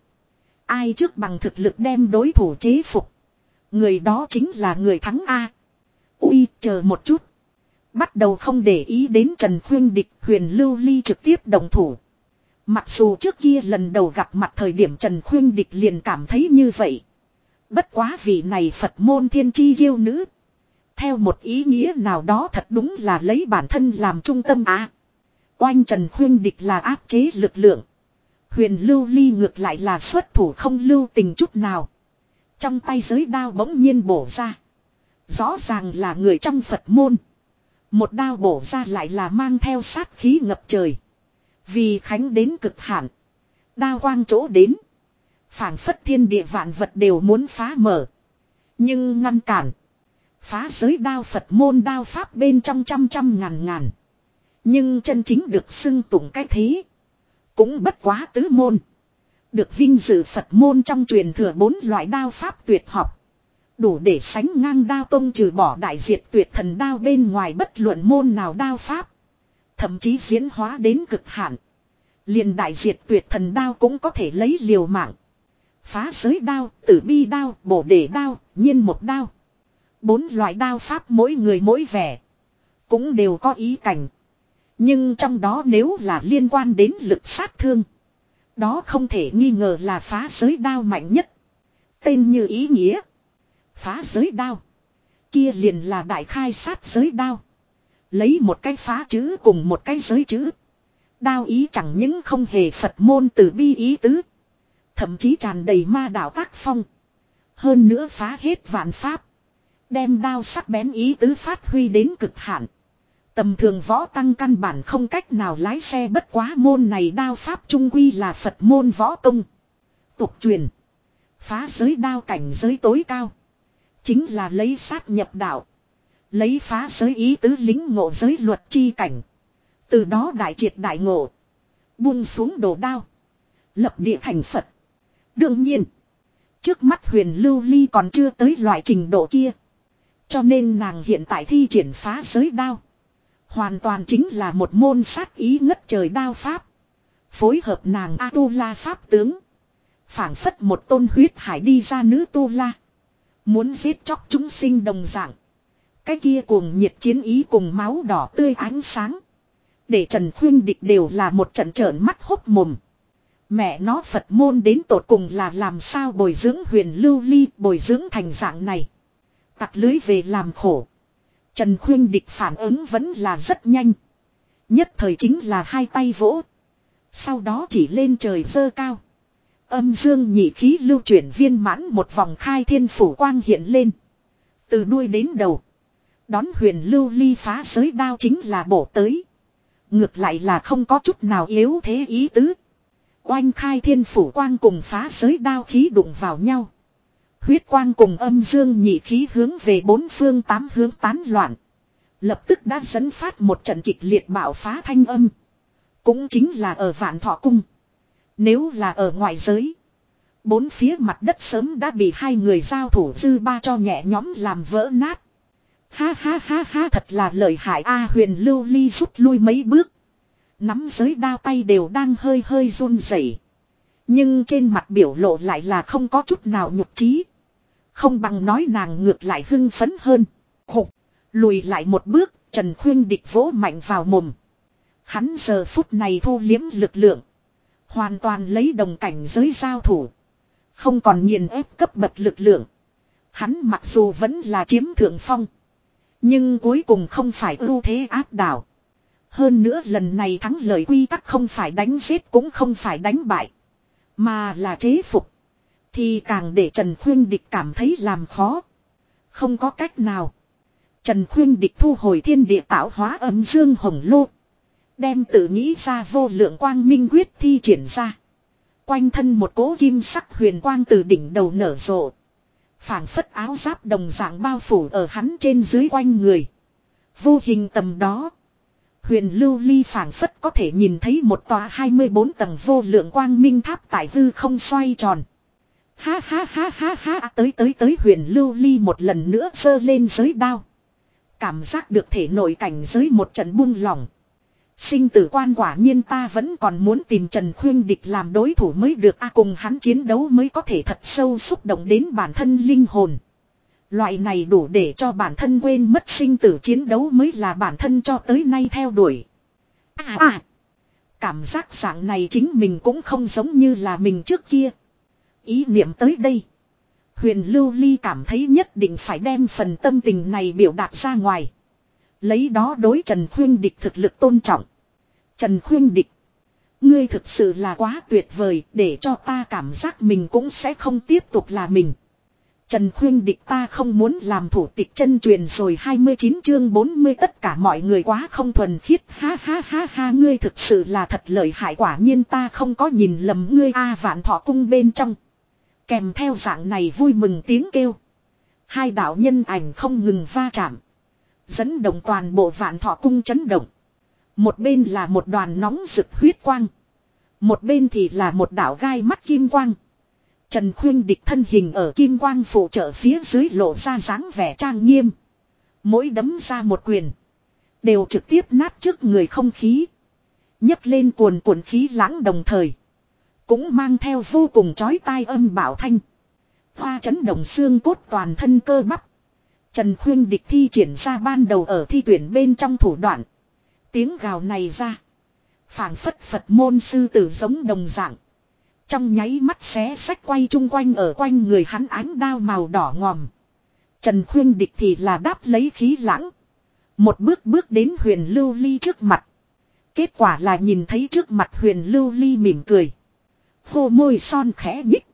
Ai trước bằng thực lực đem đối thủ chế phục. Người đó chính là người thắng A. Ui, chờ một chút. Bắt đầu không để ý đến Trần Khuyên Địch, huyền lưu ly trực tiếp đồng thủ. Mặc dù trước kia lần đầu gặp mặt thời điểm Trần Khuyên Địch liền cảm thấy như vậy. Bất quá vị này Phật môn thiên chi yêu nữ. Theo một ý nghĩa nào đó thật đúng là lấy bản thân làm trung tâm á. Oanh Trần Khuyên Địch là áp chế lực lượng. Huyền lưu ly ngược lại là xuất thủ không lưu tình chút nào. Trong tay giới đao bỗng nhiên bổ ra. Rõ ràng là người trong Phật môn. Một đao bổ ra lại là mang theo sát khí ngập trời. Vì khánh đến cực hạn. Đao quang chỗ đến. phảng phất thiên địa vạn vật đều muốn phá mở. Nhưng ngăn cản. Phá giới đao Phật môn đao pháp bên trong trăm trăm ngàn ngàn. Nhưng chân chính được xưng tụng cái thế. Cũng bất quá tứ môn. Được vinh dự Phật môn trong truyền thừa bốn loại đao pháp tuyệt học. Đủ để sánh ngang đao tông trừ bỏ đại diệt tuyệt thần đao bên ngoài bất luận môn nào đao pháp. Thậm chí diễn hóa đến cực hạn. liền đại diệt tuyệt thần đao cũng có thể lấy liều mạng. Phá giới đao, tử bi đao, bổ đề đao, nhiên một đao. Bốn loại đao pháp mỗi người mỗi vẻ. Cũng đều có ý cảnh. Nhưng trong đó nếu là liên quan đến lực sát thương. Đó không thể nghi ngờ là phá giới đao mạnh nhất. Tên như ý nghĩa. Phá giới đao. Kia liền là đại khai sát giới đao. Lấy một cái phá chữ cùng một cái giới chữ. Đao ý chẳng những không hề Phật môn từ bi ý tứ. Thậm chí tràn đầy ma đạo tác phong. Hơn nữa phá hết vạn pháp. Đem đao sắc bén ý tứ phát huy đến cực hạn. Tầm thường võ tăng căn bản không cách nào lái xe bất quá môn này đao pháp trung quy là Phật môn võ công. Tục truyền. Phá giới đao cảnh giới tối cao. Chính là lấy sát nhập đạo. Lấy phá giới ý tứ lính ngộ giới luật chi cảnh. Từ đó đại triệt đại ngộ. Buông xuống đồ đao. Lập địa thành Phật. Đương nhiên. Trước mắt huyền lưu ly còn chưa tới loại trình độ kia. Cho nên nàng hiện tại thi triển phá giới đao. Hoàn toàn chính là một môn sát ý ngất trời đao pháp. Phối hợp nàng A-tu-la pháp tướng. phảng phất một tôn huyết hải đi ra nữ tu-la. Muốn giết chóc chúng sinh đồng dạng. Cái kia cuồng nhiệt chiến ý cùng máu đỏ tươi ánh sáng. Để Trần Khuyên Địch đều là một trận trợn mắt hốc mồm. Mẹ nó Phật môn đến tột cùng là làm sao bồi dưỡng huyền lưu ly, bồi dưỡng thành dạng này. Tặc lưới về làm khổ. Trần Khuyên Địch phản ứng vẫn là rất nhanh. Nhất thời chính là hai tay vỗ. Sau đó chỉ lên trời dơ cao. Âm dương nhị khí lưu chuyển viên mãn một vòng khai thiên phủ quang hiện lên. Từ đuôi đến đầu. Đón huyền lưu ly phá giới đao chính là bổ tới. Ngược lại là không có chút nào yếu thế ý tứ. Oanh khai thiên phủ quang cùng phá giới đao khí đụng vào nhau. Huyết quang cùng âm dương nhị khí hướng về bốn phương tám hướng tán loạn. Lập tức đã dẫn phát một trận kịch liệt bạo phá thanh âm. Cũng chính là ở vạn thọ cung. Nếu là ở ngoại giới. Bốn phía mặt đất sớm đã bị hai người giao thủ dư ba cho nhẹ nhóm làm vỡ nát. Ha ha ha ha thật là lợi hại A huyền lưu ly rút lui mấy bước. Nắm giới đao tay đều đang hơi hơi run rẩy. Nhưng trên mặt biểu lộ lại là không có chút nào nhục trí. Không bằng nói nàng ngược lại hưng phấn hơn. Khục. Lùi lại một bước, Trần Khuyên địch vỗ mạnh vào mồm. Hắn giờ phút này thu liếm lực lượng. Hoàn toàn lấy đồng cảnh giới giao thủ. Không còn nghiền ép cấp bậc lực lượng. Hắn mặc dù vẫn là chiếm thượng phong. Nhưng cuối cùng không phải ưu thế áp đảo. Hơn nữa lần này thắng lợi quy tắc không phải đánh giết cũng không phải đánh bại. Mà là chế phục. Thì càng để Trần Khuyên Địch cảm thấy làm khó. Không có cách nào. Trần Khuyên Địch thu hồi thiên địa tạo hóa âm dương hồng lô. Đem tự nghĩ ra vô lượng quang minh quyết thi triển ra. Quanh thân một cố kim sắc huyền quang từ đỉnh đầu nở rộ phảng phất áo giáp đồng dạng bao phủ ở hắn trên dưới quanh người. Vô hình tầm đó. Huyền lưu ly phảng phất có thể nhìn thấy một tòa 24 tầng vô lượng quang minh tháp tại hư không xoay tròn. Ha ha ha ha ha, tới tới tới, huyền lưu ly một lần nữa sơ lên giới đao. Cảm giác được thể nội cảnh giới một trận buông lỏng. Sinh tử quan quả nhiên ta vẫn còn muốn tìm Trần Khuyên Địch làm đối thủ mới được a, cùng hắn chiến đấu mới có thể thật sâu xúc động đến bản thân linh hồn. Loại này đủ để cho bản thân quên mất sinh tử chiến đấu mới là bản thân cho tới nay theo đuổi. À à! Cảm giác dạng này chính mình cũng không giống như là mình trước kia. Ý niệm tới đây. Huyền Lưu Ly cảm thấy nhất định phải đem phần tâm tình này biểu đạt ra ngoài. Lấy đó đối Trần Khuyên Địch thực lực tôn trọng. Trần Khuyên Địch. Ngươi thực sự là quá tuyệt vời, để cho ta cảm giác mình cũng sẽ không tiếp tục là mình. Trần Khuyên Địch ta không muốn làm thủ tịch chân truyền rồi 29 chương 40 tất cả mọi người quá không thuần khiết, ha ha ha ha, ngươi thực sự là thật lợi hại, quả nhiên ta không có nhìn lầm ngươi, a vạn thọ cung bên trong. Kèm theo dạng này vui mừng tiếng kêu. Hai đạo nhân ảnh không ngừng va chạm. Dẫn động toàn bộ vạn thọ cung chấn động. Một bên là một đoàn nóng rực huyết quang. Một bên thì là một đảo gai mắt kim quang. Trần Khuyên địch thân hình ở kim quang phụ trợ phía dưới lộ ra dáng vẻ trang nghiêm. Mỗi đấm ra một quyền. Đều trực tiếp nát trước người không khí. nhấc lên cuồn cuộn khí lãng đồng thời. Cũng mang theo vô cùng chói tai âm bảo thanh. Hoa chấn động xương cốt toàn thân cơ bắp. Trần Khuyên địch thi triển ra ban đầu ở thi tuyển bên trong thủ đoạn. Tiếng gào này ra. phảng phất Phật môn sư tử giống đồng dạng. Trong nháy mắt xé sách quay chung quanh ở quanh người hắn ánh đao màu đỏ ngòm. Trần Khuyên địch thì là đáp lấy khí lãng. Một bước bước đến huyền lưu ly trước mặt. Kết quả là nhìn thấy trước mặt huyền lưu ly mỉm cười. khô môi son khẽ nhích.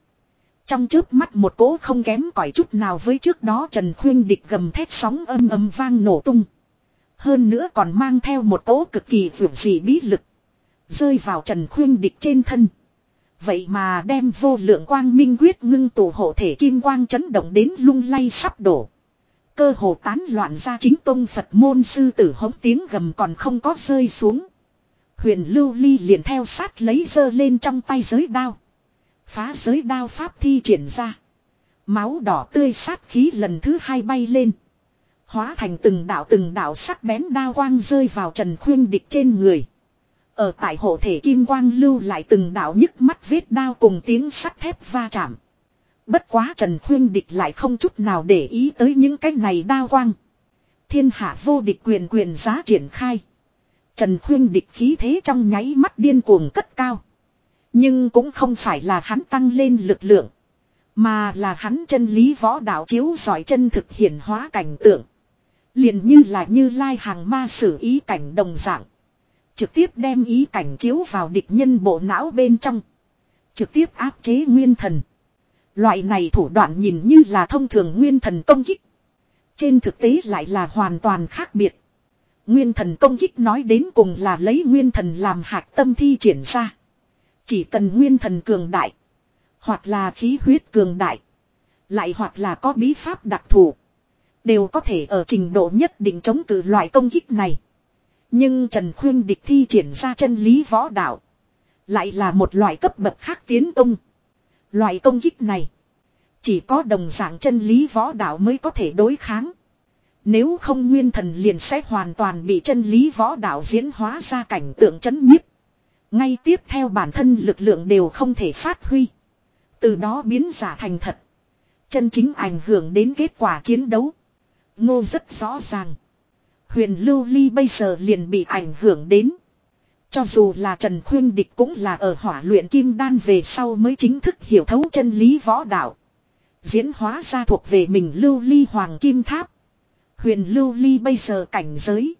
Trong chớp mắt một cỗ không kém cỏi chút nào với trước đó Trần Khuyên địch gầm thét sóng âm âm vang nổ tung. Hơn nữa còn mang theo một cỗ cực kỳ vượt dị bí lực. Rơi vào Trần Khuyên địch trên thân. Vậy mà đem vô lượng quang minh quyết ngưng tụ hộ thể kim quang chấn động đến lung lay sắp đổ. Cơ hồ tán loạn ra chính tông Phật môn sư tử hống tiếng gầm còn không có rơi xuống. Huyền lưu ly liền theo sát lấy dơ lên trong tay giới đao. Phá giới đao pháp thi triển ra. Máu đỏ tươi sát khí lần thứ hai bay lên. Hóa thành từng đạo từng đạo sắc bén đao quang rơi vào Trần Khuyên Địch trên người. Ở tại hộ thể kim quang lưu lại từng đạo nhức mắt vết đao cùng tiếng sắt thép va chạm. Bất quá Trần Khuyên Địch lại không chút nào để ý tới những cái này đao quang. Thiên hạ vô địch quyền quyền giá triển khai. Trần Khuyên Địch khí thế trong nháy mắt điên cuồng cất cao. Nhưng cũng không phải là hắn tăng lên lực lượng. Mà là hắn chân lý võ đạo chiếu giỏi chân thực hiển hóa cảnh tượng. liền như là như lai hàng ma sử ý cảnh đồng dạng. Trực tiếp đem ý cảnh chiếu vào địch nhân bộ não bên trong. Trực tiếp áp chế nguyên thần. Loại này thủ đoạn nhìn như là thông thường nguyên thần công kích. Trên thực tế lại là hoàn toàn khác biệt. Nguyên thần công kích nói đến cùng là lấy nguyên thần làm hạt tâm thi triển ra. Chỉ cần nguyên thần cường đại. Hoặc là khí huyết cường đại. Lại hoặc là có bí pháp đặc thù. Đều có thể ở trình độ nhất định chống cự loại công kích này. Nhưng Trần Khuyên địch thi triển ra chân lý võ đạo. Lại là một loại cấp bậc khác tiến công. Loại công kích này. Chỉ có đồng dạng chân lý võ đạo mới có thể đối kháng. Nếu không nguyên thần liền sẽ hoàn toàn bị chân lý võ đạo diễn hóa ra cảnh tượng chấn nhiếp. Ngay tiếp theo bản thân lực lượng đều không thể phát huy. Từ đó biến giả thành thật. Chân chính ảnh hưởng đến kết quả chiến đấu. Ngô rất rõ ràng. Huyền Lưu Ly bây giờ liền bị ảnh hưởng đến. Cho dù là Trần Khuyên Địch cũng là ở hỏa luyện kim đan về sau mới chính thức hiểu thấu chân lý võ đạo. Diễn hóa ra thuộc về mình Lưu Ly Hoàng Kim Tháp. Huyền Lưu Ly bây giờ cảnh giới.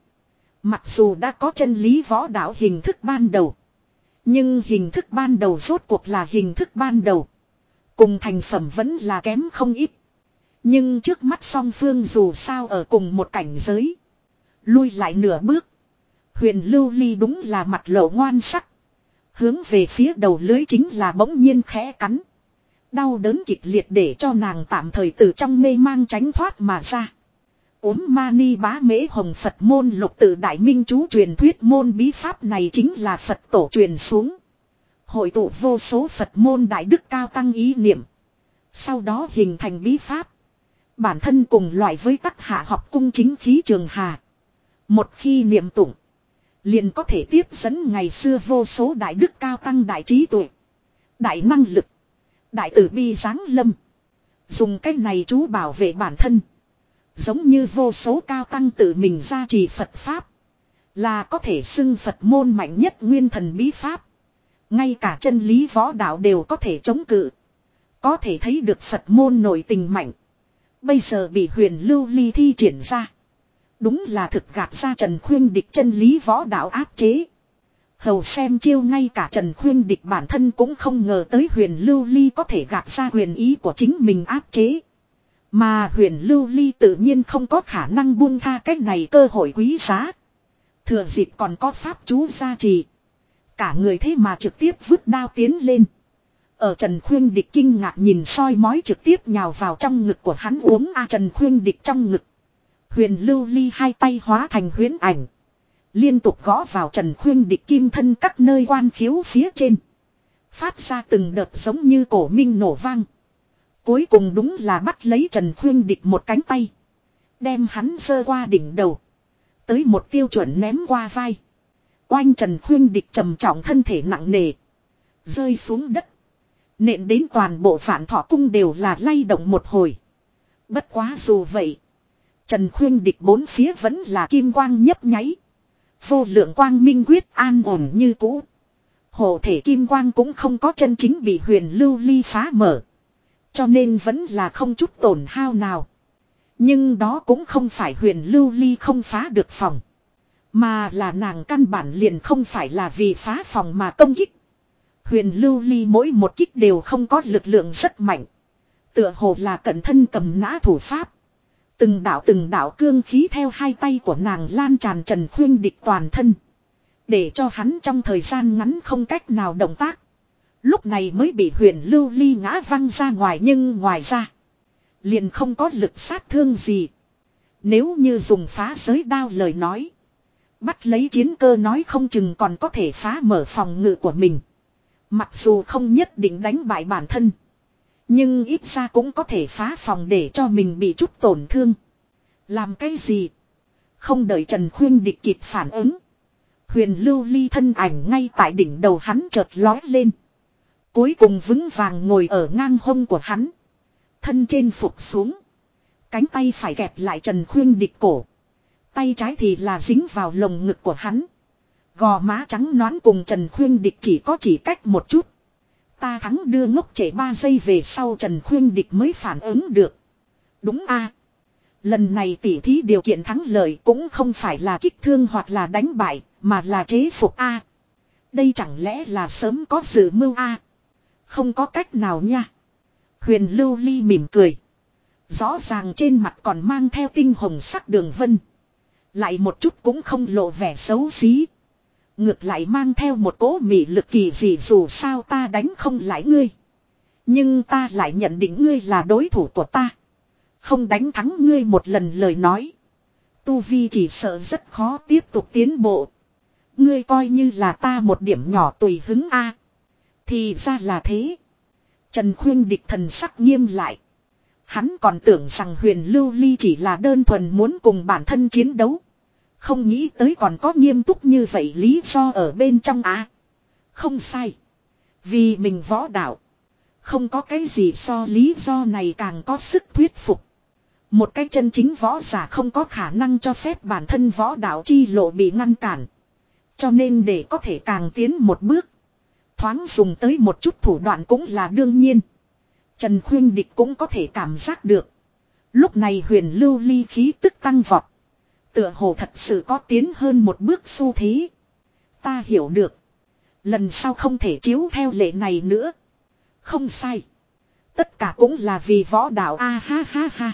Mặc dù đã có chân lý võ đạo hình thức ban đầu. Nhưng hình thức ban đầu rốt cuộc là hình thức ban đầu. Cùng thành phẩm vẫn là kém không ít. Nhưng trước mắt song phương dù sao ở cùng một cảnh giới. Lui lại nửa bước. Huyền lưu ly đúng là mặt lộ ngoan sắc. Hướng về phía đầu lưới chính là bỗng nhiên khẽ cắn. Đau đớn kịch liệt để cho nàng tạm thời từ trong mê mang tránh thoát mà ra. Ốm mani bá mễ hồng Phật môn lục tự đại minh chú truyền thuyết môn bí pháp này chính là Phật tổ truyền xuống. Hội tụ vô số Phật môn đại đức cao tăng ý niệm. Sau đó hình thành bí pháp. Bản thân cùng loại với các hạ học cung chính khí trường hà. Một khi niệm tụng. Liền có thể tiếp dẫn ngày xưa vô số đại đức cao tăng đại trí tuệ. Đại năng lực. Đại tử bi giáng lâm. Dùng cách này chú bảo vệ bản thân. Giống như vô số cao tăng tự mình ra trì Phật Pháp. Là có thể xưng Phật môn mạnh nhất nguyên thần bí Pháp. Ngay cả chân lý võ đạo đều có thể chống cự. Có thể thấy được Phật môn nổi tình mạnh. Bây giờ bị huyền lưu ly thi triển ra. Đúng là thực gạt ra Trần Khuyên địch chân lý võ đạo áp chế. Hầu xem chiêu ngay cả Trần Khuyên địch bản thân cũng không ngờ tới huyền lưu ly có thể gạt ra huyền ý của chính mình áp chế. Mà huyền lưu ly tự nhiên không có khả năng buông tha cách này cơ hội quý giá. Thừa dịp còn có pháp chú gia trì. Cả người thế mà trực tiếp vứt đao tiến lên. Ở Trần Khuyên Địch kinh ngạc nhìn soi mói trực tiếp nhào vào trong ngực của hắn uống a Trần Khuyên Địch trong ngực. Huyền lưu ly hai tay hóa thành huyến ảnh. Liên tục gõ vào Trần Khuyên Địch kim thân các nơi quan khiếu phía trên. Phát ra từng đợt giống như cổ minh nổ vang. Cuối cùng đúng là bắt lấy Trần Khuyên Địch một cánh tay. Đem hắn sơ qua đỉnh đầu. Tới một tiêu chuẩn ném qua vai. Oanh Trần Khuyên Địch trầm trọng thân thể nặng nề. Rơi xuống đất. Nện đến toàn bộ phản thọ cung đều là lay động một hồi. Bất quá dù vậy. Trần Khuyên Địch bốn phía vẫn là kim quang nhấp nháy. Vô lượng quang minh quyết an ổn như cũ. Hộ thể kim quang cũng không có chân chính bị huyền lưu ly phá mở. Cho nên vẫn là không chút tổn hao nào. Nhưng đó cũng không phải huyền lưu ly không phá được phòng. Mà là nàng căn bản liền không phải là vì phá phòng mà công kích. Huyền lưu ly mỗi một kích đều không có lực lượng rất mạnh. Tựa hồ là cận thân cầm nã thủ pháp. Từng đạo từng đạo cương khí theo hai tay của nàng lan tràn Trần Khuyên địch toàn thân. Để cho hắn trong thời gian ngắn không cách nào động tác. Lúc này mới bị huyền lưu ly ngã văng ra ngoài nhưng ngoài ra. Liền không có lực sát thương gì. Nếu như dùng phá giới đao lời nói. Bắt lấy chiến cơ nói không chừng còn có thể phá mở phòng ngự của mình. Mặc dù không nhất định đánh bại bản thân. Nhưng ít ra cũng có thể phá phòng để cho mình bị chút tổn thương. Làm cái gì? Không đợi Trần Khuyên địch kịp phản ứng. Huyền lưu ly thân ảnh ngay tại đỉnh đầu hắn chợt lói lên. Cuối cùng vững vàng ngồi ở ngang hông của hắn. Thân trên phục xuống. Cánh tay phải kẹp lại Trần Khuyên địch cổ. Tay trái thì là dính vào lồng ngực của hắn. Gò má trắng nón cùng Trần Khuyên địch chỉ có chỉ cách một chút. Ta thắng đưa ngốc trẻ ba giây về sau Trần Khuyên địch mới phản ứng được. Đúng a Lần này tỉ thí điều kiện thắng lợi cũng không phải là kích thương hoặc là đánh bại, mà là chế phục A. Đây chẳng lẽ là sớm có dự mưu A. Không có cách nào nha. Huyền lưu ly mỉm cười. Rõ ràng trên mặt còn mang theo tinh hồng sắc đường vân. Lại một chút cũng không lộ vẻ xấu xí. Ngược lại mang theo một cố mị lực kỳ gì dù sao ta đánh không lại ngươi. Nhưng ta lại nhận định ngươi là đối thủ của ta. Không đánh thắng ngươi một lần lời nói. Tu Vi chỉ sợ rất khó tiếp tục tiến bộ. Ngươi coi như là ta một điểm nhỏ tùy hứng a. Thì ra là thế. Trần Khuyên địch thần sắc nghiêm lại. Hắn còn tưởng rằng huyền lưu ly chỉ là đơn thuần muốn cùng bản thân chiến đấu. Không nghĩ tới còn có nghiêm túc như vậy lý do ở bên trong á. Không sai. Vì mình võ đạo. Không có cái gì so lý do này càng có sức thuyết phục. Một cái chân chính võ giả không có khả năng cho phép bản thân võ đạo chi lộ bị ngăn cản. Cho nên để có thể càng tiến một bước. Thoáng dùng tới một chút thủ đoạn cũng là đương nhiên. Trần Khuyên Địch cũng có thể cảm giác được. Lúc này huyền lưu ly khí tức tăng vọt. Tựa hồ thật sự có tiến hơn một bước xu thế. Ta hiểu được. Lần sau không thể chiếu theo lệ này nữa. Không sai. Tất cả cũng là vì võ đạo a ha ha ha.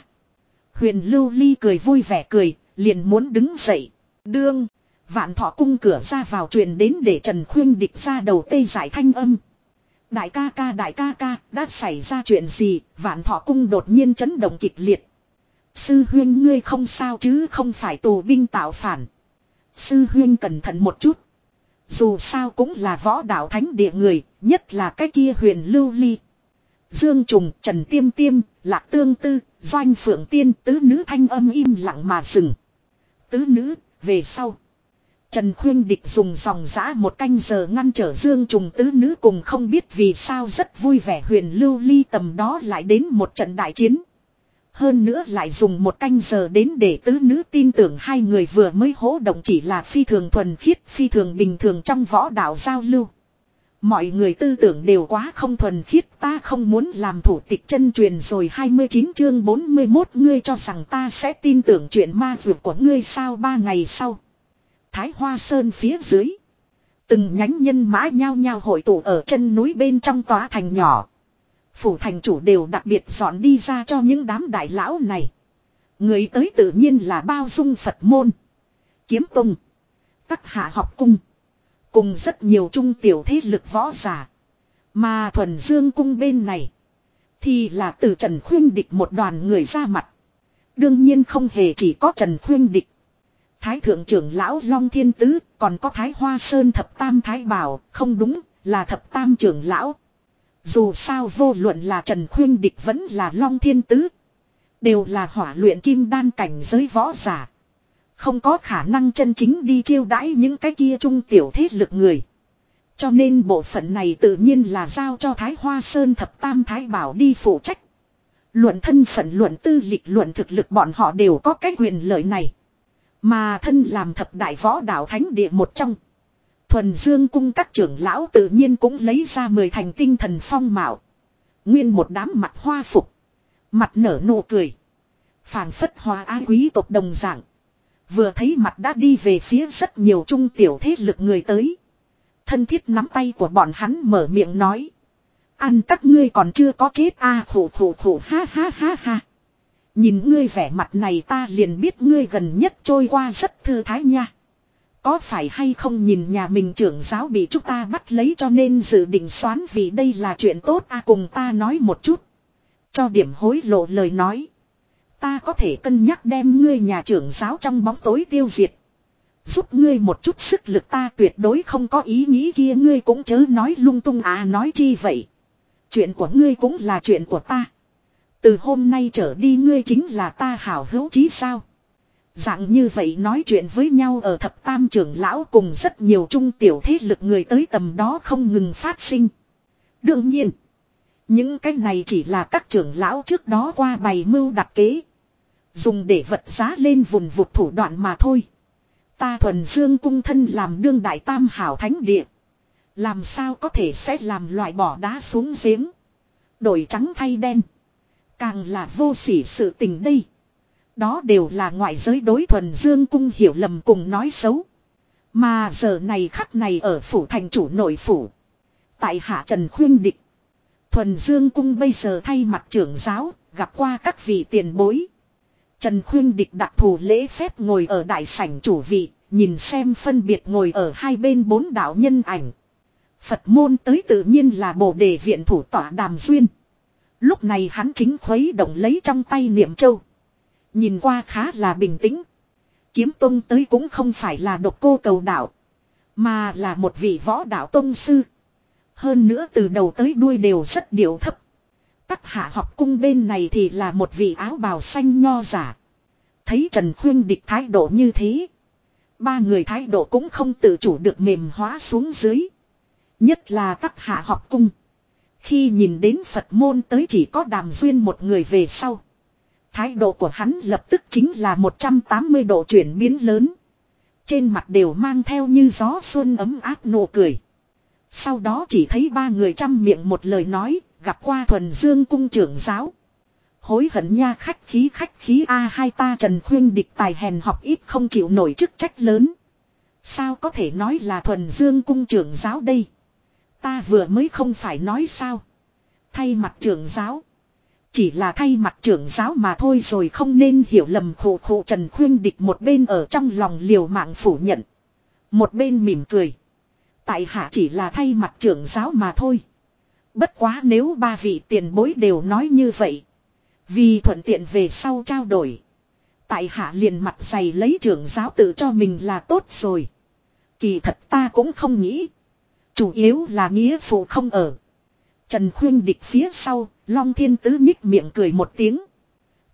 Huyền lưu ly cười vui vẻ cười, liền muốn đứng dậy. Đương, vạn thọ cung cửa ra vào truyền đến để Trần Khuyên địch ra đầu tê giải thanh âm. Đại ca ca đại ca ca, đã xảy ra chuyện gì, vạn thọ cung đột nhiên chấn động kịch liệt. Sư huyên ngươi không sao chứ không phải tù binh tạo phản. Sư huyên cẩn thận một chút. Dù sao cũng là võ đạo thánh địa người, nhất là cái kia huyền lưu ly. Dương Trùng, Trần Tiêm Tiêm, Lạc Tương Tư, Doanh Phượng Tiên, tứ nữ thanh âm im lặng mà dừng. Tứ nữ, về sau. Trần Khuyên Địch dùng dòng giã một canh giờ ngăn trở Dương Trùng tứ nữ cùng không biết vì sao rất vui vẻ huyền lưu ly tầm đó lại đến một trận đại chiến. Hơn nữa lại dùng một canh giờ đến để tứ nữ tin tưởng hai người vừa mới hỗ động chỉ là phi thường thuần khiết, phi thường bình thường trong võ đạo giao lưu. Mọi người tư tưởng đều quá không thuần khiết, ta không muốn làm thủ tịch chân truyền rồi 29 chương 41 ngươi cho rằng ta sẽ tin tưởng chuyện ma dược của ngươi sao ba ngày sau. Thái Hoa Sơn phía dưới. Từng nhánh nhân mã nhao nhao hội tụ ở chân núi bên trong tòa thành nhỏ. Phủ thành chủ đều đặc biệt dọn đi ra cho những đám đại lão này. Người tới tự nhiên là bao dung Phật môn. Kiếm tung. Các hạ học cung. Cùng rất nhiều trung tiểu thế lực võ giả. Mà thuần dương cung bên này. Thì là từ Trần Khuyên Địch một đoàn người ra mặt. Đương nhiên không hề chỉ có Trần Khuyên Địch. Thái thượng trưởng lão Long Thiên Tứ, còn có Thái Hoa Sơn thập tam Thái Bảo, không đúng, là thập tam trưởng lão. Dù sao vô luận là Trần Khuyên Địch vẫn là Long Thiên Tứ. Đều là hỏa luyện kim đan cảnh giới võ giả. Không có khả năng chân chính đi chiêu đãi những cái kia trung tiểu thế lực người. Cho nên bộ phận này tự nhiên là giao cho Thái Hoa Sơn thập tam Thái Bảo đi phụ trách. Luận thân phận luận tư lịch luận thực lực bọn họ đều có cái quyền lợi này. Mà thân làm thập đại võ đạo thánh địa một trong. Thuần Dương cung các trưởng lão tự nhiên cũng lấy ra mười thành tinh thần phong mạo. Nguyên một đám mặt hoa phục. Mặt nở nụ cười. phảng phất hoa ái quý tộc đồng dạng. Vừa thấy mặt đã đi về phía rất nhiều trung tiểu thế lực người tới. Thân thiết nắm tay của bọn hắn mở miệng nói. Ăn các ngươi còn chưa có chết a à, khổ khổ khổ ha ha ha ha. Nhìn ngươi vẻ mặt này ta liền biết ngươi gần nhất trôi qua rất thư thái nha. Có phải hay không nhìn nhà mình trưởng giáo bị chúng ta bắt lấy cho nên dự định xoán vì đây là chuyện tốt a à, cùng ta nói một chút. Cho điểm hối lộ lời nói. Ta có thể cân nhắc đem ngươi nhà trưởng giáo trong bóng tối tiêu diệt. Giúp ngươi một chút sức lực ta tuyệt đối không có ý nghĩ kia ngươi cũng chớ nói lung tung à nói chi vậy. Chuyện của ngươi cũng là chuyện của ta. Từ hôm nay trở đi ngươi chính là ta hảo hữu chí sao. Dạng như vậy nói chuyện với nhau ở thập tam trưởng lão cùng rất nhiều trung tiểu thế lực người tới tầm đó không ngừng phát sinh. Đương nhiên, những cái này chỉ là các trưởng lão trước đó qua bày mưu đặt kế. Dùng để vật giá lên vùng vụt thủ đoạn mà thôi. Ta thuần dương cung thân làm đương đại tam hảo thánh địa. Làm sao có thể sẽ làm loại bỏ đá xuống giếng. Đổi trắng thay đen. Càng là vô sỉ sự tình đây. Đó đều là ngoại giới đối thuần dương cung hiểu lầm cùng nói xấu. Mà giờ này khắc này ở phủ thành chủ nội phủ. Tại hạ Trần Khuyên Địch. Thuần Dương Cung bây giờ thay mặt trưởng giáo, gặp qua các vị tiền bối. Trần Khuyên Địch đặc thù lễ phép ngồi ở đại sảnh chủ vị, nhìn xem phân biệt ngồi ở hai bên bốn đạo nhân ảnh. Phật môn tới tự nhiên là bồ đề viện thủ tỏa đàm duyên. Lúc này hắn chính khuấy động lấy trong tay niệm châu. Nhìn qua khá là bình tĩnh. Kiếm tông tới cũng không phải là độc cô cầu đạo. Mà là một vị võ đạo tông sư. Hơn nữa từ đầu tới đuôi đều rất điệu thấp. Tắc hạ học cung bên này thì là một vị áo bào xanh nho giả. Thấy Trần Khuyên địch thái độ như thế. Ba người thái độ cũng không tự chủ được mềm hóa xuống dưới. Nhất là tắc hạ học cung. Khi nhìn đến Phật môn tới chỉ có đàm duyên một người về sau. Thái độ của hắn lập tức chính là 180 độ chuyển biến lớn. Trên mặt đều mang theo như gió xuân ấm áp nụ cười. Sau đó chỉ thấy ba người trăm miệng một lời nói, gặp qua thuần dương cung trưởng giáo. Hối hận nha khách khí khách khí A hai ta trần khuyên địch tài hèn học ít không chịu nổi chức trách lớn. Sao có thể nói là thuần dương cung trưởng giáo đây? Ta vừa mới không phải nói sao. Thay mặt trưởng giáo. Chỉ là thay mặt trưởng giáo mà thôi rồi không nên hiểu lầm khổ khổ Trần Khuyên Địch một bên ở trong lòng liều mạng phủ nhận. Một bên mỉm cười. Tại hạ chỉ là thay mặt trưởng giáo mà thôi. Bất quá nếu ba vị tiền bối đều nói như vậy. Vì thuận tiện về sau trao đổi. Tại hạ liền mặt dày lấy trưởng giáo tự cho mình là tốt rồi. Kỳ thật ta cũng không nghĩ. Chủ yếu là nghĩa phụ không ở. Trần khuyên địch phía sau, Long Thiên Tứ nhích miệng cười một tiếng.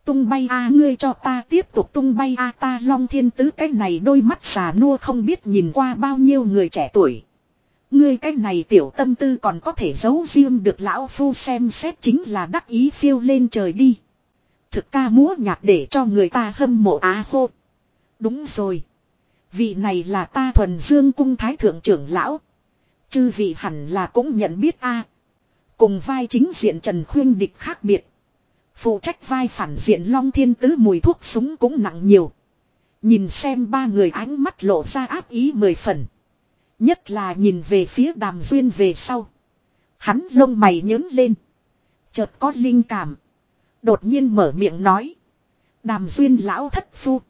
Tung bay a ngươi cho ta tiếp tục tung bay a ta Long Thiên Tứ cái này đôi mắt xà nua không biết nhìn qua bao nhiêu người trẻ tuổi. Ngươi cái này tiểu tâm tư còn có thể giấu riêng được lão phu xem xét chính là đắc ý phiêu lên trời đi. Thực ca múa nhạc để cho người ta hâm mộ á hô. Đúng rồi. Vị này là ta thuần dương cung thái thượng trưởng lão. Chư vị hẳn là cũng nhận biết a. Cùng vai chính diện Trần Khuyên Địch khác biệt. Phụ trách vai phản diện Long Thiên Tứ mùi thuốc súng cũng nặng nhiều. Nhìn xem ba người ánh mắt lộ ra áp ý mười phần. Nhất là nhìn về phía đàm duyên về sau. Hắn lông mày nhớn lên. Chợt có linh cảm. Đột nhiên mở miệng nói. Đàm duyên lão thất phu.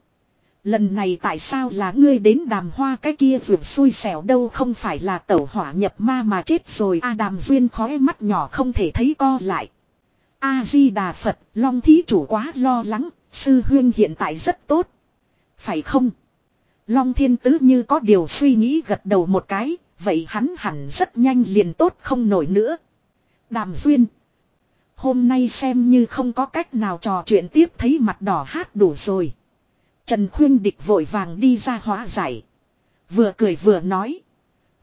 Lần này tại sao là ngươi đến đàm hoa cái kia vượt xui xẻo đâu không phải là tẩu hỏa nhập ma mà chết rồi a đàm duyên khói mắt nhỏ không thể thấy co lại. A-di-đà Phật, Long thí chủ quá lo lắng, sư huyên hiện tại rất tốt. Phải không? Long thiên tứ như có điều suy nghĩ gật đầu một cái, vậy hắn hẳn rất nhanh liền tốt không nổi nữa. Đàm duyên. Hôm nay xem như không có cách nào trò chuyện tiếp thấy mặt đỏ hát đủ rồi. Trần Khuyên Địch vội vàng đi ra hóa giải. Vừa cười vừa nói.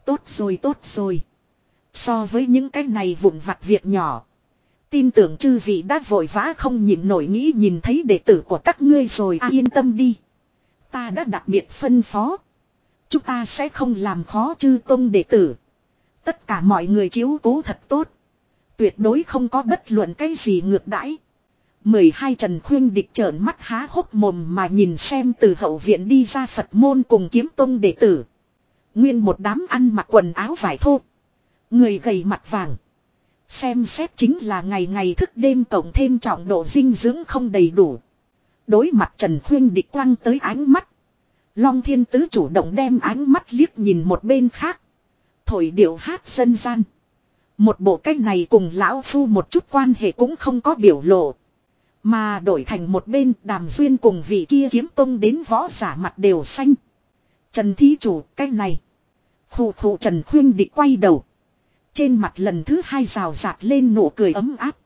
Tốt rồi tốt rồi. So với những cái này vụn vặt việc nhỏ. Tin tưởng chư vị đã vội vã không nhịn nổi nghĩ nhìn thấy đệ tử của các ngươi rồi à, yên tâm đi. Ta đã đặc biệt phân phó. Chúng ta sẽ không làm khó chư tôn đệ tử. Tất cả mọi người chiếu cố thật tốt. Tuyệt đối không có bất luận cái gì ngược đãi. 12 Trần Khuyên địch trợn mắt há hốc mồm mà nhìn xem từ hậu viện đi ra Phật môn cùng kiếm tông đệ tử. Nguyên một đám ăn mặc quần áo vải thô. Người gầy mặt vàng. Xem xét chính là ngày ngày thức đêm cộng thêm trọng độ dinh dưỡng không đầy đủ. Đối mặt Trần Khuyên địch quăng tới ánh mắt. Long thiên tứ chủ động đem ánh mắt liếc nhìn một bên khác. Thổi điệu hát dân gian. Một bộ cách này cùng lão phu một chút quan hệ cũng không có biểu lộ. Mà đổi thành một bên đàm duyên cùng vị kia kiếm tông đến võ giả mặt đều xanh. Trần thí chủ cách này. Khủ khủ Trần Khuyên địch quay đầu. Trên mặt lần thứ hai rào rạt lên nụ cười ấm áp.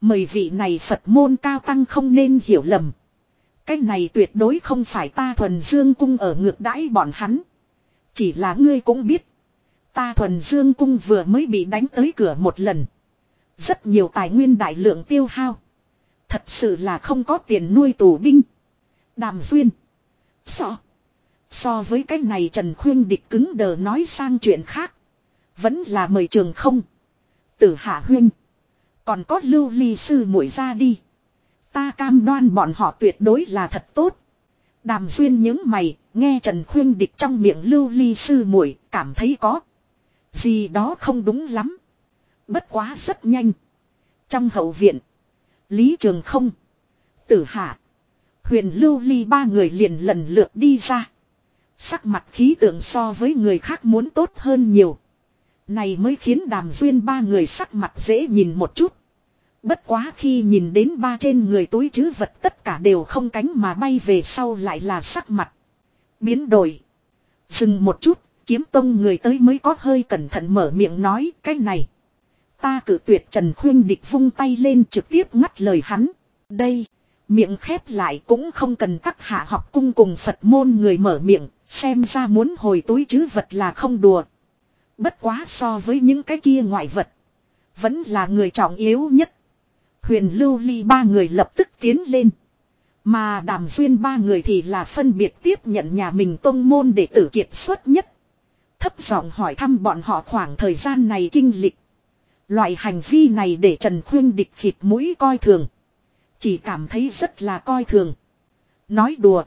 Mời vị này Phật môn cao tăng không nên hiểu lầm. Cái này tuyệt đối không phải ta thuần dương cung ở ngược đãi bọn hắn. Chỉ là ngươi cũng biết. Ta thuần dương cung vừa mới bị đánh tới cửa một lần. Rất nhiều tài nguyên đại lượng tiêu hao. Thật sự là không có tiền nuôi tù binh. Đàm duyên. So. So với cái này Trần Khuyên địch cứng đờ nói sang chuyện khác. Vẫn là mời trường không. Tử hạ huyên. Còn có lưu ly sư muội ra đi. Ta cam đoan bọn họ tuyệt đối là thật tốt. Đàm duyên những mày, nghe Trần Khuyên địch trong miệng lưu ly sư muội cảm thấy có. Gì đó không đúng lắm. Bất quá rất nhanh. Trong hậu viện. Lý Trường không. Tử hạ. Huyền lưu ly ba người liền lần lượt đi ra. Sắc mặt khí tượng so với người khác muốn tốt hơn nhiều. Này mới khiến đàm duyên ba người sắc mặt dễ nhìn một chút. Bất quá khi nhìn đến ba trên người túi chứ vật tất cả đều không cánh mà bay về sau lại là sắc mặt. Biến đổi. Dừng một chút, kiếm tông người tới mới có hơi cẩn thận mở miệng nói cái này. Ta cử tuyệt Trần Khuyên địch vung tay lên trực tiếp ngắt lời hắn. Đây, miệng khép lại cũng không cần các hạ học cung cùng Phật môn người mở miệng, xem ra muốn hồi túi chứ vật là không đùa. Bất quá so với những cái kia ngoại vật. Vẫn là người trọng yếu nhất. Huyền lưu ly ba người lập tức tiến lên. Mà đàm duyên ba người thì là phân biệt tiếp nhận nhà mình tông môn để tử kiệt xuất nhất. Thấp giọng hỏi thăm bọn họ khoảng thời gian này kinh lịch. Loại hành vi này để Trần Khuyên địch khịt mũi coi thường. Chỉ cảm thấy rất là coi thường. Nói đùa.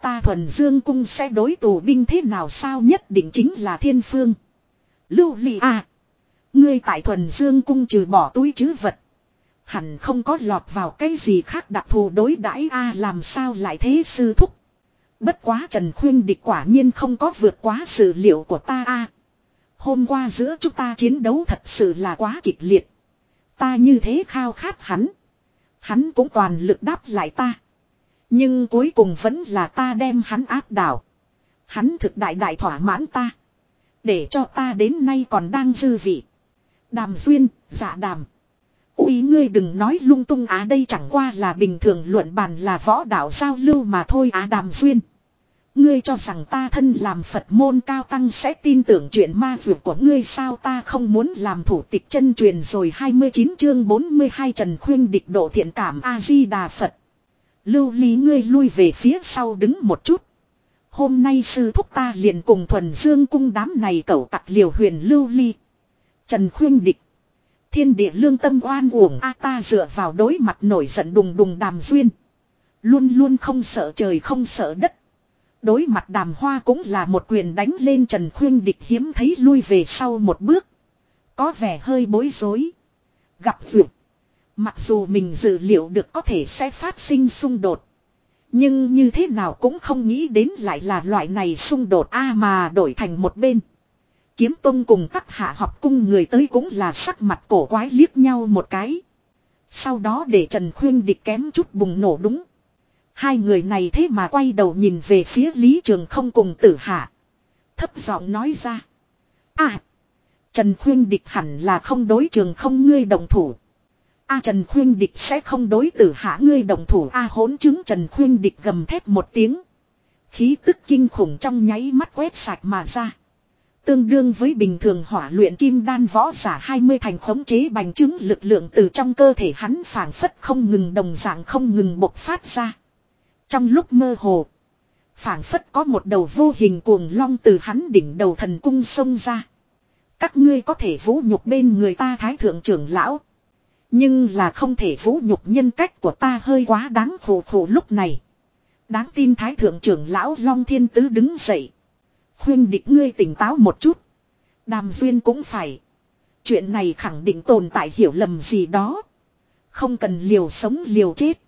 Ta thuần dương cung sẽ đối tù binh thế nào sao nhất định chính là thiên phương. Lưu ly à. Ngươi tại thuần dương cung trừ bỏ túi chứ vật. Hẳn không có lọt vào cái gì khác đặc thù đối đãi a à, làm sao lại thế sư thúc. Bất quá Trần Khuyên địch quả nhiên không có vượt quá sự liệu của ta a. Hôm qua giữa chúng ta chiến đấu thật sự là quá kịch liệt. Ta như thế khao khát hắn. Hắn cũng toàn lực đáp lại ta. Nhưng cuối cùng vẫn là ta đem hắn áp đảo. Hắn thực đại đại thỏa mãn ta. Để cho ta đến nay còn đang dư vị. Đàm duyên, dạ đàm. Úi ngươi đừng nói lung tung á đây chẳng qua là bình thường luận bàn là võ đạo giao lưu mà thôi á đàm duyên. Ngươi cho rằng ta thân làm Phật môn cao tăng sẽ tin tưởng chuyện ma vượt của ngươi sao ta không muốn làm thủ tịch chân truyền rồi 29 chương 42 Trần Khuyên địch độ thiện cảm A-di-đà Phật. Lưu lý ngươi lui về phía sau đứng một chút. Hôm nay sư thúc ta liền cùng thuần dương cung đám này cẩu tặc liều huyền lưu ly. Trần Khuyên địch. Thiên địa lương tâm oan uổng a ta dựa vào đối mặt nổi giận đùng đùng đàm duyên. Luôn luôn không sợ trời không sợ đất. Đối mặt đàm hoa cũng là một quyền đánh lên Trần Khuyên địch hiếm thấy lui về sau một bước. Có vẻ hơi bối rối. Gặp dược. Mặc dù mình dự liệu được có thể sẽ phát sinh xung đột. Nhưng như thế nào cũng không nghĩ đến lại là loại này xung đột a mà đổi thành một bên. Kiếm Tông cùng các hạ học cung người tới cũng là sắc mặt cổ quái liếc nhau một cái. Sau đó để Trần Khuyên địch kém chút bùng nổ đúng. Hai người này thế mà quay đầu nhìn về phía Lý Trường không cùng tử hạ. Thấp giọng nói ra. À. Trần Khuyên địch hẳn là không đối trường không ngươi đồng thủ. A, Trần Khuyên địch sẽ không đối tử hạ ngươi đồng thủ A, hỗn chứng Trần Khuyên địch gầm thét một tiếng. Khí tức kinh khủng trong nháy mắt quét sạch mà ra. Tương đương với bình thường hỏa luyện kim đan võ giả 20 thành khống chế bành chứng lực lượng từ trong cơ thể hắn phản phất không ngừng đồng dạng không ngừng bộc phát ra. Trong lúc mơ hồ, phảng phất có một đầu vô hình cuồng long từ hắn đỉnh đầu thần cung xông ra. Các ngươi có thể vũ nhục bên người ta thái thượng trưởng lão. Nhưng là không thể vũ nhục nhân cách của ta hơi quá đáng khổ khổ lúc này. Đáng tin thái thượng trưởng lão Long Thiên Tứ đứng dậy. Khuyên địch ngươi tỉnh táo một chút. Đàm duyên cũng phải. Chuyện này khẳng định tồn tại hiểu lầm gì đó. Không cần liều sống liều chết.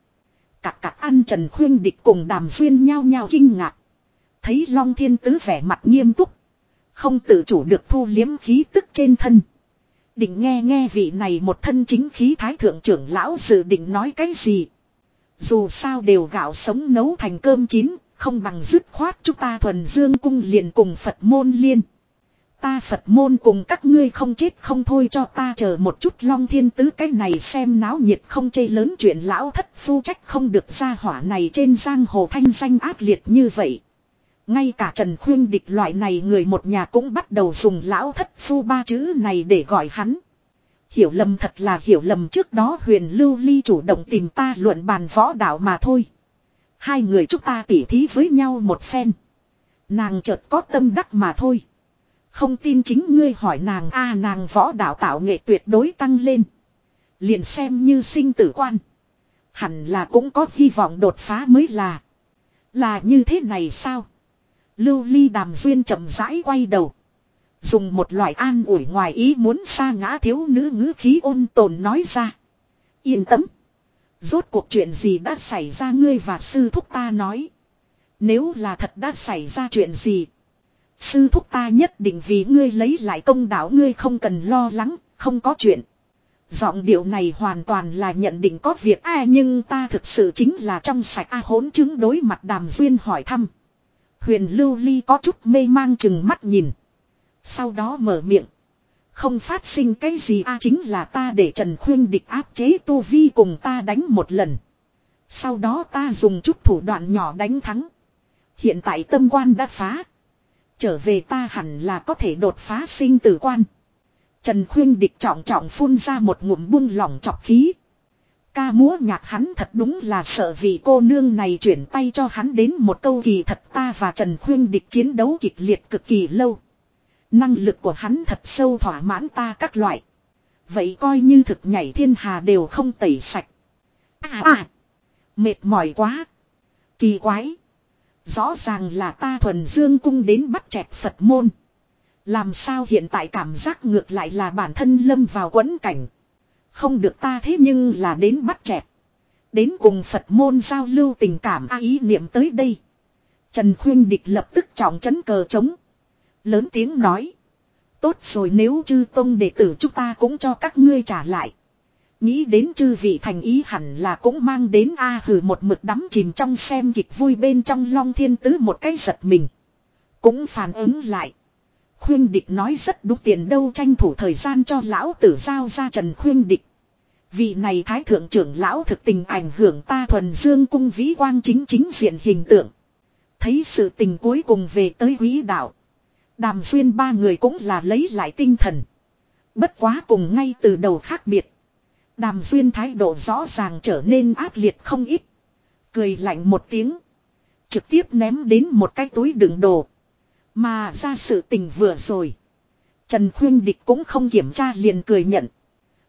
Cạc cạc ăn Trần Khuyên Địch cùng đàm duyên nhao nhao kinh ngạc. Thấy Long Thiên Tứ vẻ mặt nghiêm túc. Không tự chủ được thu liếm khí tức trên thân. Định nghe nghe vị này một thân chính khí thái thượng trưởng lão dự định nói cái gì. Dù sao đều gạo sống nấu thành cơm chín, không bằng dứt khoát chúng ta thuần dương cung liền cùng Phật môn liên. Ta Phật môn cùng các ngươi không chết không thôi cho ta chờ một chút long thiên tứ cái này xem náo nhiệt không chê lớn chuyện lão thất phu trách không được ra hỏa này trên giang hồ thanh danh ác liệt như vậy. Ngay cả Trần Khuyên địch loại này người một nhà cũng bắt đầu dùng lão thất phu ba chữ này để gọi hắn. Hiểu lầm thật là hiểu lầm trước đó huyền lưu ly chủ động tìm ta luận bàn võ đạo mà thôi. Hai người chúng ta tỉ thí với nhau một phen. Nàng chợt có tâm đắc mà thôi. Không tin chính ngươi hỏi nàng, a, nàng võ đạo tạo nghệ tuyệt đối tăng lên. Liền xem như sinh tử quan. Hẳn là cũng có hy vọng đột phá mới là. Là như thế này sao? Lưu ly đàm duyên chậm rãi quay đầu. Dùng một loại an ủi ngoài ý muốn xa ngã thiếu nữ ngữ khí ôn tồn nói ra. Yên tâm. Rốt cuộc chuyện gì đã xảy ra ngươi và sư thúc ta nói. Nếu là thật đã xảy ra chuyện gì. Sư thúc ta nhất định vì ngươi lấy lại công đạo ngươi không cần lo lắng, không có chuyện. Giọng điệu này hoàn toàn là nhận định có việc a nhưng ta thực sự chính là trong sạch a hỗn chứng đối mặt đàm duyên hỏi thăm. Huyền lưu ly có chút mê mang chừng mắt nhìn. Sau đó mở miệng. Không phát sinh cái gì a chính là ta để Trần Khuyên địch áp chế Tu Vi cùng ta đánh một lần. Sau đó ta dùng chút thủ đoạn nhỏ đánh thắng. Hiện tại tâm quan đã phá. Trở về ta hẳn là có thể đột phá sinh tử quan. Trần Khuyên địch trọng trọng phun ra một ngụm buông lỏng chọc khí. Ca múa nhạc hắn thật đúng là sợ vì cô nương này chuyển tay cho hắn đến một câu kỳ thật ta và Trần Khuyên địch chiến đấu kịch liệt cực kỳ lâu. Năng lực của hắn thật sâu thỏa mãn ta các loại. Vậy coi như thực nhảy thiên hà đều không tẩy sạch. À à. Mệt mỏi quá. Kỳ quái. Rõ ràng là ta thuần dương cung đến bắt chẹt Phật môn. Làm sao hiện tại cảm giác ngược lại là bản thân lâm vào quẫn cảnh. Không được ta thế nhưng là đến bắt chẹt. Đến cùng Phật môn giao lưu tình cảm a ý niệm tới đây. Trần Khuyên Địch lập tức trọng chấn cờ trống. Lớn tiếng nói. Tốt rồi nếu chư tông đệ tử chúng ta cũng cho các ngươi trả lại. Nghĩ đến chư vị thành ý hẳn là cũng mang đến A hử một mực đắm chìm trong xem kịch vui bên trong long thiên tứ một cái giật mình. Cũng phản ứng lại. Khuyên địch nói rất đúng tiền đâu tranh thủ thời gian cho lão tử giao ra trần khuyên địch. Vị này thái thượng trưởng lão thực tình ảnh hưởng ta thuần dương cung vĩ quang chính chính diện hình tượng. Thấy sự tình cuối cùng về tới quý đạo. Đàm duyên ba người cũng là lấy lại tinh thần. Bất quá cùng ngay từ đầu khác biệt. Đàm duyên thái độ rõ ràng trở nên ác liệt không ít. Cười lạnh một tiếng. Trực tiếp ném đến một cái túi đựng đồ. Mà ra sự tình vừa rồi. Trần Khuyên Địch cũng không kiểm tra liền cười nhận.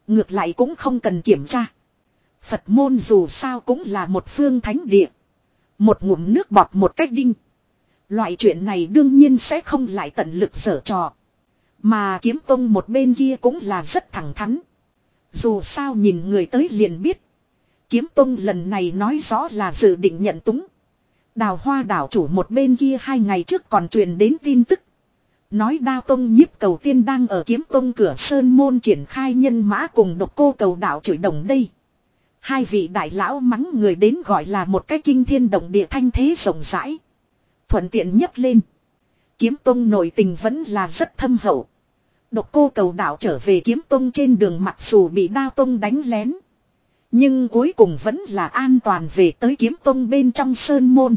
Ngược lại cũng không cần kiểm tra. Phật môn dù sao cũng là một phương thánh địa. Một ngụm nước bọt một cách đinh. Loại chuyện này đương nhiên sẽ không lại tận lực sở trò. Mà kiếm tông một bên kia cũng là rất thẳng thắn. Dù sao nhìn người tới liền biết. Kiếm tông lần này nói rõ là dự định nhận túng. Đào hoa đảo chủ một bên kia hai ngày trước còn truyền đến tin tức. Nói đao tông nhiếp cầu tiên đang ở kiếm tông cửa sơn môn triển khai nhân mã cùng độc cô cầu đảo chửi đồng đây. Hai vị đại lão mắng người đến gọi là một cái kinh thiên động địa thanh thế rộng rãi. Thuận tiện nhất lên. Kiếm tông nội tình vẫn là rất thâm hậu. Độc cô cầu đạo trở về kiếm tông trên đường mặc dù bị đao tông đánh lén. Nhưng cuối cùng vẫn là an toàn về tới kiếm tông bên trong sơn môn.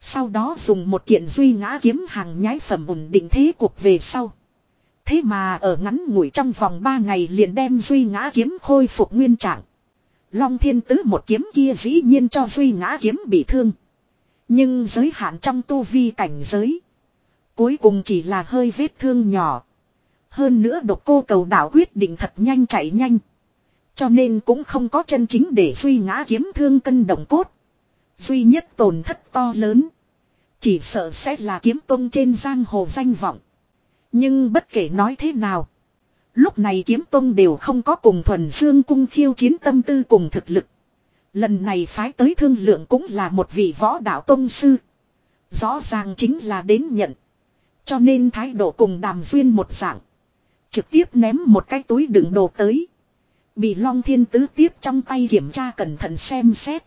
Sau đó dùng một kiện duy ngã kiếm hàng nhái phẩm ổn định thế cuộc về sau. Thế mà ở ngắn ngủi trong vòng 3 ngày liền đem duy ngã kiếm khôi phục nguyên trạng. Long thiên tứ một kiếm kia dĩ nhiên cho duy ngã kiếm bị thương. Nhưng giới hạn trong tu vi cảnh giới. Cuối cùng chỉ là hơi vết thương nhỏ. Hơn nữa độc cô cầu đảo quyết định thật nhanh chạy nhanh. Cho nên cũng không có chân chính để suy ngã kiếm thương cân động cốt. Duy nhất tổn thất to lớn. Chỉ sợ sẽ là kiếm tông trên giang hồ danh vọng. Nhưng bất kể nói thế nào. Lúc này kiếm tông đều không có cùng thuần dương cung khiêu chiến tâm tư cùng thực lực. Lần này phái tới thương lượng cũng là một vị võ đạo tông sư. Rõ ràng chính là đến nhận. Cho nên thái độ cùng đàm duyên một dạng. Trực tiếp ném một cái túi đựng đồ tới. Bị Long Thiên Tứ tiếp trong tay kiểm tra cẩn thận xem xét.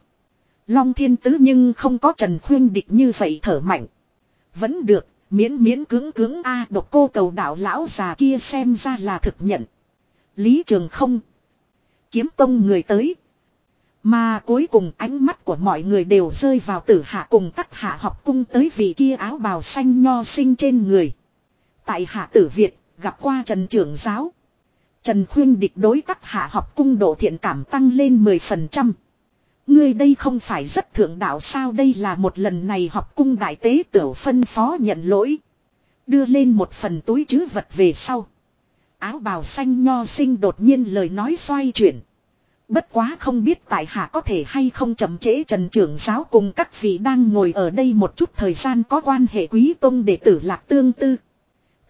Long Thiên Tứ nhưng không có Trần Khuyên địch như vậy thở mạnh. Vẫn được, miễn miễn cứng cứng a độc cô cầu đạo lão già kia xem ra là thực nhận. Lý Trường không. Kiếm tông người tới. Mà cuối cùng ánh mắt của mọi người đều rơi vào tử hạ cùng tắc hạ học cung tới vị kia áo bào xanh nho sinh trên người. Tại hạ tử Việt, gặp qua Trần Trưởng Giáo. Trần Khuyên địch đối tắc hạ học cung độ thiện cảm tăng lên 10%. Ngươi đây không phải rất thượng đạo sao đây là một lần này học cung đại tế tiểu phân phó nhận lỗi. Đưa lên một phần túi chứ vật về sau. Áo bào xanh nho sinh đột nhiên lời nói xoay chuyển. Bất quá không biết tại hạ có thể hay không chậm trễ trần trưởng giáo cùng các vị đang ngồi ở đây một chút thời gian có quan hệ quý tông đệ tử lạc tương tư.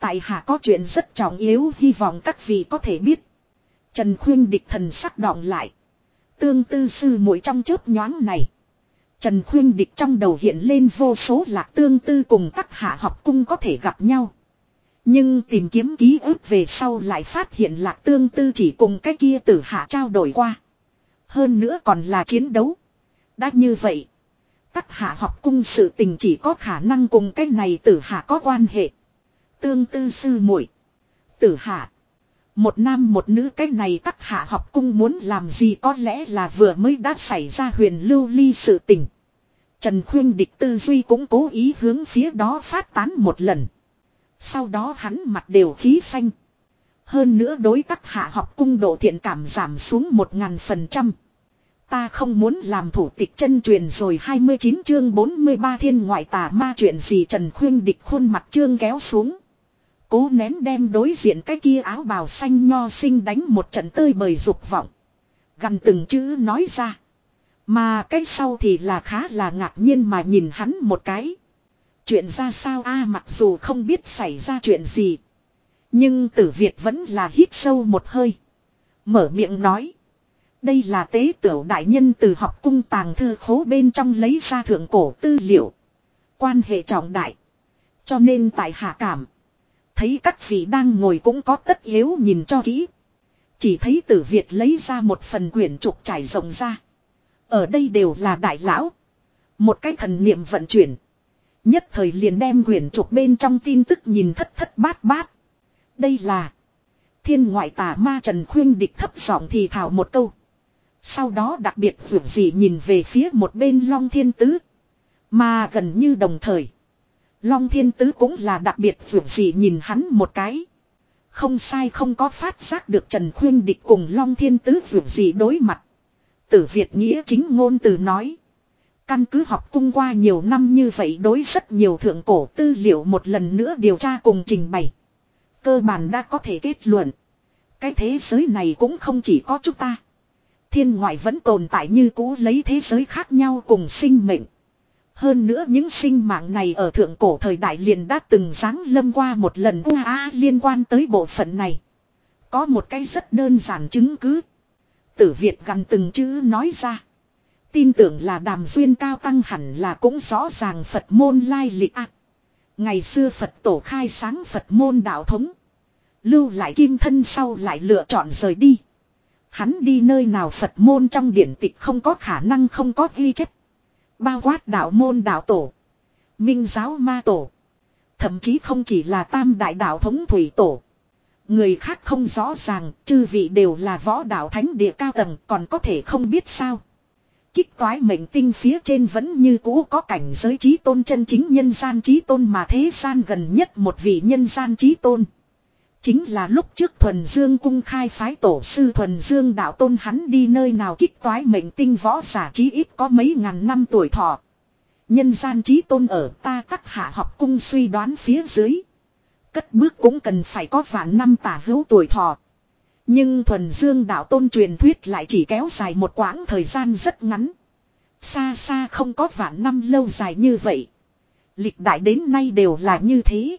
Tại hạ có chuyện rất trọng yếu, hy vọng các vị có thể biết. Trần khuyên địch thần sắc đọng lại. Tương tư sư muội trong chớp nhoáng này. Trần khuyên địch trong đầu hiện lên vô số lạc tương tư cùng các hạ học cung có thể gặp nhau. Nhưng tìm kiếm ký ức về sau lại phát hiện lạc tương tư chỉ cùng cái kia tử hạ trao đổi qua. Hơn nữa còn là chiến đấu. Đã như vậy. các hạ học cung sự tình chỉ có khả năng cùng cái này tử hạ có quan hệ. Tương tư sư muội Tử hạ. Một nam một nữ cái này tắc hạ học cung muốn làm gì có lẽ là vừa mới đã xảy ra huyền lưu ly sự tình. Trần khuyên địch tư duy cũng cố ý hướng phía đó phát tán một lần. Sau đó hắn mặt đều khí xanh. Hơn nữa đối tắc hạ học cung độ thiện cảm giảm xuống một ngàn phần trăm. Ta không muốn làm thủ tịch chân truyền rồi 29 chương 43 thiên ngoại tà ma chuyện gì Trần Khuyên địch khuôn mặt trương kéo xuống. Cố nén đem đối diện cái kia áo bào xanh nho sinh đánh một trận tơi bời dục vọng. Gần từng chữ nói ra. Mà cái sau thì là khá là ngạc nhiên mà nhìn hắn một cái. Chuyện ra sao a, mặc dù không biết xảy ra chuyện gì. Nhưng tử Việt vẫn là hít sâu một hơi. Mở miệng nói. Đây là tế tiểu đại nhân từ học cung tàng thư khố bên trong lấy ra thượng cổ tư liệu. Quan hệ trọng đại. Cho nên tại hạ cảm. Thấy các vị đang ngồi cũng có tất yếu nhìn cho kỹ. Chỉ thấy tử Việt lấy ra một phần quyển trục trải rộng ra. Ở đây đều là đại lão. Một cái thần niệm vận chuyển. Nhất thời liền đem quyển trục bên trong tin tức nhìn thất thất bát bát. Đây là. Thiên ngoại tà ma Trần Khuyên địch thấp giọng thì thảo một câu. Sau đó đặc biệt vượt gì nhìn về phía một bên Long Thiên Tứ. Mà gần như đồng thời. Long Thiên Tứ cũng là đặc biệt vượt gì nhìn hắn một cái. Không sai không có phát giác được Trần Khuyên Địch cùng Long Thiên Tứ vượt gì đối mặt. Tử Việt Nghĩa chính ngôn từ nói. Căn cứ học cung qua nhiều năm như vậy đối rất nhiều thượng cổ tư liệu một lần nữa điều tra cùng trình bày. Cơ bản đã có thể kết luận. Cái thế giới này cũng không chỉ có chúng ta. Thiên ngoại vẫn tồn tại như cũ lấy thế giới khác nhau cùng sinh mệnh. Hơn nữa những sinh mạng này ở thượng cổ thời đại liền đã từng giáng lâm qua một lần UA liên quan tới bộ phận này. Có một cái rất đơn giản chứng cứ. Tử Việt gần từng chữ nói ra. Tin tưởng là đàm duyên cao tăng hẳn là cũng rõ ràng Phật môn lai lịch ạ. ngày xưa Phật tổ khai sáng Phật môn đạo thống. Lưu lại kim thân sau lại lựa chọn rời đi. Hắn đi nơi nào Phật môn trong điển tịch không có khả năng không có ghi chép. Bao quát đạo môn đạo tổ. Minh giáo ma tổ. Thậm chí không chỉ là tam đại đạo thống thủy tổ. Người khác không rõ ràng, chư vị đều là võ đạo thánh địa cao tầng còn có thể không biết sao. Kích toái mệnh tinh phía trên vẫn như cũ có cảnh giới trí tôn chân chính nhân gian trí tôn mà thế gian gần nhất một vị nhân gian trí tôn. Chính là lúc trước thuần dương cung khai phái tổ sư thuần dương đạo tôn hắn đi nơi nào kích toái mệnh tinh võ giả chí ít có mấy ngàn năm tuổi thọ. Nhân gian trí tôn ở ta các hạ học cung suy đoán phía dưới. Cất bước cũng cần phải có vạn năm tả hữu tuổi thọ. Nhưng thuần dương đạo tôn truyền thuyết lại chỉ kéo dài một quãng thời gian rất ngắn. Xa xa không có vạn năm lâu dài như vậy. Lịch đại đến nay đều là như thế.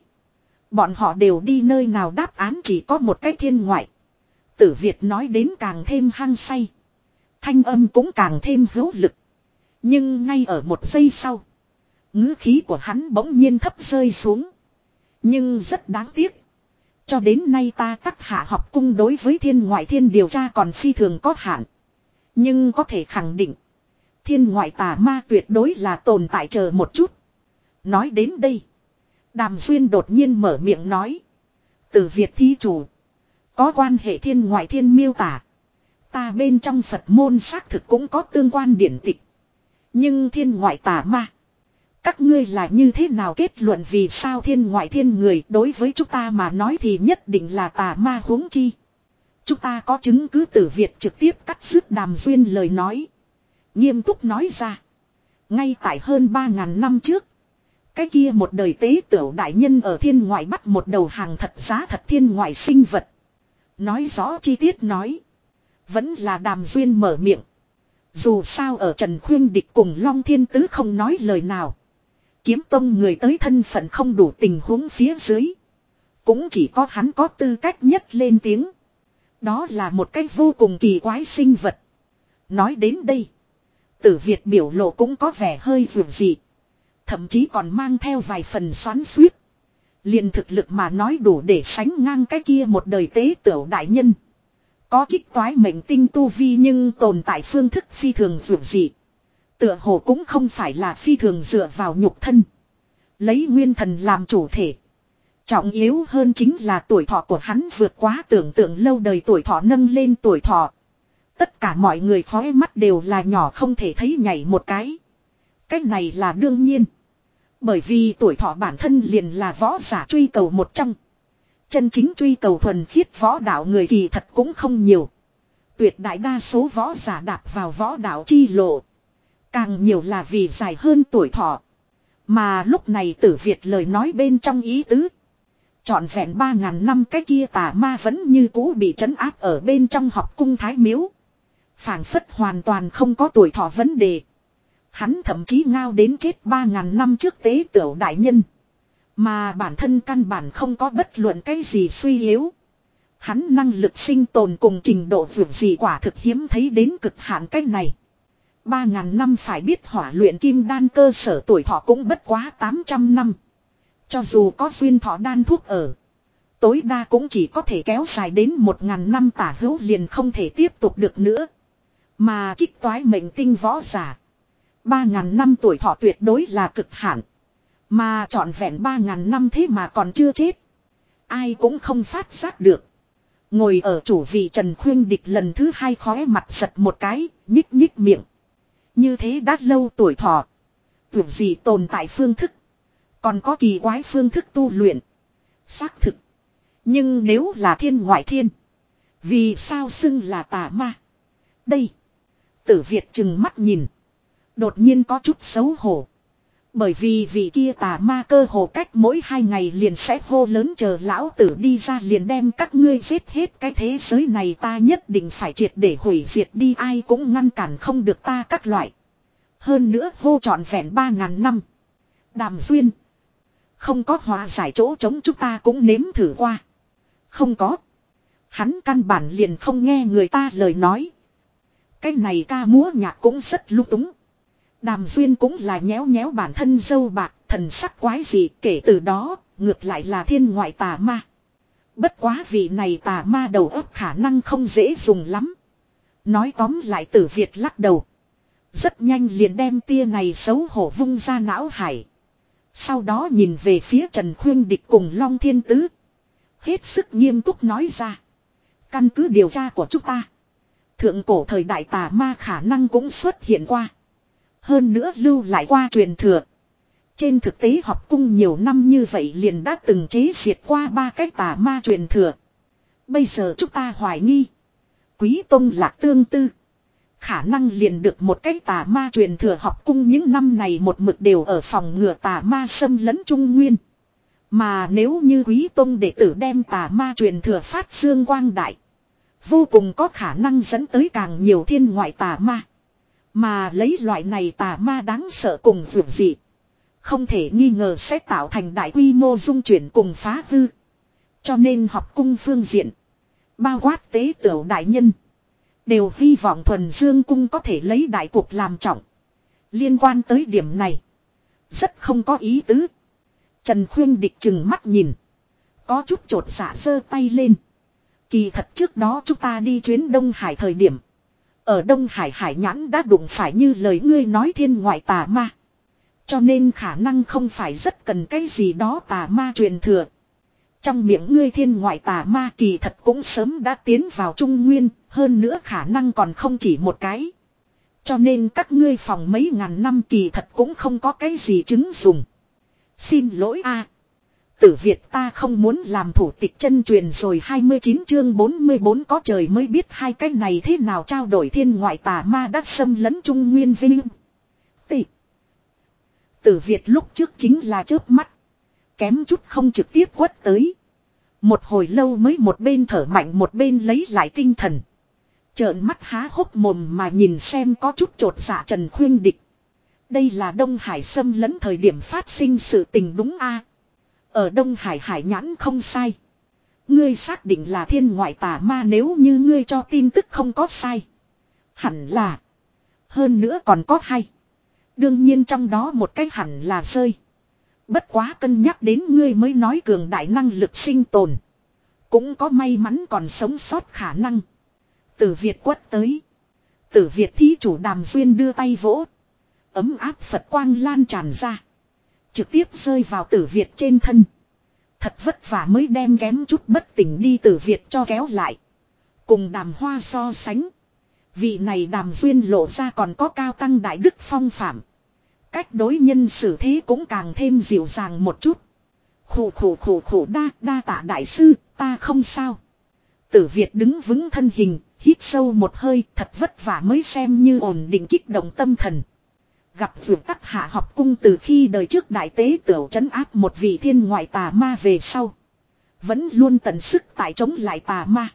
Bọn họ đều đi nơi nào đáp án chỉ có một cái thiên ngoại. Tử Việt nói đến càng thêm hăng say. Thanh âm cũng càng thêm hữu lực. Nhưng ngay ở một giây sau. ngữ khí của hắn bỗng nhiên thấp rơi xuống. Nhưng rất đáng tiếc. Cho đến nay ta tắc hạ học cung đối với thiên ngoại thiên điều tra còn phi thường có hạn. Nhưng có thể khẳng định. Thiên ngoại tà ma tuyệt đối là tồn tại chờ một chút. Nói đến đây. Đàm Duyên đột nhiên mở miệng nói. Từ Việt thí chủ. Có quan hệ thiên ngoại thiên miêu tả. Ta bên trong Phật môn xác thực cũng có tương quan điển tịch. Nhưng thiên ngoại tà ma. Các ngươi là như thế nào kết luận vì sao thiên ngoại thiên người đối với chúng ta mà nói thì nhất định là tà ma huống chi. Chúng ta có chứng cứ tử Việt trực tiếp cắt dứt đàm duyên lời nói. Nghiêm túc nói ra. Ngay tại hơn 3.000 năm trước. Cái kia một đời tế tiểu đại nhân ở thiên ngoại bắt một đầu hàng thật giá thật thiên ngoại sinh vật. Nói rõ chi tiết nói. Vẫn là đàm duyên mở miệng. Dù sao ở Trần Khuyên Địch cùng Long Thiên Tứ không nói lời nào. Kiếm tông người tới thân phận không đủ tình huống phía dưới. Cũng chỉ có hắn có tư cách nhất lên tiếng. Đó là một cách vô cùng kỳ quái sinh vật. Nói đến đây. Tử Việt biểu lộ cũng có vẻ hơi vượt dị. Thậm chí còn mang theo vài phần xoắn suýt. liền thực lực mà nói đủ để sánh ngang cái kia một đời tế tiểu đại nhân. Có kích toái mệnh tinh tu vi nhưng tồn tại phương thức phi thường vượt dị. Tựa hồ cũng không phải là phi thường dựa vào nhục thân. Lấy nguyên thần làm chủ thể. Trọng yếu hơn chính là tuổi thọ của hắn vượt quá tưởng tượng lâu đời tuổi thọ nâng lên tuổi thọ. Tất cả mọi người khói mắt đều là nhỏ không thể thấy nhảy một cái. Cái này là đương nhiên. Bởi vì tuổi thọ bản thân liền là võ giả truy cầu một trong. Chân chính truy cầu thuần khiết võ đạo người kỳ thật cũng không nhiều. Tuyệt đại đa số võ giả đạp vào võ đạo chi lộ. Càng nhiều là vì dài hơn tuổi thọ. Mà lúc này tử Việt lời nói bên trong ý tứ. Chọn vẹn ba ngàn năm cái kia tà ma vẫn như cũ bị trấn áp ở bên trong học cung thái miếu. phảng phất hoàn toàn không có tuổi thọ vấn đề. Hắn thậm chí ngao đến chết ba ngàn năm trước tế tiểu đại nhân. Mà bản thân căn bản không có bất luận cái gì suy yếu. Hắn năng lực sinh tồn cùng trình độ vượt gì quả thực hiếm thấy đến cực hạn cách này. Ba ngàn năm phải biết hỏa luyện kim đan cơ sở tuổi thọ cũng bất quá 800 năm. Cho dù có duyên thọ đan thuốc ở. Tối đa cũng chỉ có thể kéo dài đến một ngàn năm tả hữu liền không thể tiếp tục được nữa. Mà kích toái mệnh tinh võ giả. Ba ngàn năm tuổi thọ tuyệt đối là cực hạn. Mà trọn vẹn ba ngàn năm thế mà còn chưa chết. Ai cũng không phát giác được. Ngồi ở chủ vị Trần Khuyên Địch lần thứ hai khóe mặt giật một cái, nhích nhích miệng. Như thế đã lâu tuổi thọ. Tưởng gì tồn tại phương thức. Còn có kỳ quái phương thức tu luyện. Xác thực. Nhưng nếu là thiên ngoại thiên. Vì sao xưng là tà ma. Đây. Tử Việt chừng mắt nhìn. Đột nhiên có chút xấu hổ. Bởi vì vị kia tà ma cơ hồ cách mỗi hai ngày liền sẽ hô lớn chờ lão tử đi ra liền đem các ngươi giết hết cái thế giới này ta nhất định phải triệt để hủy diệt đi, ai cũng ngăn cản không được ta các loại. Hơn nữa hô trọn vẹn ba ngàn năm. Đàm duyên. Không có hòa giải chỗ chống chúng ta cũng nếm thử qua. Không có. Hắn căn bản liền không nghe người ta lời nói. Cái này ca múa nhạc cũng rất lung túng. Đàm duyên cũng là nhéo nhéo bản thân dâu bạc, thần sắc quái gì kể từ đó, ngược lại là thiên ngoại tà ma. Bất quá vị này tà ma đầu óc khả năng không dễ dùng lắm. Nói tóm lại tử Việt lắc đầu. Rất nhanh liền đem tia này xấu hổ vung ra não hải. Sau đó nhìn về phía Trần Khuyên Địch cùng Long Thiên Tứ. Hết sức nghiêm túc nói ra. Căn cứ điều tra của chúng ta. Thượng cổ thời đại tà ma khả năng cũng xuất hiện qua. Hơn nữa lưu lại qua truyền thừa. Trên thực tế học cung nhiều năm như vậy liền đã từng chế diệt qua ba cái tà ma truyền thừa. Bây giờ chúng ta hoài nghi. Quý Tông lạc tương tư. Khả năng liền được một cái tà ma truyền thừa học cung những năm này một mực đều ở phòng ngừa tà ma xâm lấn trung nguyên. Mà nếu như quý tông đệ tử đem tà ma truyền thừa phát dương quang đại. Vô cùng có khả năng dẫn tới càng nhiều thiên ngoại tà ma. Mà lấy loại này tà ma đáng sợ cùng vượt dị. Không thể nghi ngờ sẽ tạo thành đại quy mô dung chuyển cùng phá hư. Cho nên học cung phương diện. Bao quát tế tiểu đại nhân. Đều hy vọng thuần dương cung có thể lấy đại cuộc làm trọng. Liên quan tới điểm này. Rất không có ý tứ. Trần Khuyên địch chừng mắt nhìn. Có chút trột dạ giơ tay lên. Kỳ thật trước đó chúng ta đi chuyến Đông Hải thời điểm. Ở Đông Hải Hải nhãn đã đụng phải như lời ngươi nói thiên ngoại tà ma. Cho nên khả năng không phải rất cần cái gì đó tà ma truyền thừa. Trong miệng ngươi thiên ngoại tà ma kỳ thật cũng sớm đã tiến vào Trung Nguyên, hơn nữa khả năng còn không chỉ một cái. Cho nên các ngươi phòng mấy ngàn năm kỳ thật cũng không có cái gì chứng dùng. Xin lỗi a Tử Việt ta không muốn làm thủ tịch chân truyền rồi 29 chương 44 có trời mới biết hai cái này thế nào trao đổi thiên ngoại tà ma đã xâm lấn trung nguyên vinh. Tị. Tử Việt lúc trước chính là chớp mắt. Kém chút không trực tiếp quất tới. Một hồi lâu mới một bên thở mạnh một bên lấy lại tinh thần. Trợn mắt há hốc mồm mà nhìn xem có chút trột dạ Trần Khuyên Địch. Đây là Đông Hải xâm lấn thời điểm phát sinh sự tình đúng a ở Đông Hải hải nhãn không sai. Ngươi xác định là thiên ngoại tà ma nếu như ngươi cho tin tức không có sai. Hẳn là. Hơn nữa còn có hay. Đương nhiên trong đó một cách hẳn là rơi. Bất quá cân nhắc đến ngươi mới nói cường đại năng lực sinh tồn. Cũng có may mắn còn sống sót khả năng. từ Việt quất tới. Tử Việt thí chủ đàm duyên đưa tay vỗ. Ấm áp Phật quang lan tràn ra. Trực tiếp rơi vào tử Việt trên thân. Thật vất vả mới đem kém chút bất tỉnh đi tử Việt cho kéo lại. Cùng đàm hoa so sánh. Vị này đàm duyên lộ ra còn có cao tăng đại đức phong phạm. Cách đối nhân xử thế cũng càng thêm dịu dàng một chút. Khổ khổ khổ khổ đa đa tạ đại sư, ta không sao. Tử Việt đứng vững thân hình, hít sâu một hơi thật vất vả mới xem như ổn định kích động tâm thần. Gặp vượt tắc hạ học cung từ khi đời trước đại tế tiểu trấn áp một vị thiên ngoại tà ma về sau. Vẫn luôn tận sức tại chống lại tà ma.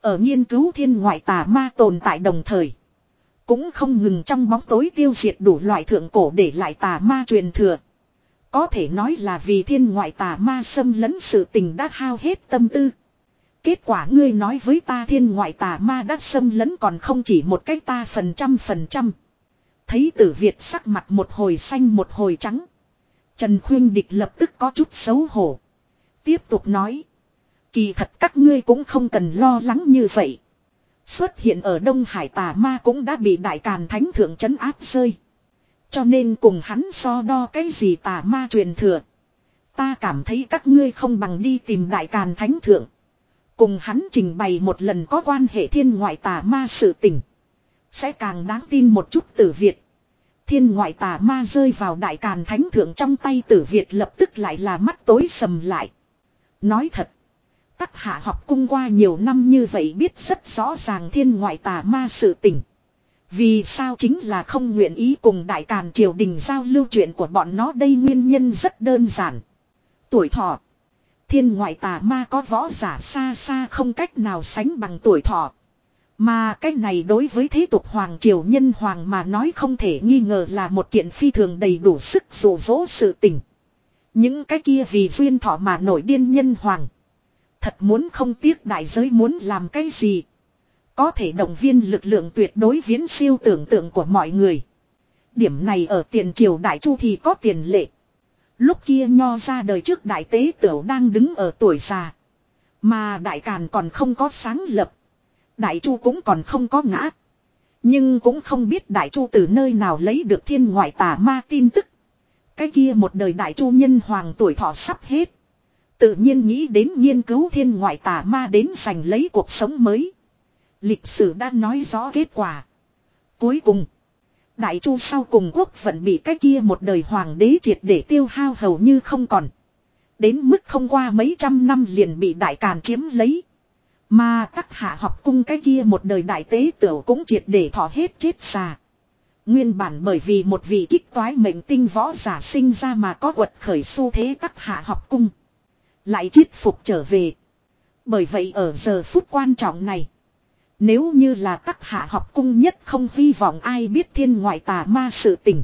Ở nghiên cứu thiên ngoại tà ma tồn tại đồng thời. Cũng không ngừng trong bóng tối tiêu diệt đủ loại thượng cổ để lại tà ma truyền thừa. Có thể nói là vì thiên ngoại tà ma xâm lấn sự tình đã hao hết tâm tư. Kết quả ngươi nói với ta thiên ngoại tà ma đã xâm lấn còn không chỉ một cách ta phần trăm phần trăm. Thấy tử Việt sắc mặt một hồi xanh một hồi trắng. Trần Khuyên Địch lập tức có chút xấu hổ. Tiếp tục nói. Kỳ thật các ngươi cũng không cần lo lắng như vậy. Xuất hiện ở Đông Hải tà ma cũng đã bị đại càn thánh thượng trấn áp rơi. Cho nên cùng hắn so đo cái gì tà ma truyền thừa. Ta cảm thấy các ngươi không bằng đi tìm đại càn thánh thượng. Cùng hắn trình bày một lần có quan hệ thiên ngoại tà ma sự tình. Sẽ càng đáng tin một chút tử Việt. Thiên ngoại tà ma rơi vào đại càn thánh thượng trong tay tử Việt lập tức lại là mắt tối sầm lại. Nói thật. Tắc hạ học cung qua nhiều năm như vậy biết rất rõ ràng thiên ngoại tà ma sự tình. Vì sao chính là không nguyện ý cùng đại càn triều đình giao lưu chuyện của bọn nó đây nguyên nhân rất đơn giản. Tuổi thọ. Thiên ngoại tà ma có võ giả xa xa không cách nào sánh bằng tuổi thọ. Mà cái này đối với thế tục hoàng triều nhân hoàng mà nói không thể nghi ngờ là một kiện phi thường đầy đủ sức dụ dỗ sự tình. Những cái kia vì duyên thọ mà nổi điên nhân hoàng. Thật muốn không tiếc đại giới muốn làm cái gì. Có thể động viên lực lượng tuyệt đối viễn siêu tưởng tượng của mọi người. Điểm này ở tiền triều đại chu thì có tiền lệ. Lúc kia nho ra đời trước đại tế tiểu đang đứng ở tuổi già. Mà đại càn còn không có sáng lập. Đại chu cũng còn không có ngã. Nhưng cũng không biết đại chu từ nơi nào lấy được thiên ngoại tà ma tin tức. Cái kia một đời đại chu nhân hoàng tuổi thọ sắp hết. Tự nhiên nghĩ đến nghiên cứu thiên ngoại tà ma đến giành lấy cuộc sống mới. Lịch sử đã nói rõ kết quả. Cuối cùng. Đại chu sau cùng quốc vẫn bị cái kia một đời hoàng đế triệt để tiêu hao hầu như không còn. Đến mức không qua mấy trăm năm liền bị đại càn chiếm lấy. Mà các hạ học cung cái kia một đời đại tế tiểu cũng triệt để thọ hết chết xà. Nguyên bản bởi vì một vị kích toái mệnh tinh võ giả sinh ra mà có quật khởi xu thế các hạ học cung. Lại triết phục trở về. Bởi vậy ở giờ phút quan trọng này. Nếu như là các hạ học cung nhất không hy vọng ai biết thiên ngoại tà ma sự tình.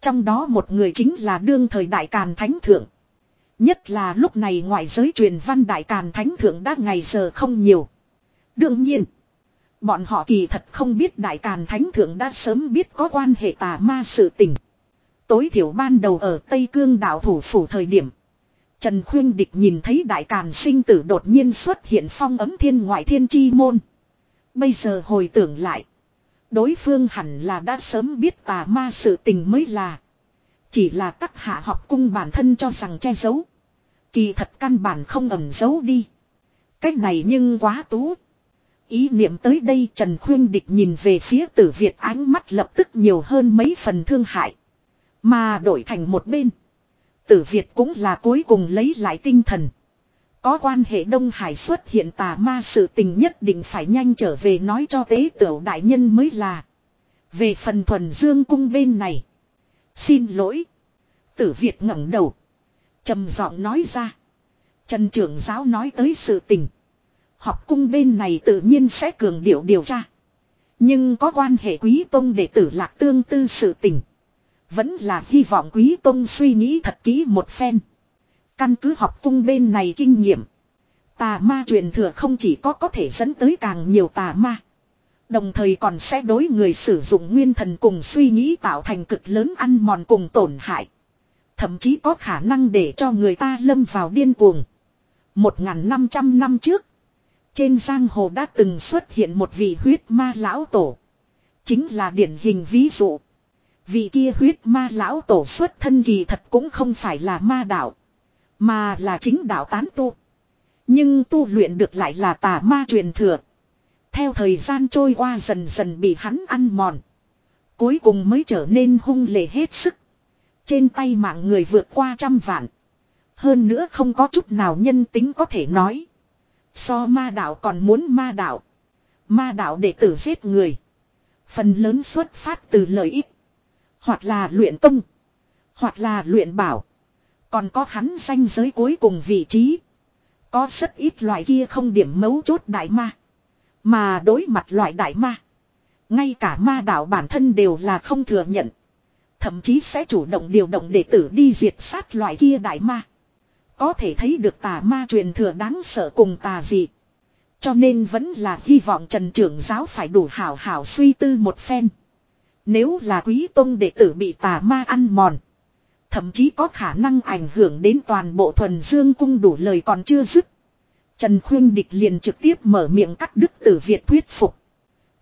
Trong đó một người chính là đương thời đại càn thánh thượng. Nhất là lúc này ngoại giới truyền văn đại càn thánh thượng đã ngày giờ không nhiều. Đương nhiên, bọn họ kỳ thật không biết đại càn thánh thượng đã sớm biết có quan hệ tà ma sự tình. Tối thiểu ban đầu ở Tây Cương đảo thủ phủ thời điểm. Trần Khuyên Địch nhìn thấy đại càn sinh tử đột nhiên xuất hiện phong ấm thiên ngoại thiên chi môn. Bây giờ hồi tưởng lại. Đối phương hẳn là đã sớm biết tà ma sự tình mới là. Chỉ là các hạ học cung bản thân cho rằng che giấu. Kỳ thật căn bản không ẩn giấu đi. Cách này nhưng quá tú. Ý niệm tới đây Trần Khuyên Địch nhìn về phía tử Việt ánh mắt lập tức nhiều hơn mấy phần thương hại. Mà đổi thành một bên. Tử Việt cũng là cuối cùng lấy lại tinh thần. Có quan hệ Đông Hải xuất hiện tà ma sự tình nhất định phải nhanh trở về nói cho tế tiểu đại nhân mới là. Về phần thuần dương cung bên này. Xin lỗi. Tử Việt ngẩng đầu. trầm giọng nói ra. Trần trưởng giáo nói tới sự tình. Học cung bên này tự nhiên sẽ cường điệu điều tra. Nhưng có quan hệ quý tông đệ tử lạc tương tư sự tình. Vẫn là hy vọng quý tông suy nghĩ thật kỹ một phen. Căn cứ học cung bên này kinh nghiệm. Tà ma truyền thừa không chỉ có có thể dẫn tới càng nhiều tà ma. Đồng thời còn sẽ đối người sử dụng nguyên thần cùng suy nghĩ tạo thành cực lớn ăn mòn cùng tổn hại. Thậm chí có khả năng để cho người ta lâm vào điên cuồng. Một ngàn năm trăm năm trước. Trên giang hồ đã từng xuất hiện một vị huyết ma lão tổ. Chính là điển hình ví dụ. Vị kia huyết ma lão tổ xuất thân kỳ thật cũng không phải là ma đạo. Mà là chính đạo tán tu. Nhưng tu luyện được lại là tà ma truyền thừa. Theo thời gian trôi qua dần dần bị hắn ăn mòn. Cuối cùng mới trở nên hung lệ hết sức. Trên tay mạng người vượt qua trăm vạn. Hơn nữa không có chút nào nhân tính có thể nói. So ma đạo còn muốn ma đạo. Ma đạo đệ tử giết người. Phần lớn xuất phát từ lợi ích. Hoặc là luyện tung. Hoặc là luyện bảo. Còn có hắn danh giới cuối cùng vị trí. Có rất ít loại kia không điểm mấu chốt đại ma. Mà đối mặt loại đại ma. Ngay cả ma đạo bản thân đều là không thừa nhận. Thậm chí sẽ chủ động điều động đệ tử đi diệt sát loại kia đại ma. Có thể thấy được tà ma truyền thừa đáng sợ cùng tà gì. Cho nên vẫn là hy vọng Trần Trưởng Giáo phải đủ hảo hảo suy tư một phen. Nếu là quý tông đệ tử bị tà ma ăn mòn. Thậm chí có khả năng ảnh hưởng đến toàn bộ thuần dương cung đủ lời còn chưa dứt. Trần Khuyên Địch liền trực tiếp mở miệng cắt đức tử Việt thuyết phục.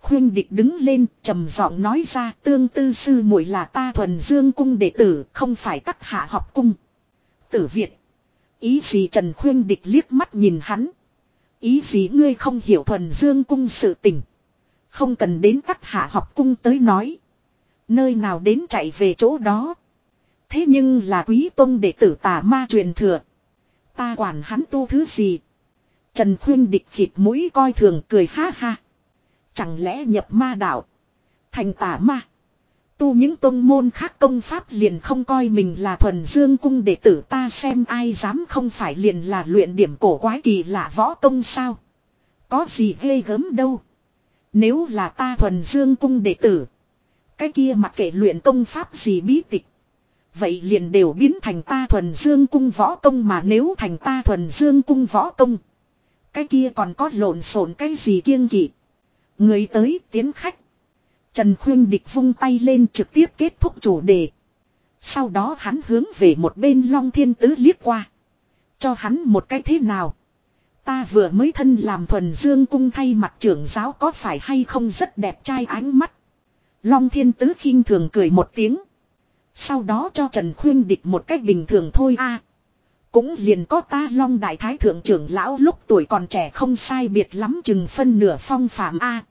Khuyên Địch đứng lên, trầm giọng nói ra, tương tư sư muội là ta thuần dương cung đệ tử, không phải các hạ học cung. Tử Việt. Ý gì Trần Khuyên Địch liếc mắt nhìn hắn. Ý gì ngươi không hiểu thuần dương cung sự tình. Không cần đến các hạ học cung tới nói. Nơi nào đến chạy về chỗ đó. Thế nhưng là quý tông đệ tử tà ma truyền thừa. Ta quản hắn tu thứ gì. Trần khuyên địch khịt mũi coi thường cười ha ha. Chẳng lẽ nhập ma đạo. Thành tà ma. Tu những tông môn khác công pháp liền không coi mình là thuần dương cung đệ tử ta xem ai dám không phải liền là luyện điểm cổ quái kỳ lạ võ công sao. Có gì ghê gớm đâu. Nếu là ta thuần dương cung đệ tử. Cái kia mặc kệ luyện công pháp gì bí tịch. Vậy liền đều biến thành ta thuần dương cung võ công mà nếu thành ta thuần dương cung võ công. Cái kia còn có lộn xộn cái gì kiêng kỵ. Người tới tiến khách. Trần Khuyên Địch vung tay lên trực tiếp kết thúc chủ đề. Sau đó hắn hướng về một bên Long Thiên Tứ liếc qua. Cho hắn một cái thế nào. Ta vừa mới thân làm thuần dương cung thay mặt trưởng giáo có phải hay không rất đẹp trai ánh mắt. Long Thiên Tứ khinh thường cười một tiếng. Sau đó cho Trần Khuyên Địch một cách bình thường thôi a cũng liền có ta Long Đại Thái Thượng trưởng lão lúc tuổi còn trẻ không sai biệt lắm chừng phân nửa phong phạm a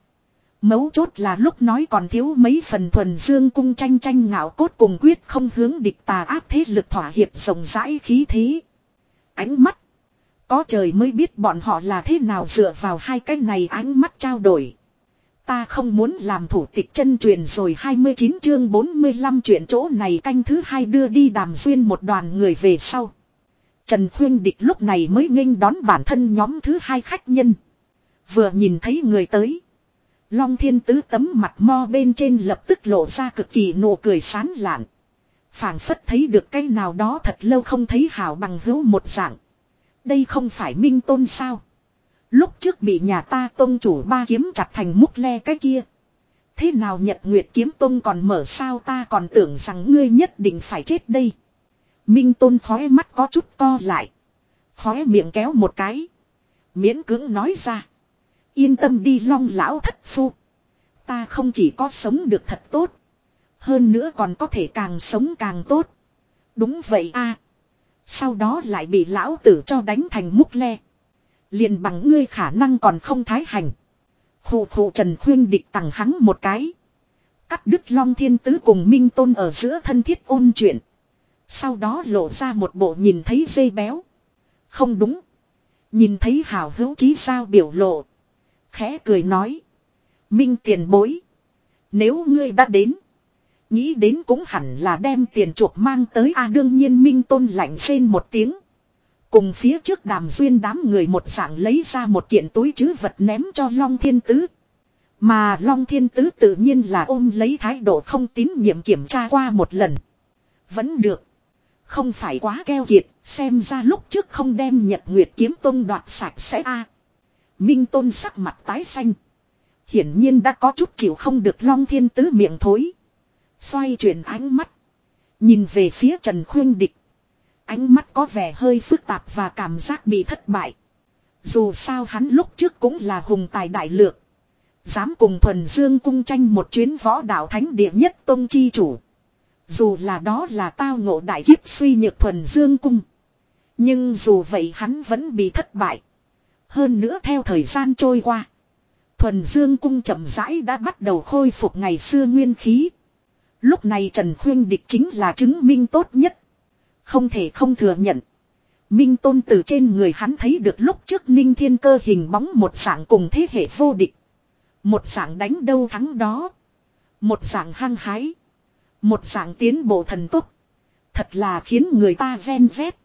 Mấu chốt là lúc nói còn thiếu mấy phần thuần dương cung tranh tranh ngạo cốt cùng quyết không hướng địch tà áp thế lực thỏa hiệp rộng rãi khí thế. Ánh mắt. Có trời mới biết bọn họ là thế nào dựa vào hai cái này ánh mắt trao đổi. Ta không muốn làm thủ tịch chân truyền rồi 29 chương 45 chuyện chỗ này canh thứ hai đưa đi đàm duyên một đoàn người về sau. Trần Khuyên Địch lúc này mới nghênh đón bản thân nhóm thứ hai khách nhân. Vừa nhìn thấy người tới. Long thiên tứ tấm mặt mo bên trên lập tức lộ ra cực kỳ nụ cười sán lạn. phảng phất thấy được cái nào đó thật lâu không thấy hảo bằng hữu một dạng. Đây không phải minh tôn sao. Lúc trước bị nhà ta tôn chủ ba kiếm chặt thành múc le cái kia. Thế nào nhật nguyệt kiếm tôn còn mở sao ta còn tưởng rằng ngươi nhất định phải chết đây. Minh tôn khói mắt có chút co lại. Khói miệng kéo một cái. Miễn cưỡng nói ra. Yên tâm đi long lão thất phu. Ta không chỉ có sống được thật tốt. Hơn nữa còn có thể càng sống càng tốt. Đúng vậy a. Sau đó lại bị lão tử cho đánh thành múc le. liền bằng ngươi khả năng còn không thái hành. Khủ khủ Trần Khuyên địch tặng hắn một cái. Cắt đứt Long Thiên Tứ cùng Minh Tôn ở giữa thân thiết ôn chuyện. Sau đó lộ ra một bộ nhìn thấy dây béo. Không đúng. Nhìn thấy hào hữu chí sao biểu lộ. Khẽ cười nói. Minh tiền bối. Nếu ngươi đã đến. Nghĩ đến cũng hẳn là đem tiền chuộc mang tới a đương nhiên Minh Tôn lạnh xên một tiếng. Cùng phía trước đàm duyên đám người một dạng lấy ra một kiện túi chứ vật ném cho Long Thiên Tứ. Mà Long Thiên Tứ tự nhiên là ôm lấy thái độ không tín nhiệm kiểm tra qua một lần. Vẫn được. Không phải quá keo kiệt, xem ra lúc trước không đem Nhật Nguyệt kiếm tông đoạt sạch sẽ a. Minh Tôn sắc mặt tái xanh. Hiển nhiên đã có chút chịu không được Long Thiên Tứ miệng thối. Xoay chuyển ánh mắt. Nhìn về phía Trần Khuyên Địch. Ánh mắt có vẻ hơi phức tạp và cảm giác bị thất bại. Dù sao hắn lúc trước cũng là hùng tài đại lược. Dám cùng thuần dương cung tranh một chuyến võ đạo thánh địa nhất tông chi chủ. Dù là đó là tao ngộ đại kiếp suy nhược thuần dương cung. Nhưng dù vậy hắn vẫn bị thất bại. Hơn nữa theo thời gian trôi qua. Thuần dương cung chậm rãi đã bắt đầu khôi phục ngày xưa nguyên khí. Lúc này Trần Khuyên Địch chính là chứng minh tốt nhất. Không thể không thừa nhận. Minh Tôn từ trên người hắn thấy được lúc trước Ninh Thiên Cơ hình bóng một dạng cùng thế hệ vô địch. Một dạng đánh đâu thắng đó. Một dạng hăng hái. Một dạng tiến bộ thần tốc. Thật là khiến người ta ghen rét.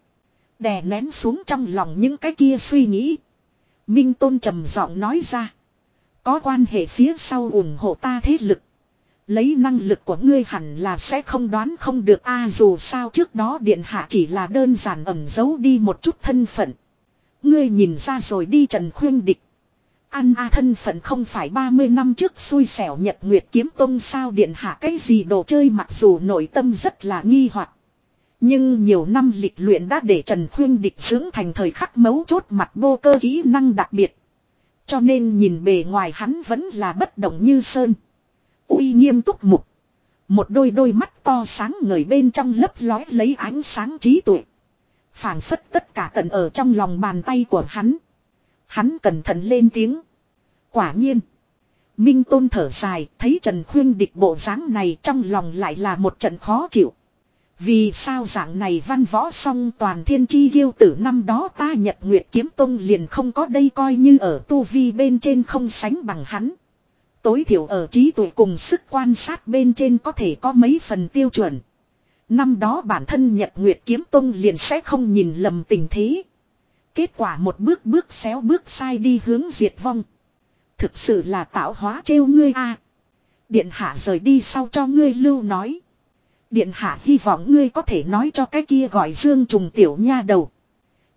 Đè nén xuống trong lòng những cái kia suy nghĩ. Minh Tôn trầm giọng nói ra. Có quan hệ phía sau ủng hộ ta thế lực. Lấy năng lực của ngươi hẳn là sẽ không đoán không được a, dù sao trước đó điện hạ chỉ là đơn giản ẩn giấu đi một chút thân phận. Ngươi nhìn ra rồi đi trần khuyên địch. Ăn a thân phận không phải 30 năm trước xui xẻo nhật nguyệt kiếm tông sao điện hạ cái gì đồ chơi mặc dù nội tâm rất là nghi hoặc Nhưng nhiều năm lịch luyện đã để Trần Khuyên địch dưỡng thành thời khắc mấu chốt mặt vô cơ kỹ năng đặc biệt. Cho nên nhìn bề ngoài hắn vẫn là bất động như sơn uy nghiêm túc mục. Một đôi đôi mắt to sáng người bên trong lấp lói lấy ánh sáng trí tuệ. phảng phất tất cả tận ở trong lòng bàn tay của hắn. Hắn cẩn thận lên tiếng. Quả nhiên. Minh Tôn thở dài, thấy Trần Khuyên địch bộ dáng này trong lòng lại là một trận khó chịu. Vì sao dạng này văn võ song toàn thiên chi ghiêu tử năm đó ta nhật nguyệt kiếm tông liền không có đây coi như ở tu vi bên trên không sánh bằng hắn. Tối thiểu ở trí tuệ cùng sức quan sát bên trên có thể có mấy phần tiêu chuẩn. Năm đó bản thân Nhật Nguyệt Kiếm Tông liền sẽ không nhìn lầm tình thế. Kết quả một bước bước xéo bước sai đi hướng diệt vong. Thực sự là tạo hóa trêu ngươi a. Điện hạ rời đi sau cho ngươi lưu nói. Điện hạ hy vọng ngươi có thể nói cho cái kia gọi dương trùng tiểu nha đầu.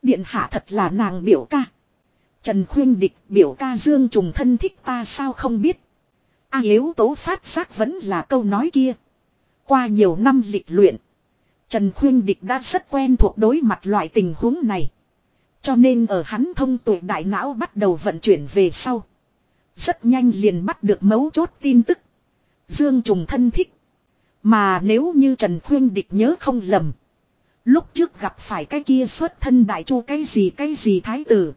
Điện hạ thật là nàng biểu ca. Trần khuyên địch biểu ca dương trùng thân thích ta sao không biết. A yếu tố phát giác vẫn là câu nói kia. Qua nhiều năm lịch luyện. Trần Khuyên Địch đã rất quen thuộc đối mặt loại tình huống này. Cho nên ở hắn thông tuổi đại não bắt đầu vận chuyển về sau. Rất nhanh liền bắt được mấu chốt tin tức. Dương trùng thân thích. Mà nếu như Trần Khuyên Địch nhớ không lầm. Lúc trước gặp phải cái kia xuất thân đại chu cái gì cái gì thái tử.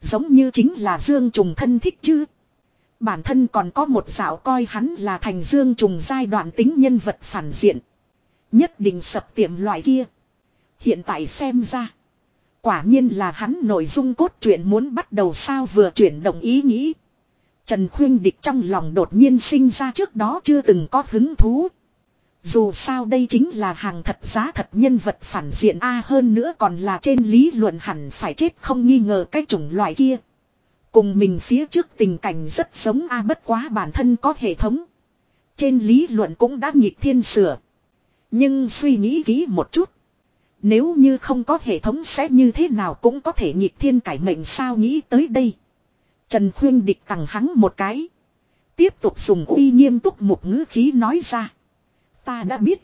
Giống như chính là Dương trùng thân thích chứ. Bản thân còn có một dạo coi hắn là thành dương trùng giai đoạn tính nhân vật phản diện. Nhất định sập tiệm loại kia. Hiện tại xem ra. Quả nhiên là hắn nội dung cốt truyện muốn bắt đầu sao vừa chuyển động ý nghĩ. Trần Khuyên Địch trong lòng đột nhiên sinh ra trước đó chưa từng có hứng thú. Dù sao đây chính là hàng thật giá thật nhân vật phản diện A hơn nữa còn là trên lý luận hẳn phải chết không nghi ngờ cái chủng loại kia. Cùng mình phía trước tình cảnh rất giống a bất quá bản thân có hệ thống. Trên lý luận cũng đã nhịp thiên sửa. Nhưng suy nghĩ kỹ một chút. Nếu như không có hệ thống sẽ như thế nào cũng có thể nhịp thiên cải mệnh sao nghĩ tới đây. Trần Khuyên địch tặng hắn một cái. Tiếp tục dùng uy nghiêm túc một ngữ khí nói ra. Ta đã biết.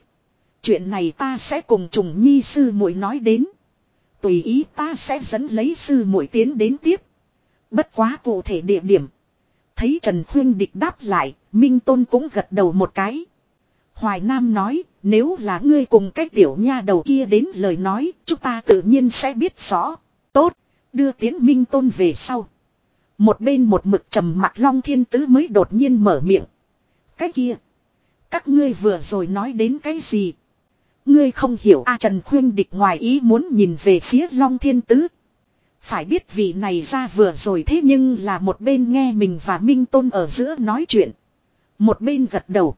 Chuyện này ta sẽ cùng trùng nhi sư muội nói đến. Tùy ý ta sẽ dẫn lấy sư muội tiến đến tiếp. Bất quá cụ thể địa điểm. Thấy Trần Khuyên địch đáp lại, Minh Tôn cũng gật đầu một cái. Hoài Nam nói, nếu là ngươi cùng cái tiểu nha đầu kia đến lời nói, chúng ta tự nhiên sẽ biết rõ. Tốt, đưa tiến Minh Tôn về sau. Một bên một mực trầm mặt Long Thiên Tứ mới đột nhiên mở miệng. Cái kia, các ngươi vừa rồi nói đến cái gì? Ngươi không hiểu a Trần Khuyên địch ngoài ý muốn nhìn về phía Long Thiên Tứ. Phải biết vị này ra vừa rồi thế nhưng là một bên nghe mình và Minh Tôn ở giữa nói chuyện. Một bên gật đầu.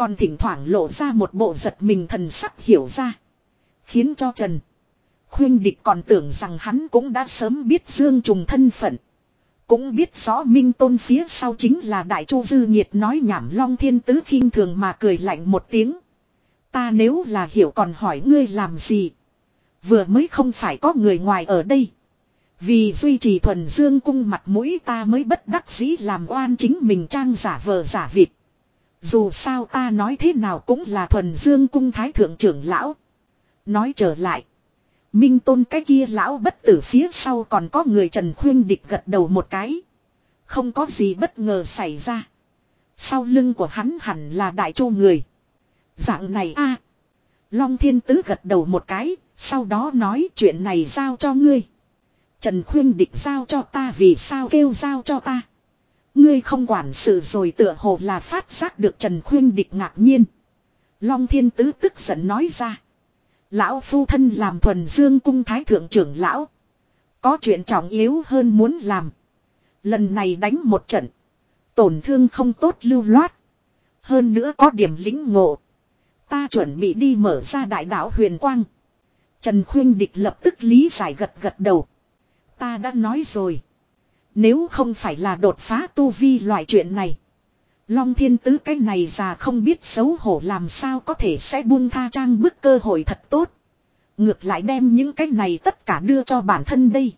Còn thỉnh thoảng lộ ra một bộ giật mình thần sắc hiểu ra. Khiến cho Trần. Khuyên địch còn tưởng rằng hắn cũng đã sớm biết Dương Trùng thân phận. Cũng biết rõ Minh Tôn phía sau chính là Đại Chu Dư Nhiệt nói nhảm Long Thiên Tứ khinh thường mà cười lạnh một tiếng. Ta nếu là hiểu còn hỏi ngươi làm gì. Vừa mới không phải có người ngoài ở đây. Vì duy trì thuần dương cung mặt mũi ta mới bất đắc dĩ làm oan chính mình trang giả vờ giả vịt. Dù sao ta nói thế nào cũng là thuần dương cung thái thượng trưởng lão. Nói trở lại. Minh tôn cái kia lão bất tử phía sau còn có người Trần Khuyên địch gật đầu một cái. Không có gì bất ngờ xảy ra. Sau lưng của hắn hẳn là đại chu người. Dạng này a Long thiên tứ gật đầu một cái, sau đó nói chuyện này giao cho ngươi. Trần Khuyên địch giao cho ta vì sao kêu giao cho ta. Ngươi không quản sự rồi tựa hồ là phát giác được Trần Khuyên địch ngạc nhiên. Long thiên tứ tức giận nói ra. Lão phu thân làm thuần dương cung thái thượng trưởng lão. Có chuyện trọng yếu hơn muốn làm. Lần này đánh một trận. Tổn thương không tốt lưu loát. Hơn nữa có điểm lính ngộ. Ta chuẩn bị đi mở ra đại đạo huyền quang. Trần Khuyên Địch lập tức lý giải gật gật đầu. Ta đã nói rồi. Nếu không phải là đột phá tu vi loại chuyện này. Long thiên tứ cái này già không biết xấu hổ làm sao có thể sẽ buông tha trang bức cơ hội thật tốt. Ngược lại đem những cái này tất cả đưa cho bản thân đây.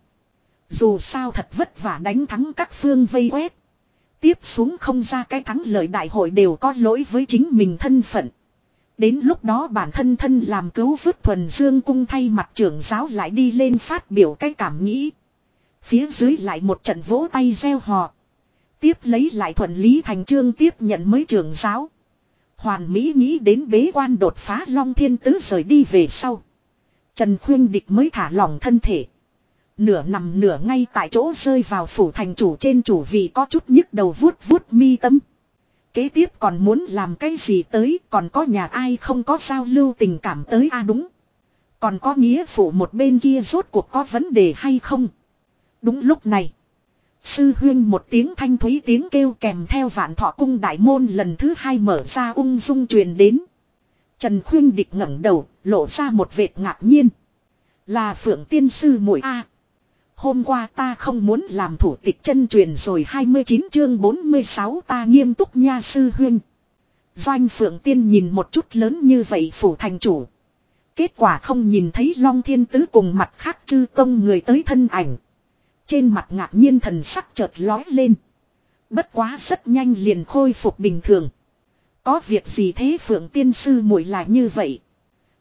Dù sao thật vất vả đánh thắng các phương vây quét. Tiếp xuống không ra cái thắng lợi đại hội đều có lỗi với chính mình thân phận. Đến lúc đó bản thân thân làm cứu vớt thuần dương cung thay mặt trưởng giáo lại đi lên phát biểu cái cảm nghĩ. Phía dưới lại một trận vỗ tay gieo hò. Tiếp lấy lại thuận lý thành trương tiếp nhận mới trưởng giáo. Hoàn Mỹ nghĩ đến bế quan đột phá Long Thiên Tứ rời đi về sau. Trần Khuyên Địch mới thả lỏng thân thể. Nửa nằm nửa ngay tại chỗ rơi vào phủ thành chủ trên chủ vì có chút nhức đầu vuốt vuốt mi tâm. Kế tiếp còn muốn làm cái gì tới, còn có nhà ai không có giao lưu tình cảm tới a đúng. Còn có nghĩa phụ một bên kia rốt cuộc có vấn đề hay không. Đúng lúc này. Sư huyên một tiếng thanh thúy tiếng kêu kèm theo vạn thọ cung đại môn lần thứ hai mở ra ung dung truyền đến. Trần khuyên địch ngẩng đầu, lộ ra một vệt ngạc nhiên. Là phượng tiên sư muội A. Hôm qua ta không muốn làm thủ tịch chân truyền rồi 29 chương 46 ta nghiêm túc nha sư huyên. Doanh phượng tiên nhìn một chút lớn như vậy phủ thành chủ. Kết quả không nhìn thấy long thiên tứ cùng mặt khác chư công người tới thân ảnh. Trên mặt ngạc nhiên thần sắc chợt lói lên. Bất quá rất nhanh liền khôi phục bình thường. Có việc gì thế Phượng Tiên Sư muội lại như vậy?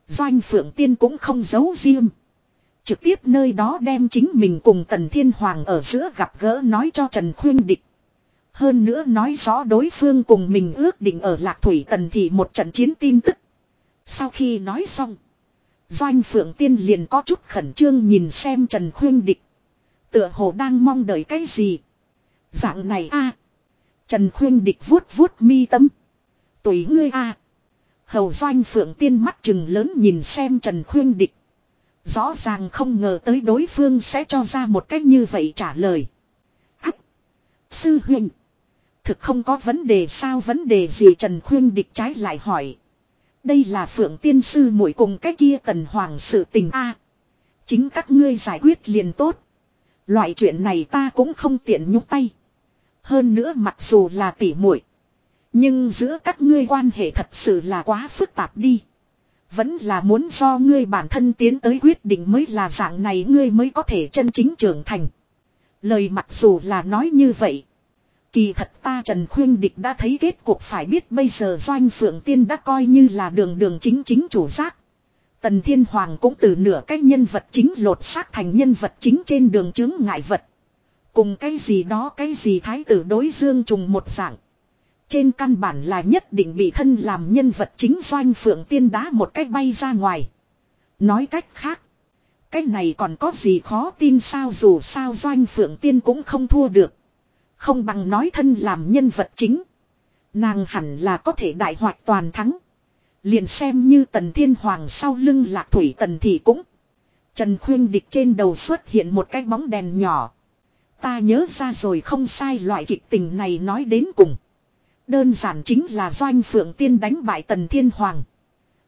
Doanh Phượng Tiên cũng không giấu riêng. Trực tiếp nơi đó đem chính mình cùng Tần Thiên Hoàng ở giữa gặp gỡ nói cho Trần Khuyên Địch. Hơn nữa nói rõ đối phương cùng mình ước định ở Lạc Thủy Tần Thị một trận chiến tin tức. Sau khi nói xong. Doanh Phượng Tiên liền có chút khẩn trương nhìn xem Trần Khuyên Địch. Tựa hồ đang mong đợi cái gì. Dạng này a Trần Khuyên Địch vuốt vuốt mi tâm. Tùy ngươi a Hầu Doanh Phượng Tiên mắt chừng lớn nhìn xem Trần Khuyên Địch. Rõ ràng không ngờ tới đối phương sẽ cho ra một cách như vậy trả lời. Ách! Sư huynh! Thực không có vấn đề sao vấn đề gì Trần Khuyên địch trái lại hỏi. Đây là Phượng Tiên Sư muội cùng cái kia tần hoàng sự tình a Chính các ngươi giải quyết liền tốt. Loại chuyện này ta cũng không tiện nhúc tay. Hơn nữa mặc dù là tỉ muội, Nhưng giữa các ngươi quan hệ thật sự là quá phức tạp đi. Vẫn là muốn do ngươi bản thân tiến tới quyết định mới là dạng này ngươi mới có thể chân chính trưởng thành. Lời mặc dù là nói như vậy. Kỳ thật ta Trần Khuyên Địch đã thấy kết cuộc phải biết bây giờ Doanh Phượng Tiên đã coi như là đường đường chính chính chủ giác. Tần Thiên Hoàng cũng từ nửa cái nhân vật chính lột xác thành nhân vật chính trên đường chứng ngại vật. Cùng cái gì đó, cái gì thái tử đối dương trùng một dạng. Trên căn bản là nhất định bị thân làm nhân vật chính Doanh Phượng Tiên đá một cách bay ra ngoài. Nói cách khác. Cái này còn có gì khó tin sao dù sao Doanh Phượng Tiên cũng không thua được. Không bằng nói thân làm nhân vật chính. Nàng hẳn là có thể đại hoạt toàn thắng. Liền xem như tần thiên hoàng sau lưng lạc thủy tần thì cũng. Trần khuyên địch trên đầu xuất hiện một cái bóng đèn nhỏ. Ta nhớ ra rồi không sai loại kịch tình này nói đến cùng. Đơn giản chính là doanh phượng tiên đánh bại tần thiên hoàng.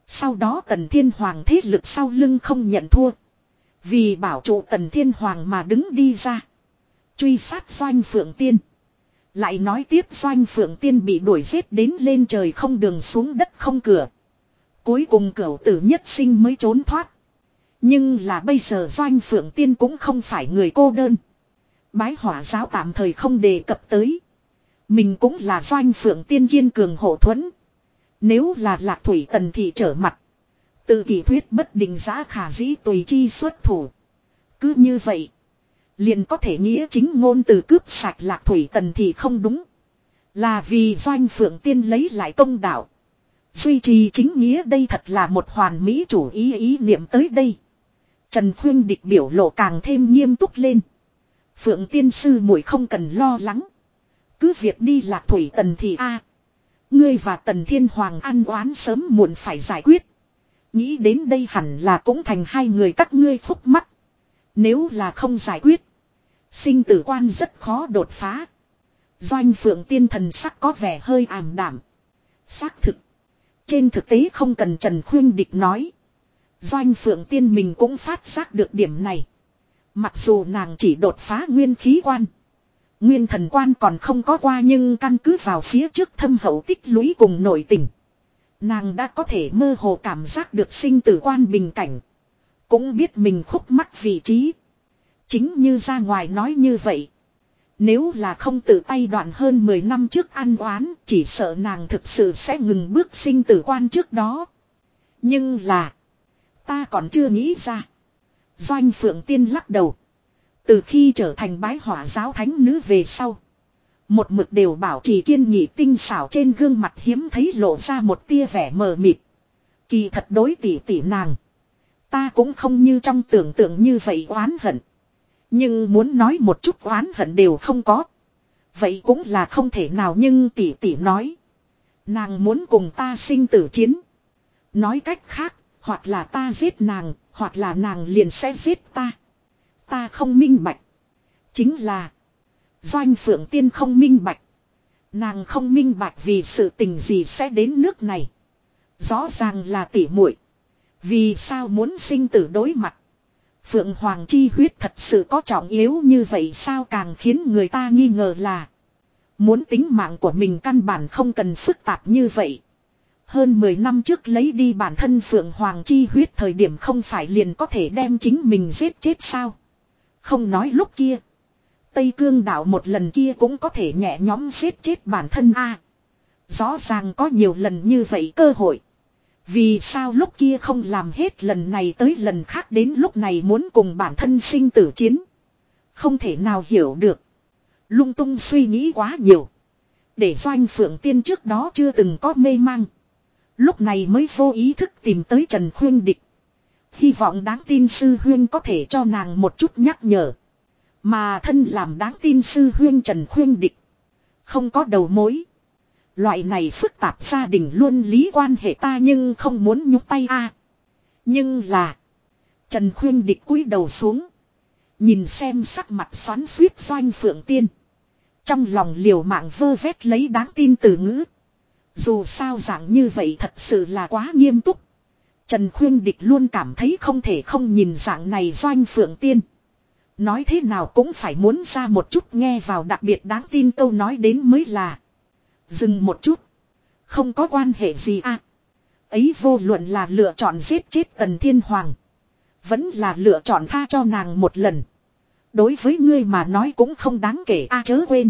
Sau đó tần thiên hoàng thế lực sau lưng không nhận thua. Vì bảo trụ tần thiên hoàng mà đứng đi ra. Truy sát doanh phượng tiên. Lại nói tiếp doanh phượng tiên bị đuổi giết đến lên trời không đường xuống đất không cửa. Cuối cùng cửu tử nhất sinh mới trốn thoát. Nhưng là bây giờ doanh phượng tiên cũng không phải người cô đơn. Bái hỏa giáo tạm thời không đề cập tới. Mình cũng là doanh phượng tiên kiên cường hộ thuẫn. Nếu là lạc thủy tần thì trở mặt. Tự kỳ thuyết bất định giá khả dĩ tùy chi xuất thủ. Cứ như vậy. Liền có thể nghĩa chính ngôn từ cướp sạch lạc thủy tần thì không đúng. Là vì doanh phượng tiên lấy lại công đạo. Duy trì chính nghĩa đây thật là một hoàn mỹ chủ ý ý niệm tới đây. Trần Khuyên địch biểu lộ càng thêm nghiêm túc lên. Phượng tiên sư muội không cần lo lắng. Cứ việc đi lạc thủy tần thì a Ngươi và tần thiên hoàng ăn oán sớm muộn phải giải quyết. Nghĩ đến đây hẳn là cũng thành hai người các ngươi phúc mắt. Nếu là không giải quyết. Sinh tử quan rất khó đột phá. Doanh phượng tiên thần sắc có vẻ hơi ảm đảm. Xác thực. Trên thực tế không cần Trần Khuyên Địch nói. Doanh phượng tiên mình cũng phát giác được điểm này. Mặc dù nàng chỉ đột phá nguyên khí quan. Nguyên thần quan còn không có qua nhưng căn cứ vào phía trước thâm hậu tích lũy cùng nội tình. Nàng đã có thể mơ hồ cảm giác được sinh tử quan bình cảnh. Cũng biết mình khúc mắc vị trí. Chính như ra ngoài nói như vậy. Nếu là không tự tay đoạn hơn 10 năm trước ăn oán, chỉ sợ nàng thực sự sẽ ngừng bước sinh tử quan trước đó. Nhưng là, ta còn chưa nghĩ ra. Doanh Phượng Tiên lắc đầu. Từ khi trở thành bái hỏa giáo thánh nữ về sau. Một mực đều bảo trì kiên nhị tinh xảo trên gương mặt hiếm thấy lộ ra một tia vẻ mờ mịt. Kỳ thật đối tỷ tỷ nàng. Ta cũng không như trong tưởng tượng như vậy oán hận. Nhưng muốn nói một chút oán hận đều không có. Vậy cũng là không thể nào nhưng tỷ tỷ nói. Nàng muốn cùng ta sinh tử chiến. Nói cách khác, hoặc là ta giết nàng, hoặc là nàng liền sẽ giết ta. Ta không minh bạch. Chính là. Doanh phượng tiên không minh bạch. Nàng không minh bạch vì sự tình gì sẽ đến nước này. Rõ ràng là tỉ muội Vì sao muốn sinh tử đối mặt. Phượng Hoàng chi huyết thật sự có trọng yếu như vậy sao càng khiến người ta nghi ngờ là. Muốn tính mạng của mình căn bản không cần phức tạp như vậy. Hơn 10 năm trước lấy đi bản thân Phượng Hoàng chi huyết thời điểm không phải liền có thể đem chính mình giết chết sao. Không nói lúc kia. Tây Cương đảo một lần kia cũng có thể nhẹ nhóm giết chết bản thân a. rõ ràng có nhiều lần như vậy cơ hội. Vì sao lúc kia không làm hết lần này tới lần khác đến lúc này muốn cùng bản thân sinh tử chiến. Không thể nào hiểu được. Lung tung suy nghĩ quá nhiều. Để doanh phượng tiên trước đó chưa từng có mê mang. Lúc này mới vô ý thức tìm tới Trần Khuyên Địch. Hy vọng đáng tin sư huyên có thể cho nàng một chút nhắc nhở. Mà thân làm đáng tin sư huyên Trần Khuyên Địch. Không có đầu mối. Loại này phức tạp gia đình luôn lý quan hệ ta nhưng không muốn nhúc tay a. Nhưng là. Trần Khuyên địch cúi đầu xuống. Nhìn xem sắc mặt xoắn suýt doanh phượng tiên. Trong lòng liều mạng vơ vét lấy đáng tin từ ngữ. Dù sao dạng như vậy thật sự là quá nghiêm túc. Trần Khuyên Địch luôn cảm thấy không thể không nhìn dạng này doanh phượng tiên. Nói thế nào cũng phải muốn ra một chút nghe vào đặc biệt đáng tin câu nói đến mới là. Dừng một chút. Không có quan hệ gì à. ấy vô luận là lựa chọn giết chết tần thiên hoàng. Vẫn là lựa chọn tha cho nàng một lần. Đối với ngươi mà nói cũng không đáng kể a à, chớ quên.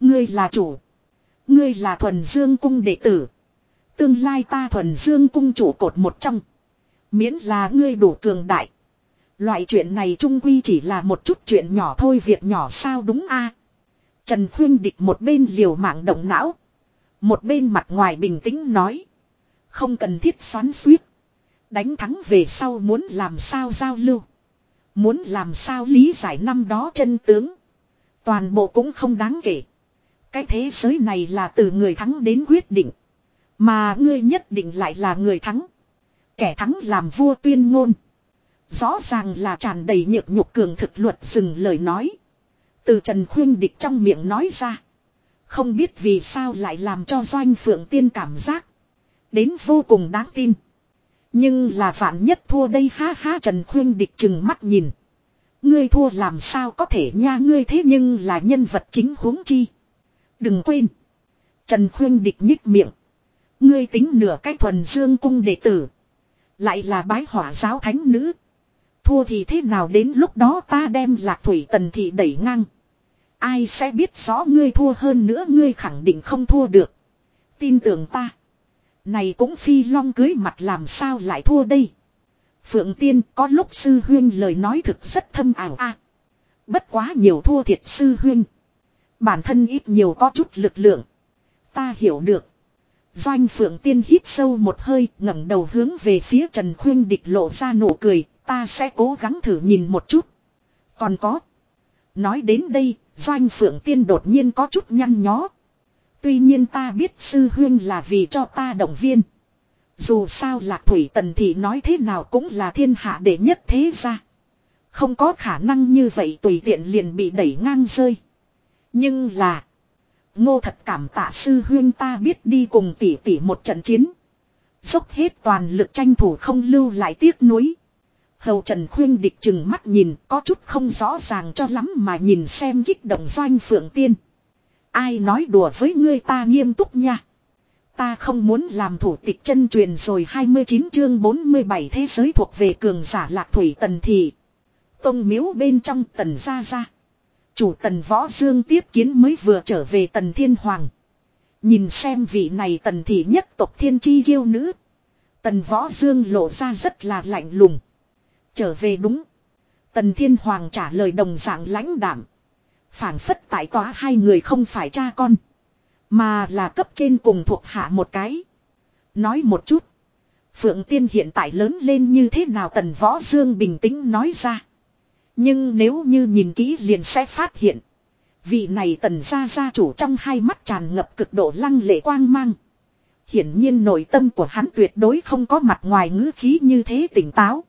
Ngươi là chủ. Ngươi là thuần dương cung đệ tử. Tương lai ta thuần dương cung chủ cột một trong. Miễn là ngươi đủ cường đại. Loại chuyện này trung quy chỉ là một chút chuyện nhỏ thôi, việc nhỏ sao đúng a à? Trần Khuyên địch một bên liều mạng động não. Một bên mặt ngoài bình tĩnh nói. Không cần thiết xoắn suýt. Đánh thắng về sau muốn làm sao giao lưu. Muốn làm sao lý giải năm đó chân tướng. Toàn bộ cũng không đáng kể. Cái thế giới này là từ người thắng đến quyết định. Mà ngươi nhất định lại là người thắng. Kẻ thắng làm vua tuyên ngôn. Rõ ràng là tràn đầy nhược nhục cường thực luật dừng lời nói. Từ Trần Khuyên Địch trong miệng nói ra. Không biết vì sao lại làm cho Doanh Phượng Tiên cảm giác. Đến vô cùng đáng tin. Nhưng là vạn nhất thua đây ha ha Trần Khuyên Địch chừng mắt nhìn. Ngươi thua làm sao có thể nha ngươi thế nhưng là nhân vật chính huống chi. Đừng quên. Trần Khuyên Địch nhích miệng. Ngươi tính nửa cái thuần dương cung đệ tử. Lại là bái hỏa giáo thánh nữ. Thua thì thế nào đến lúc đó ta đem lạc thủy tần thị đẩy ngang. Ai sẽ biết rõ ngươi thua hơn nữa ngươi khẳng định không thua được. Tin tưởng ta. Này cũng phi long cưới mặt làm sao lại thua đây. Phượng Tiên, có lúc sư huyên lời nói thực rất thâm ảo a. bất quá nhiều thua thiệt sư huyên. Bản thân ít nhiều có chút lực lượng. Ta hiểu được. Doanh Phượng Tiên hít sâu một hơi, ngẩng đầu hướng về phía Trần Khuyên địch lộ ra nụ cười. Ta sẽ cố gắng thử nhìn một chút. Còn có. Nói đến đây, Doanh Phượng Tiên đột nhiên có chút nhăn nhó. Tuy nhiên ta biết sư huyên là vì cho ta động viên. Dù sao lạc thủy tần thì nói thế nào cũng là thiên hạ đệ nhất thế ra. Không có khả năng như vậy tùy tiện liền bị đẩy ngang rơi. Nhưng là. Ngô thật cảm tạ sư huyên ta biết đi cùng tỷ tỷ một trận chiến. Dốc hết toàn lực tranh thủ không lưu lại tiếc nuối. Hầu Trần Khuyên địch chừng mắt nhìn, có chút không rõ ràng cho lắm mà nhìn xem kích động doanh phượng tiên. Ai nói đùa với ngươi ta nghiêm túc nha. Ta không muốn làm thủ tịch chân truyền rồi 29 chương 47 thế giới thuộc về cường giả lạc thủy tần thị. Tông miếu bên trong tần gia gia. Chủ tần võ dương tiếp kiến mới vừa trở về tần thiên hoàng. Nhìn xem vị này tần thị nhất tộc thiên chi yêu nữ. Tần võ dương lộ ra rất là lạnh lùng. Trở về đúng. Tần thiên hoàng trả lời đồng dạng lãnh đảm. phảng phất tại tòa hai người không phải cha con. Mà là cấp trên cùng thuộc hạ một cái. Nói một chút. Phượng Tiên hiện tại lớn lên như thế nào Tần Võ Dương bình tĩnh nói ra. Nhưng nếu như nhìn kỹ liền sẽ phát hiện. Vị này tần gia gia chủ trong hai mắt tràn ngập cực độ lăng lệ quang mang. Hiển nhiên nội tâm của hắn tuyệt đối không có mặt ngoài ngữ khí như thế tỉnh táo.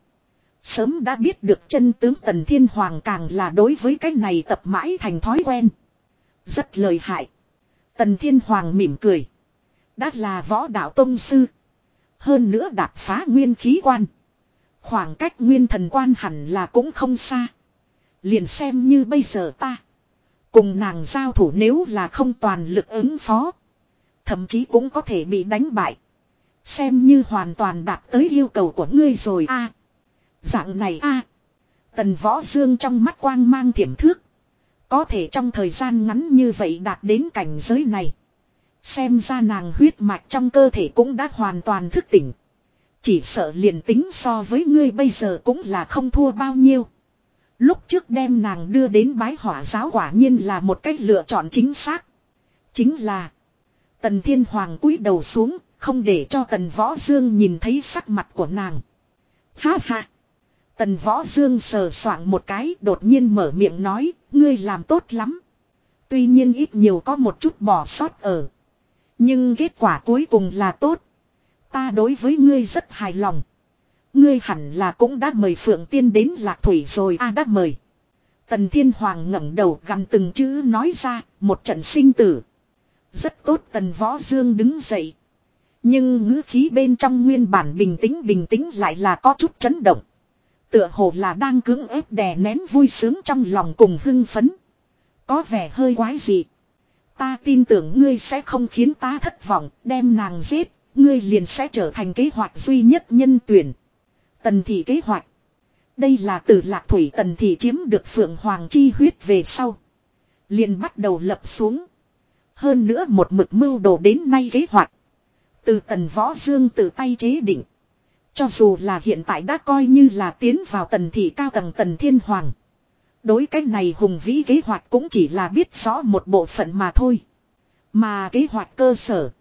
Sớm đã biết được chân tướng tần thiên hoàng càng là đối với cái này tập mãi thành thói quen. Rất lời hại. Tần Thiên Hoàng mỉm cười. Đã là võ đạo tông sư. Hơn nữa đạp phá nguyên khí quan. Khoảng cách nguyên thần quan hẳn là cũng không xa. Liền xem như bây giờ ta. Cùng nàng giao thủ nếu là không toàn lực ứng phó. Thậm chí cũng có thể bị đánh bại. Xem như hoàn toàn đạt tới yêu cầu của ngươi rồi a Dạng này a Tần võ dương trong mắt quang mang thiểm thước. Có thể trong thời gian ngắn như vậy đạt đến cảnh giới này. Xem ra nàng huyết mạch trong cơ thể cũng đã hoàn toàn thức tỉnh. Chỉ sợ liền tính so với ngươi bây giờ cũng là không thua bao nhiêu. Lúc trước đem nàng đưa đến bái hỏa giáo quả nhiên là một cách lựa chọn chính xác. Chính là Tần Thiên Hoàng cúi đầu xuống, không để cho Tần Võ Dương nhìn thấy sắc mặt của nàng. Ha ha! Tần Võ Dương sờ soạng một cái đột nhiên mở miệng nói, ngươi làm tốt lắm. Tuy nhiên ít nhiều có một chút bỏ sót ở. Nhưng kết quả cuối cùng là tốt. Ta đối với ngươi rất hài lòng. Ngươi hẳn là cũng đã mời Phượng Tiên đến Lạc Thủy rồi a à, đã mời. Tần Thiên Hoàng ngẩng đầu gằn từng chữ nói ra, một trận sinh tử. Rất tốt Tần Võ Dương đứng dậy. Nhưng ngữ khí bên trong nguyên bản bình tĩnh bình tĩnh lại là có chút chấn động. Tựa hồ là đang cưỡng ép đè nén vui sướng trong lòng cùng hưng phấn. Có vẻ hơi quái gì Ta tin tưởng ngươi sẽ không khiến ta thất vọng, đem nàng giết, Ngươi liền sẽ trở thành kế hoạch duy nhất nhân tuyển. Tần thị kế hoạch. Đây là từ lạc thủy tần thị chiếm được phượng hoàng chi huyết về sau. Liền bắt đầu lập xuống. Hơn nữa một mực mưu đồ đến nay kế hoạch. Từ tần võ dương tự tay chế định. Cho dù là hiện tại đã coi như là tiến vào tần thị cao tầng tần thiên hoàng. Đối cách này hùng vĩ kế hoạch cũng chỉ là biết rõ một bộ phận mà thôi. Mà kế hoạch cơ sở.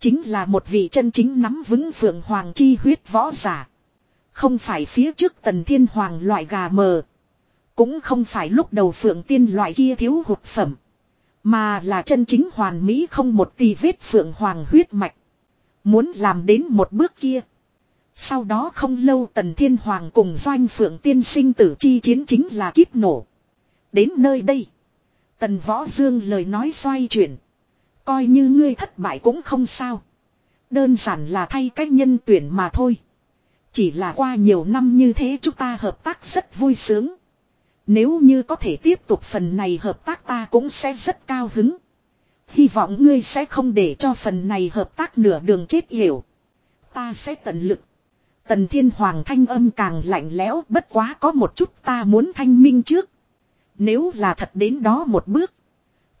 Chính là một vị chân chính nắm vững phượng hoàng chi huyết võ giả. Không phải phía trước tần thiên hoàng loại gà mờ. Cũng không phải lúc đầu phượng tiên loại kia thiếu hụt phẩm. Mà là chân chính hoàn mỹ không một tì vết phượng hoàng huyết mạch. Muốn làm đến một bước kia. Sau đó không lâu tần thiên hoàng cùng doanh phượng tiên sinh tử chi chiến chính là kiếp nổ. Đến nơi đây. Tần võ dương lời nói xoay chuyển. Coi như ngươi thất bại cũng không sao. Đơn giản là thay cách nhân tuyển mà thôi. Chỉ là qua nhiều năm như thế chúng ta hợp tác rất vui sướng. Nếu như có thể tiếp tục phần này hợp tác ta cũng sẽ rất cao hứng. Hy vọng ngươi sẽ không để cho phần này hợp tác nửa đường chết hiểu. Ta sẽ tận lực. Tần Thiên Hoàng thanh âm càng lạnh lẽo, bất quá có một chút ta muốn thanh minh trước. Nếu là thật đến đó một bước.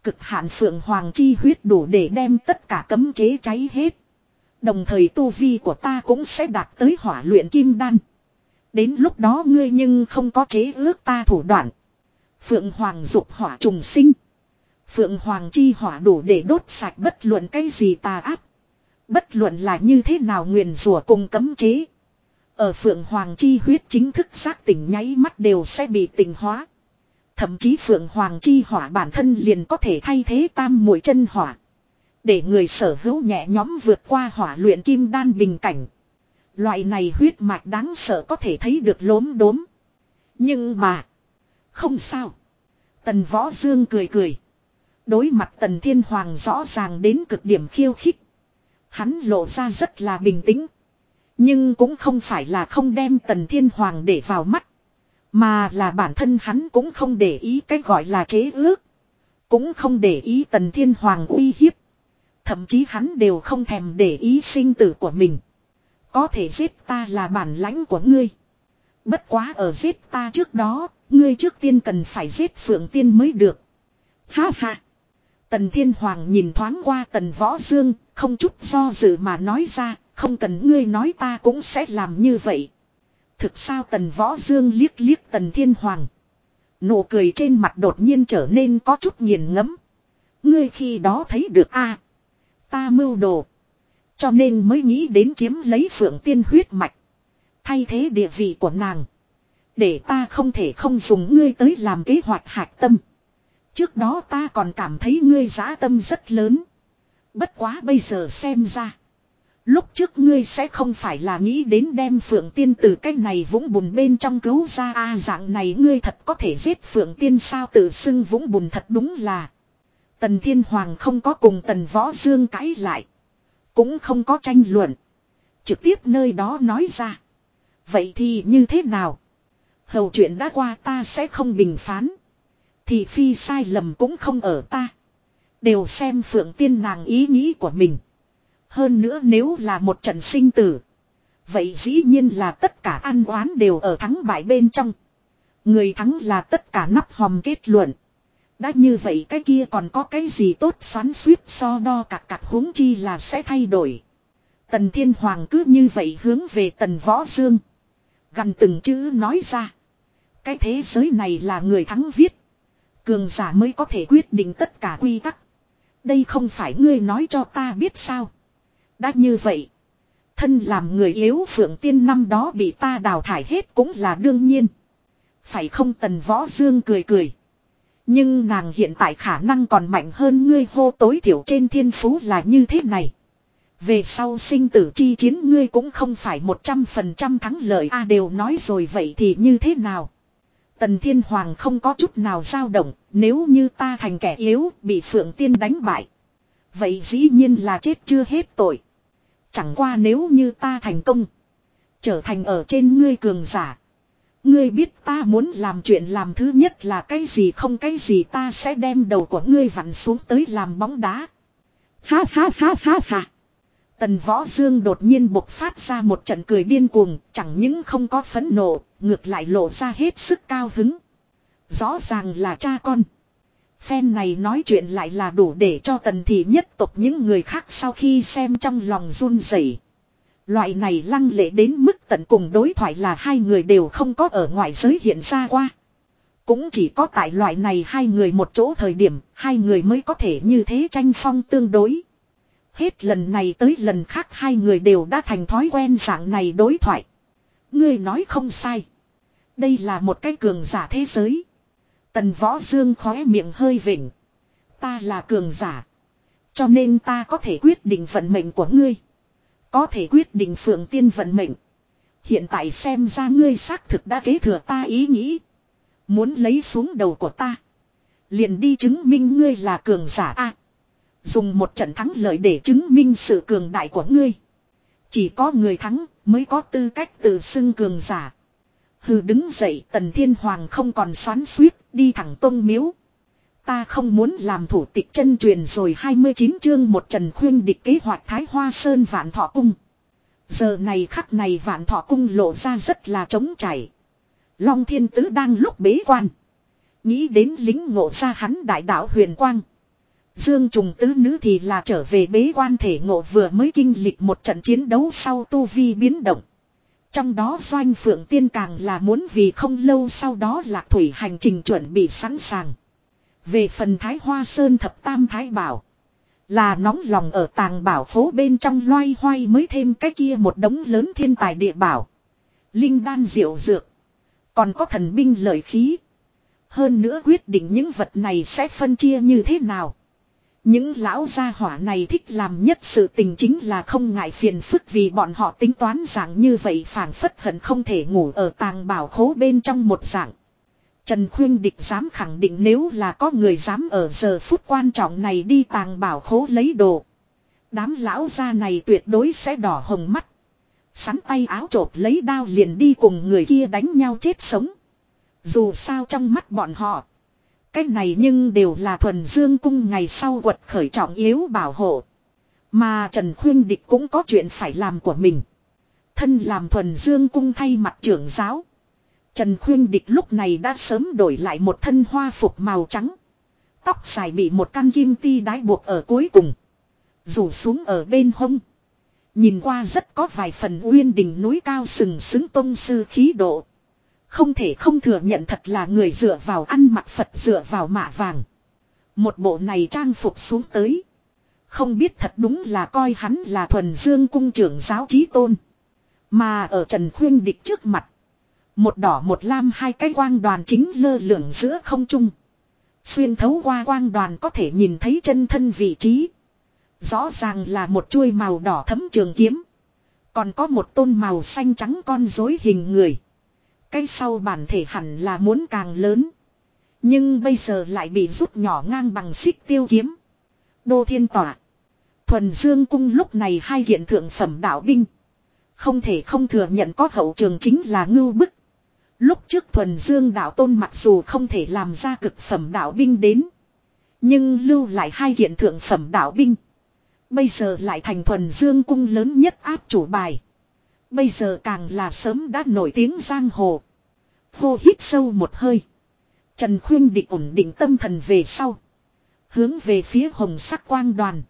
Cực hạn Phượng Hoàng chi huyết đủ để đem tất cả cấm chế cháy hết. Đồng thời tu vi của ta cũng sẽ đạt tới hỏa luyện kim đan. Đến lúc đó ngươi nhưng không có chế ước ta thủ đoạn. Phượng Hoàng dục hỏa trùng sinh. Phượng Hoàng chi hỏa đủ để đốt sạch bất luận cái gì tà ác. Bất luận là như thế nào nguyền rủa cùng cấm chế. Ở Phượng Hoàng chi huyết chính thức xác tỉnh nháy mắt đều sẽ bị tỉnh hóa. Thậm chí Phượng Hoàng chi hỏa bản thân liền có thể thay thế tam mũi chân hỏa. Để người sở hữu nhẹ nhóm vượt qua hỏa luyện kim đan bình cảnh. Loại này huyết mạch đáng sợ có thể thấy được lốm đốm. Nhưng mà. Không sao. Tần võ dương cười cười. Đối mặt tần thiên hoàng rõ ràng đến cực điểm khiêu khích. Hắn lộ ra rất là bình tĩnh. Nhưng cũng không phải là không đem tần thiên hoàng để vào mắt. Mà là bản thân hắn cũng không để ý cái gọi là chế ước. Cũng không để ý tần thiên hoàng uy hiếp. Thậm chí hắn đều không thèm để ý sinh tử của mình. Có thể giết ta là bản lãnh của ngươi. Bất quá ở giết ta trước đó, ngươi trước tiên cần phải giết phượng tiên mới được. Ha ha. Tần Thiên Hoàng nhìn thoáng qua Tần Võ Dương, không chút do dự mà nói ra, không cần ngươi nói ta cũng sẽ làm như vậy. Thực sao Tần Võ Dương liếc liếc Tần Thiên Hoàng. Nụ cười trên mặt đột nhiên trở nên có chút nghiền ngẫm. Ngươi khi đó thấy được a Ta mưu đồ. Cho nên mới nghĩ đến chiếm lấy phượng tiên huyết mạch. Thay thế địa vị của nàng. Để ta không thể không dùng ngươi tới làm kế hoạch hạch tâm. Trước đó ta còn cảm thấy ngươi giá tâm rất lớn. Bất quá bây giờ xem ra. Lúc trước ngươi sẽ không phải là nghĩ đến đem phượng tiên từ cái này vũng bùn bên trong cứu ra a, dạng này ngươi thật có thể giết phượng tiên sao tự xưng vũng bùn thật đúng là. Tần Thiên Hoàng không có cùng Tần Võ Dương cãi lại. Cũng không có tranh luận. Trực tiếp nơi đó nói ra. Vậy thì như thế nào? Hầu chuyện đã qua ta sẽ không bình phán. Thì phi sai lầm cũng không ở ta. Đều xem phượng tiên nàng ý nghĩ của mình. Hơn nữa nếu là một trận sinh tử. Vậy dĩ nhiên là tất cả ăn oán đều ở thắng bại bên trong. Người thắng là tất cả nắp hòm kết luận. Đã như vậy cái kia còn có cái gì tốt xoắn suýt so đo cạc cạc huống chi là sẽ thay đổi. Tần Thiên Hoàng cứ như vậy hướng về Tần Võ Dương. Gần từng chữ nói ra. Cái thế giới này là người thắng viết. Cường giả mới có thể quyết định tất cả quy tắc. Đây không phải ngươi nói cho ta biết sao. Đã như vậy. Thân làm người yếu phượng tiên năm đó bị ta đào thải hết cũng là đương nhiên. Phải không tần võ dương cười cười. Nhưng nàng hiện tại khả năng còn mạnh hơn ngươi hô tối thiểu trên thiên phú là như thế này. Về sau sinh tử chi chiến ngươi cũng không phải một trăm phần trăm thắng lợi a đều nói rồi vậy thì như thế nào. Tần Thiên Hoàng không có chút nào dao động, nếu như ta thành kẻ yếu bị Phượng Tiên đánh bại. Vậy dĩ nhiên là chết chưa hết tội. Chẳng qua nếu như ta thành công. Trở thành ở trên ngươi cường giả. Ngươi biết ta muốn làm chuyện làm thứ nhất là cái gì không cái gì ta sẽ đem đầu của ngươi vặn xuống tới làm bóng đá. Ha ha ha ha ha. Tần Võ Dương đột nhiên bộc phát ra một trận cười điên cuồng, chẳng những không có phẫn nộ, ngược lại lộ ra hết sức cao hứng. Rõ ràng là cha con. Phen này nói chuyện lại là đủ để cho tần thị nhất tộc những người khác sau khi xem trong lòng run rẩy. Loại này lăng lệ đến mức tận cùng đối thoại là hai người đều không có ở ngoại giới hiện ra qua. Cũng chỉ có tại loại này hai người một chỗ thời điểm, hai người mới có thể như thế tranh phong tương đối. Hết lần này tới lần khác hai người đều đã thành thói quen dạng này đối thoại. Ngươi nói không sai. Đây là một cái cường giả thế giới. Tần võ dương khóe miệng hơi vỉnh. Ta là cường giả. Cho nên ta có thể quyết định vận mệnh của ngươi. Có thể quyết định phượng tiên vận mệnh. Hiện tại xem ra ngươi xác thực đã kế thừa ta ý nghĩ. Muốn lấy xuống đầu của ta. Liền đi chứng minh ngươi là cường giả A. dùng một trận thắng lợi để chứng minh sự cường đại của ngươi. Chỉ có người thắng mới có tư cách tự xưng cường giả. Hừ, đứng dậy, tần thiên hoàng không còn xoắn suýt, đi thẳng tông miếu. Ta không muốn làm thủ tịch chân truyền rồi 29 chương một trần khuyên địch kế hoạch Thái Hoa Sơn vạn thọ cung. Giờ này khắc này vạn thọ cung lộ ra rất là trống chảy. Long thiên tứ đang lúc bế quan. Nghĩ đến lính ngộ ra hắn đại đạo huyền quang. Dương trùng tứ nữ thì là trở về bế quan thể ngộ vừa mới kinh lịch một trận chiến đấu sau tu vi biến động. Trong đó doanh phượng tiên càng là muốn vì không lâu sau đó lạc thủy hành trình chuẩn bị sẵn sàng. Về phần thái hoa sơn thập tam thái bảo. Là nóng lòng ở tàng bảo phố bên trong loay hoay mới thêm cái kia một đống lớn thiên tài địa bảo. Linh đan diệu dược. Còn có thần binh lợi khí. Hơn nữa quyết định những vật này sẽ phân chia như thế nào. Những lão gia hỏa này thích làm nhất sự tình chính là không ngại phiền phức vì bọn họ tính toán dạng như vậy phản phất hận không thể ngủ ở tàng bảo khố bên trong một dạng. Trần Khuyên Địch dám khẳng định nếu là có người dám ở giờ phút quan trọng này đi tàng bảo khố lấy đồ. Đám lão gia này tuyệt đối sẽ đỏ hồng mắt. Sắn tay áo trộp lấy đao liền đi cùng người kia đánh nhau chết sống. Dù sao trong mắt bọn họ. Cái này nhưng đều là thuần dương cung ngày sau quật khởi trọng yếu bảo hộ. Mà Trần Khuyên Địch cũng có chuyện phải làm của mình. Thân làm thuần dương cung thay mặt trưởng giáo. Trần Khuyên Địch lúc này đã sớm đổi lại một thân hoa phục màu trắng. Tóc dài bị một căn kim ti đái buộc ở cuối cùng. Rủ xuống ở bên hông. Nhìn qua rất có vài phần uyên đỉnh núi cao sừng sững tông sư khí độ. Không thể không thừa nhận thật là người dựa vào ăn mặc Phật dựa vào mạ vàng. Một bộ này trang phục xuống tới. Không biết thật đúng là coi hắn là thuần dương cung trưởng giáo trí tôn. Mà ở Trần Khuyên Địch trước mặt. Một đỏ một lam hai cái quang đoàn chính lơ lửng giữa không trung. Xuyên thấu qua quang đoàn có thể nhìn thấy chân thân vị trí. Rõ ràng là một chuôi màu đỏ thấm trường kiếm. Còn có một tôn màu xanh trắng con rối hình người. Cái sau bản thể hẳn là muốn càng lớn. Nhưng bây giờ lại bị rút nhỏ ngang bằng xích tiêu kiếm. Đô thiên tỏa. Thuần Dương cung lúc này hai hiện thượng phẩm đạo binh. Không thể không thừa nhận có hậu trường chính là ngưu bức. Lúc trước thuần Dương đạo tôn mặc dù không thể làm ra cực phẩm đạo binh đến. Nhưng lưu lại hai hiện thượng phẩm đạo binh. Bây giờ lại thành thuần Dương cung lớn nhất áp chủ bài. Bây giờ càng là sớm đã nổi tiếng giang hồ. Hô hít sâu một hơi. Trần Khuyên định ổn định tâm thần về sau. Hướng về phía hồng sắc quang đoàn.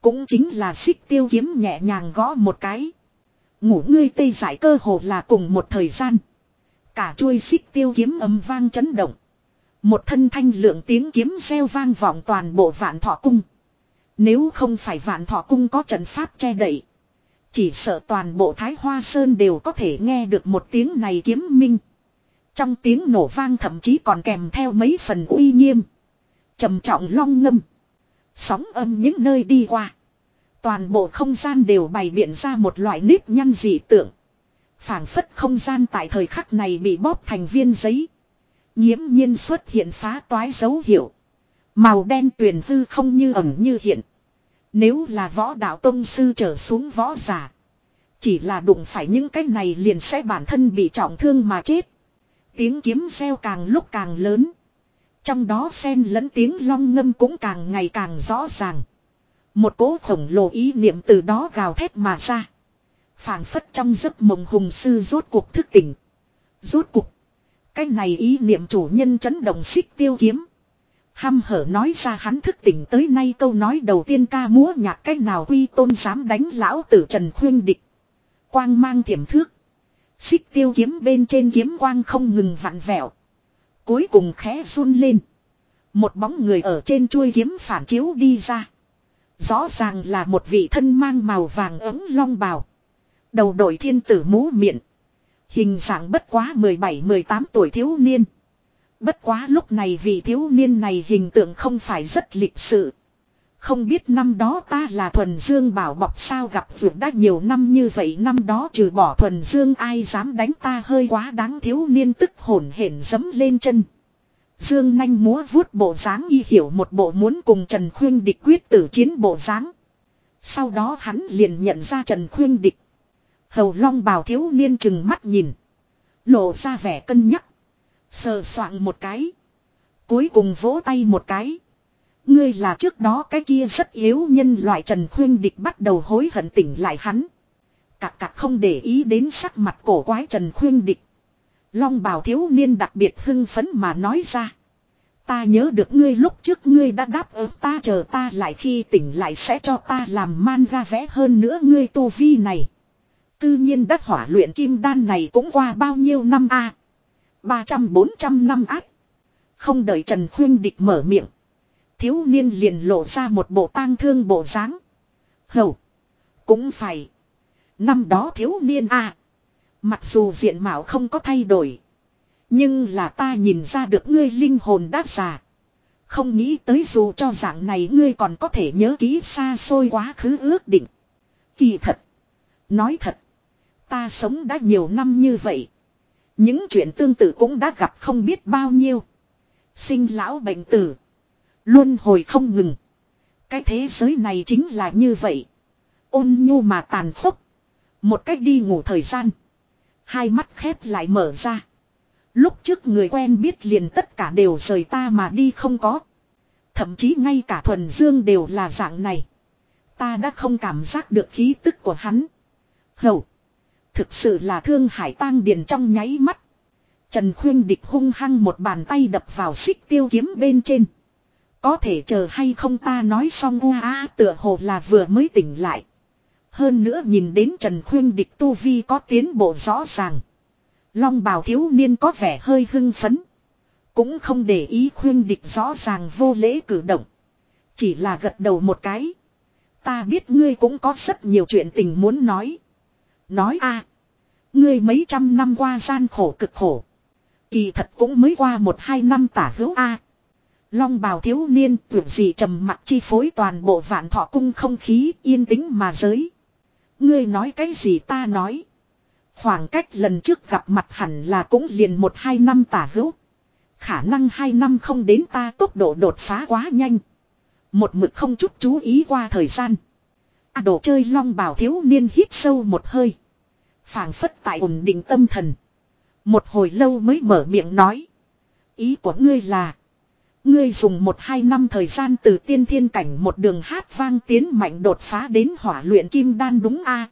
Cũng chính là xích tiêu kiếm nhẹ nhàng gõ một cái. Ngủ ngươi tây giải cơ hồ là cùng một thời gian. Cả chuôi xích tiêu kiếm âm vang chấn động. Một thân thanh lượng tiếng kiếm xeo vang vọng toàn bộ vạn thọ cung. Nếu không phải vạn thọ cung có trận pháp che đậy. Chỉ sợ toàn bộ Thái Hoa Sơn đều có thể nghe được một tiếng này kiếm minh. Trong tiếng nổ vang thậm chí còn kèm theo mấy phần uy nghiêm. trầm trọng long ngâm. Sóng âm những nơi đi qua. Toàn bộ không gian đều bày biện ra một loại nếp nhăn dị tượng. phảng phất không gian tại thời khắc này bị bóp thành viên giấy. Nhiễm nhiên xuất hiện phá toái dấu hiệu. Màu đen tuyền hư không như ẩn như hiện. Nếu là võ đạo tông sư trở xuống võ giả. Chỉ là đụng phải những cái này liền sẽ bản thân bị trọng thương mà chết. Tiếng kiếm reo càng lúc càng lớn. Trong đó xen lẫn tiếng long ngâm cũng càng ngày càng rõ ràng. Một cố khổng lồ ý niệm từ đó gào thét mà ra. phảng phất trong giấc mộng hùng sư rốt cuộc thức tỉnh. Rốt cuộc. Cái này ý niệm chủ nhân chấn động xích tiêu kiếm. Hăm hở nói ra hắn thức tỉnh tới nay câu nói đầu tiên ca múa nhạc cách nào quy tôn dám đánh lão tử Trần Khuyên Địch. Quang mang thiểm thước. Xích tiêu kiếm bên trên kiếm quang không ngừng vặn vẹo. Cuối cùng khẽ run lên. Một bóng người ở trên chuôi kiếm phản chiếu đi ra. Rõ ràng là một vị thân mang màu vàng ấm long bào. Đầu đội thiên tử mũ miệng. Hình dạng bất quá 17-18 tuổi thiếu niên. Bất quá lúc này vị thiếu niên này hình tượng không phải rất lịch sự. Không biết năm đó ta là thuần dương bảo bọc sao gặp vượt đã nhiều năm như vậy năm đó trừ bỏ thuần dương ai dám đánh ta hơi quá đáng thiếu niên tức hổn hển dấm lên chân. Dương nanh múa vuốt bộ dáng y hiểu một bộ muốn cùng Trần Khuyên địch quyết tử chiến bộ dáng. Sau đó hắn liền nhận ra Trần Khuyên địch. Hầu long bào thiếu niên chừng mắt nhìn. Lộ ra vẻ cân nhắc. Sờ soạn một cái. Cuối cùng vỗ tay một cái. Ngươi là trước đó cái kia rất yếu nhân loại Trần Khuyên Địch bắt đầu hối hận tỉnh lại hắn. Cạc cạc không để ý đến sắc mặt cổ quái Trần Khuyên Địch. Long bào thiếu niên đặc biệt hưng phấn mà nói ra. Ta nhớ được ngươi lúc trước ngươi đã đáp ứng ta chờ ta lại khi tỉnh lại sẽ cho ta làm man ra vẽ hơn nữa ngươi tu vi này. Tự nhiên đắc hỏa luyện kim đan này cũng qua bao nhiêu năm a ba trăm bốn trăm năm ác. Không đợi Trần Khuyên Địch mở miệng. Thiếu niên liền lộ ra một bộ tang thương bộ dáng. Hầu. Cũng phải. Năm đó thiếu niên a Mặc dù diện mạo không có thay đổi. Nhưng là ta nhìn ra được ngươi linh hồn đã già. Không nghĩ tới dù cho dạng này ngươi còn có thể nhớ ký xa xôi quá khứ ước định. Kỳ thật. Nói thật. Ta sống đã nhiều năm như vậy. Những chuyện tương tự cũng đã gặp không biết bao nhiêu. Sinh lão bệnh tử. Luôn hồi không ngừng. Cái thế giới này chính là như vậy. Ôn nhu mà tàn khốc. Một cách đi ngủ thời gian. Hai mắt khép lại mở ra. Lúc trước người quen biết liền tất cả đều rời ta mà đi không có. Thậm chí ngay cả thuần dương đều là dạng này. Ta đã không cảm giác được khí tức của hắn. Hầu. Thực sự là thương hải tang điền trong nháy mắt. Trần Khuyên địch hung hăng một bàn tay đập vào xích tiêu kiếm bên trên. Có thể chờ hay không ta nói xong u a tựa hồ là vừa mới tỉnh lại. Hơn nữa nhìn đến Trần Khuyên địch tu vi có tiến bộ rõ ràng. Long bào thiếu niên có vẻ hơi hưng phấn. Cũng không để ý khuyên địch rõ ràng vô lễ cử động. Chỉ là gật đầu một cái. Ta biết ngươi cũng có rất nhiều chuyện tình muốn nói. Nói a Ngươi mấy trăm năm qua gian khổ cực khổ. Kỳ thật cũng mới qua một hai năm tả hữu a Long bào thiếu niên tưởng gì trầm mặc chi phối toàn bộ vạn thọ cung không khí yên tĩnh mà giới. Ngươi nói cái gì ta nói. Khoảng cách lần trước gặp mặt hẳn là cũng liền một hai năm tả hữu. Khả năng hai năm không đến ta tốc độ đột phá quá nhanh. Một mực không chút chú ý qua thời gian. À đồ chơi long bào thiếu niên hít sâu một hơi phảng phất tại ổn định tâm thần. Một hồi lâu mới mở miệng nói. Ý của ngươi là. Ngươi dùng một hai năm thời gian từ tiên thiên cảnh một đường hát vang tiến mạnh đột phá đến hỏa luyện kim đan đúng a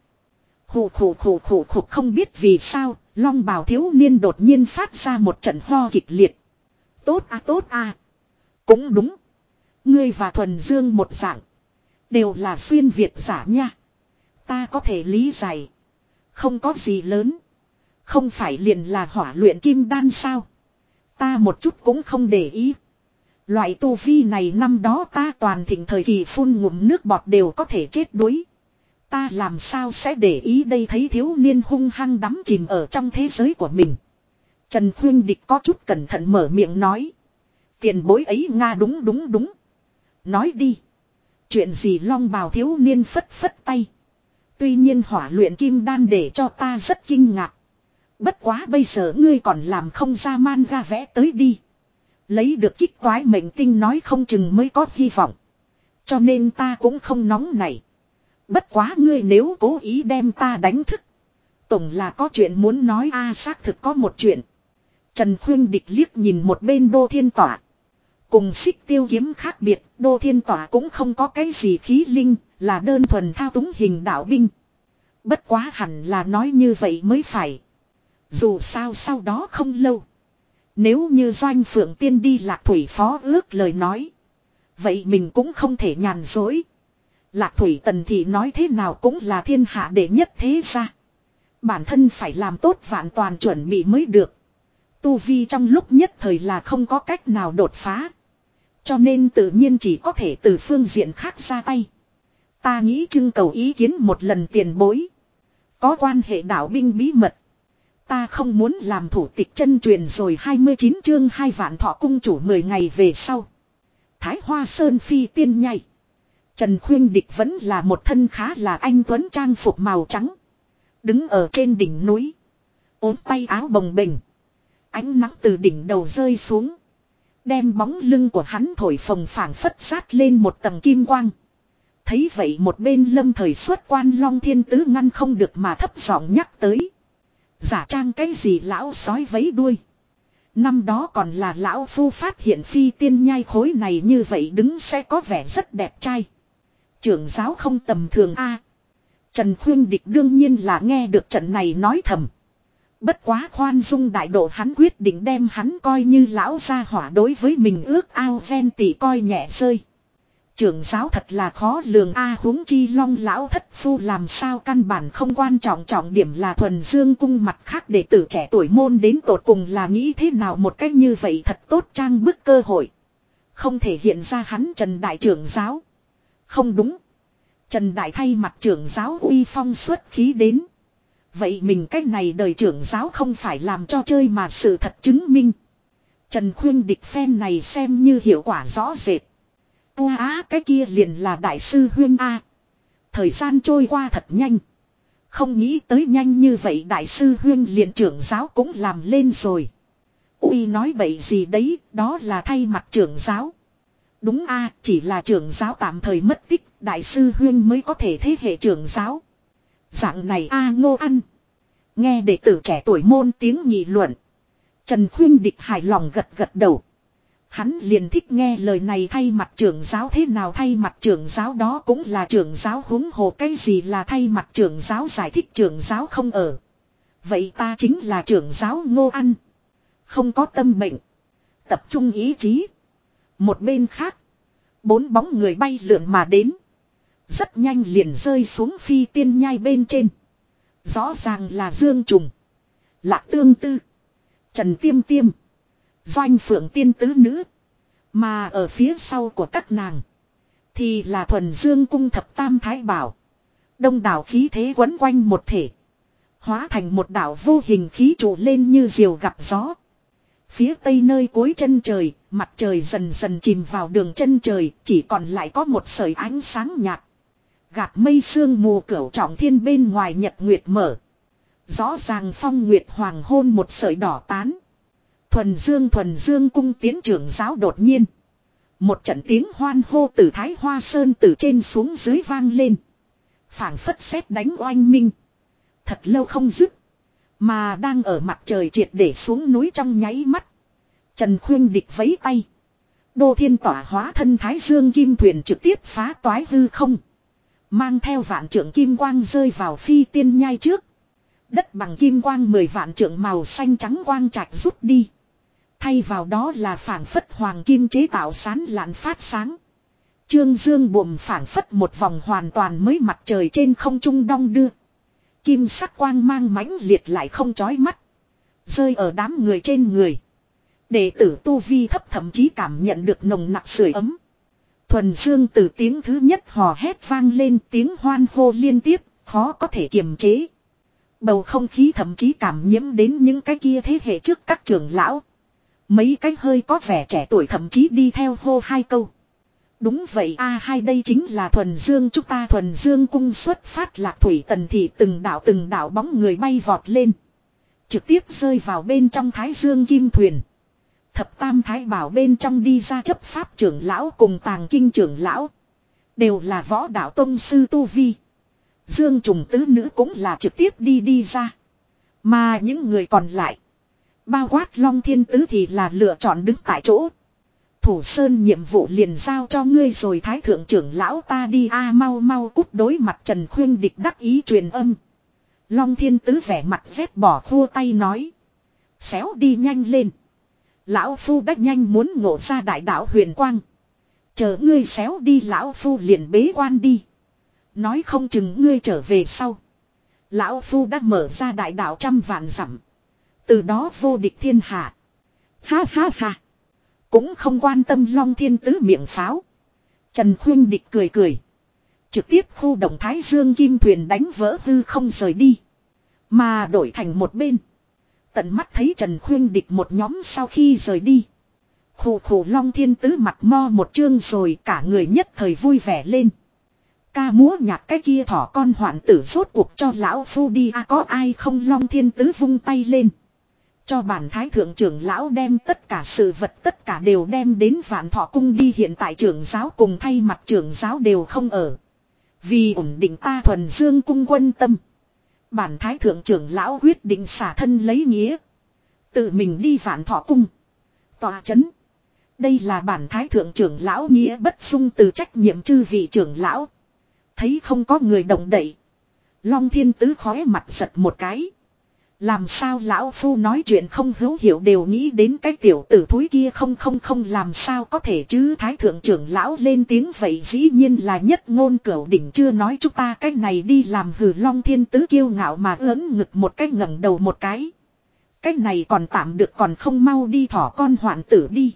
Khủ khủ khủ khủ khủ không biết vì sao, long bào thiếu niên đột nhiên phát ra một trận ho kịch liệt. Tốt a tốt a Cũng đúng. Ngươi và thuần dương một dạng. Đều là xuyên Việt giả nha. Ta có thể lý giải. Không có gì lớn. Không phải liền là hỏa luyện kim đan sao. Ta một chút cũng không để ý. Loại tu vi này năm đó ta toàn thịnh thời kỳ phun ngụm nước bọt đều có thể chết đuối. Ta làm sao sẽ để ý đây thấy thiếu niên hung hăng đắm chìm ở trong thế giới của mình. Trần Khuyên Địch có chút cẩn thận mở miệng nói. Tiền bối ấy Nga đúng đúng đúng. Nói đi. Chuyện gì long bào thiếu niên phất phất tay. Tuy nhiên hỏa luyện kim đan để cho ta rất kinh ngạc. Bất quá bây giờ ngươi còn làm không ra man ga vẽ tới đi. Lấy được kích toái mệnh tinh nói không chừng mới có hy vọng. Cho nên ta cũng không nóng này. Bất quá ngươi nếu cố ý đem ta đánh thức. Tổng là có chuyện muốn nói a xác thực có một chuyện. Trần Khuyên Địch liếc nhìn một bên đô thiên tỏa. Cùng xích tiêu kiếm khác biệt, đô thiên tỏa cũng không có cái gì khí linh, là đơn thuần thao túng hình đạo binh. Bất quá hẳn là nói như vậy mới phải. Dù sao sau đó không lâu. Nếu như doanh phượng tiên đi lạc thủy phó ước lời nói. Vậy mình cũng không thể nhàn dối. Lạc thủy tần thị nói thế nào cũng là thiên hạ đệ nhất thế ra. Bản thân phải làm tốt vạn toàn chuẩn bị mới được. Tu vi trong lúc nhất thời là không có cách nào đột phá. Cho nên tự nhiên chỉ có thể từ phương diện khác ra tay. Ta nghĩ trưng cầu ý kiến một lần tiền bối. Có quan hệ đạo binh bí mật. Ta không muốn làm thủ tịch chân truyền rồi 29 chương hai vạn thọ cung chủ 10 ngày về sau. Thái Hoa Sơn phi tiên nhảy. Trần Khuyên Địch vẫn là một thân khá là anh Tuấn trang phục màu trắng. Đứng ở trên đỉnh núi. ốm tay áo bồng bềnh. Ánh nắng từ đỉnh đầu rơi xuống. Đem bóng lưng của hắn thổi phồng phảng phất sát lên một tầng kim quang. Thấy vậy một bên lâm thời xuất quan long thiên tứ ngăn không được mà thấp giọng nhắc tới. Giả trang cái gì lão sói vấy đuôi. Năm đó còn là lão phu phát hiện phi tiên nhai khối này như vậy đứng sẽ có vẻ rất đẹp trai. Trưởng giáo không tầm thường a. Trần Khuyên Địch đương nhiên là nghe được trận này nói thầm. Bất quá khoan dung đại độ hắn quyết định đem hắn coi như lão gia hỏa đối với mình ước ao ven tỷ coi nhẹ rơi. Trưởng giáo thật là khó lường a huống chi long lão thất phu làm sao căn bản không quan trọng trọng điểm là thuần dương cung mặt khác để tử trẻ tuổi môn đến tột cùng là nghĩ thế nào một cách như vậy thật tốt trang bức cơ hội. Không thể hiện ra hắn trần đại trưởng giáo. Không đúng. Trần đại thay mặt trưởng giáo uy phong xuất khí đến. Vậy mình cách này đời trưởng giáo không phải làm cho chơi mà sự thật chứng minh. Trần khuyên địch phen này xem như hiệu quả rõ rệt. Ua á cái kia liền là đại sư huyên A. Thời gian trôi qua thật nhanh. Không nghĩ tới nhanh như vậy đại sư huyên liền trưởng giáo cũng làm lên rồi. Uy nói bậy gì đấy, đó là thay mặt trưởng giáo. Đúng a chỉ là trưởng giáo tạm thời mất tích, đại sư huyên mới có thể thế hệ trưởng giáo. Dạng này a ngô ăn. Nghe đệ tử trẻ tuổi môn tiếng nghị luận. Trần Khuyên Địch hài lòng gật gật đầu. Hắn liền thích nghe lời này thay mặt trưởng giáo thế nào thay mặt trưởng giáo đó cũng là trưởng giáo huống hồ cái gì là thay mặt trưởng giáo giải thích trưởng giáo không ở. Vậy ta chính là trưởng giáo ngô ăn. Không có tâm bệnh. Tập trung ý chí. Một bên khác. Bốn bóng người bay lượn mà đến. Rất nhanh liền rơi xuống phi tiên nhai bên trên. Rõ ràng là Dương Trùng. Lạc Tương Tư. Trần Tiêm Tiêm. Doanh Phượng Tiên Tứ Nữ. Mà ở phía sau của các nàng. Thì là thuần Dương Cung Thập Tam Thái Bảo. Đông đảo khí thế quấn quanh một thể. Hóa thành một đảo vô hình khí trụ lên như diều gặp gió. Phía tây nơi cuối chân trời, mặt trời dần dần chìm vào đường chân trời, chỉ còn lại có một sợi ánh sáng nhạt. Gạt mây sương mù cửu trọng thiên bên ngoài nhật nguyệt mở. Rõ ràng phong nguyệt hoàng hôn một sợi đỏ tán. Thuần dương thuần dương cung tiến trưởng giáo đột nhiên. Một trận tiếng hoan hô từ thái hoa sơn từ trên xuống dưới vang lên. phảng phất xét đánh oanh minh. Thật lâu không dứt. Mà đang ở mặt trời triệt để xuống núi trong nháy mắt. Trần Khuyên địch vấy tay. Đô thiên tỏa hóa thân thái dương kim thuyền trực tiếp phá toái hư không. Mang theo vạn trưởng kim quang rơi vào phi tiên nhai trước. Đất bằng kim quang mười vạn trưởng màu xanh trắng quang trạch rút đi. Thay vào đó là phảng phất hoàng kim chế tạo sán lạn phát sáng. Trương dương buồm phảng phất một vòng hoàn toàn mới mặt trời trên không trung đong đưa. Kim sắc quang mang mãnh liệt lại không chói mắt. Rơi ở đám người trên người. Đệ tử Tu Vi thấp thậm chí cảm nhận được nồng nặc sưởi ấm. Thuần Dương từ tiếng thứ nhất hò hét vang lên tiếng hoan hô liên tiếp, khó có thể kiềm chế. Bầu không khí thậm chí cảm nhiễm đến những cái kia thế hệ trước các trưởng lão. Mấy cái hơi có vẻ trẻ tuổi thậm chí đi theo hô hai câu. Đúng vậy, a, hai đây chính là thuần dương, chúng ta thuần dương cung xuất phát lạc thủy tần thị, từng đảo từng đảo bóng người bay vọt lên. Trực tiếp rơi vào bên trong thái dương kim thuyền. Thập tam thái bảo bên trong đi ra chấp pháp trưởng lão cùng tàng kinh trưởng lão. Đều là võ đạo tông sư Tu Vi. Dương trùng tứ nữ cũng là trực tiếp đi đi ra. Mà những người còn lại. Bao quát long thiên tứ thì là lựa chọn đứng tại chỗ. Thủ sơn nhiệm vụ liền giao cho ngươi rồi thái thượng trưởng lão ta đi a mau mau cút đối mặt Trần Khuyên địch đắc ý truyền âm. Long thiên tứ vẻ mặt vét bỏ khua tay nói. Xéo đi nhanh lên. Lão phu đắc nhanh muốn ngộ ra đại đạo huyền quang. Chờ ngươi xéo đi lão phu liền bế quan đi. Nói không chừng ngươi trở về sau. Lão phu đã mở ra đại đạo trăm vạn dặm. Từ đó vô địch thiên hạ. Ha ha ha. Cũng không quan tâm long thiên tứ miệng pháo. Trần Khuyên Địch cười cười. Trực tiếp khu động Thái Dương Kim Thuyền đánh vỡ hư không rời đi. Mà đổi thành một bên. Tận mắt thấy Trần Khuyên Địch một nhóm sau khi rời đi. Khủ khủ long thiên tứ mặt mo một chương rồi cả người nhất thời vui vẻ lên. Ca múa nhạc cái kia thỏ con hoạn tử rốt cuộc cho lão phu đi à có ai không long thiên tứ vung tay lên. Cho bản thái thượng trưởng lão đem tất cả sự vật tất cả đều đem đến vạn thọ cung đi hiện tại trưởng giáo cùng thay mặt trưởng giáo đều không ở. Vì ổn định ta thuần dương cung quân tâm. Bản thái thượng trưởng lão quyết định xả thân lấy nghĩa. Tự mình đi vạn thọ cung. Tòa chấn. Đây là bản thái thượng trưởng lão nghĩa bất sung từ trách nhiệm chư vị trưởng lão. Thấy không có người động đậy. Long thiên tứ khói mặt giật một cái. Làm sao lão phu nói chuyện không hữu hiểu đều nghĩ đến cái tiểu tử thúi kia không không không làm sao có thể chứ thái thượng trưởng lão lên tiếng vậy dĩ nhiên là nhất ngôn cửu đỉnh chưa nói chúng ta cái này đi làm hử long thiên tứ kiêu ngạo mà ớn ngực một cái ngẩng đầu một cái. Cái này còn tạm được còn không mau đi thỏ con hoạn tử đi.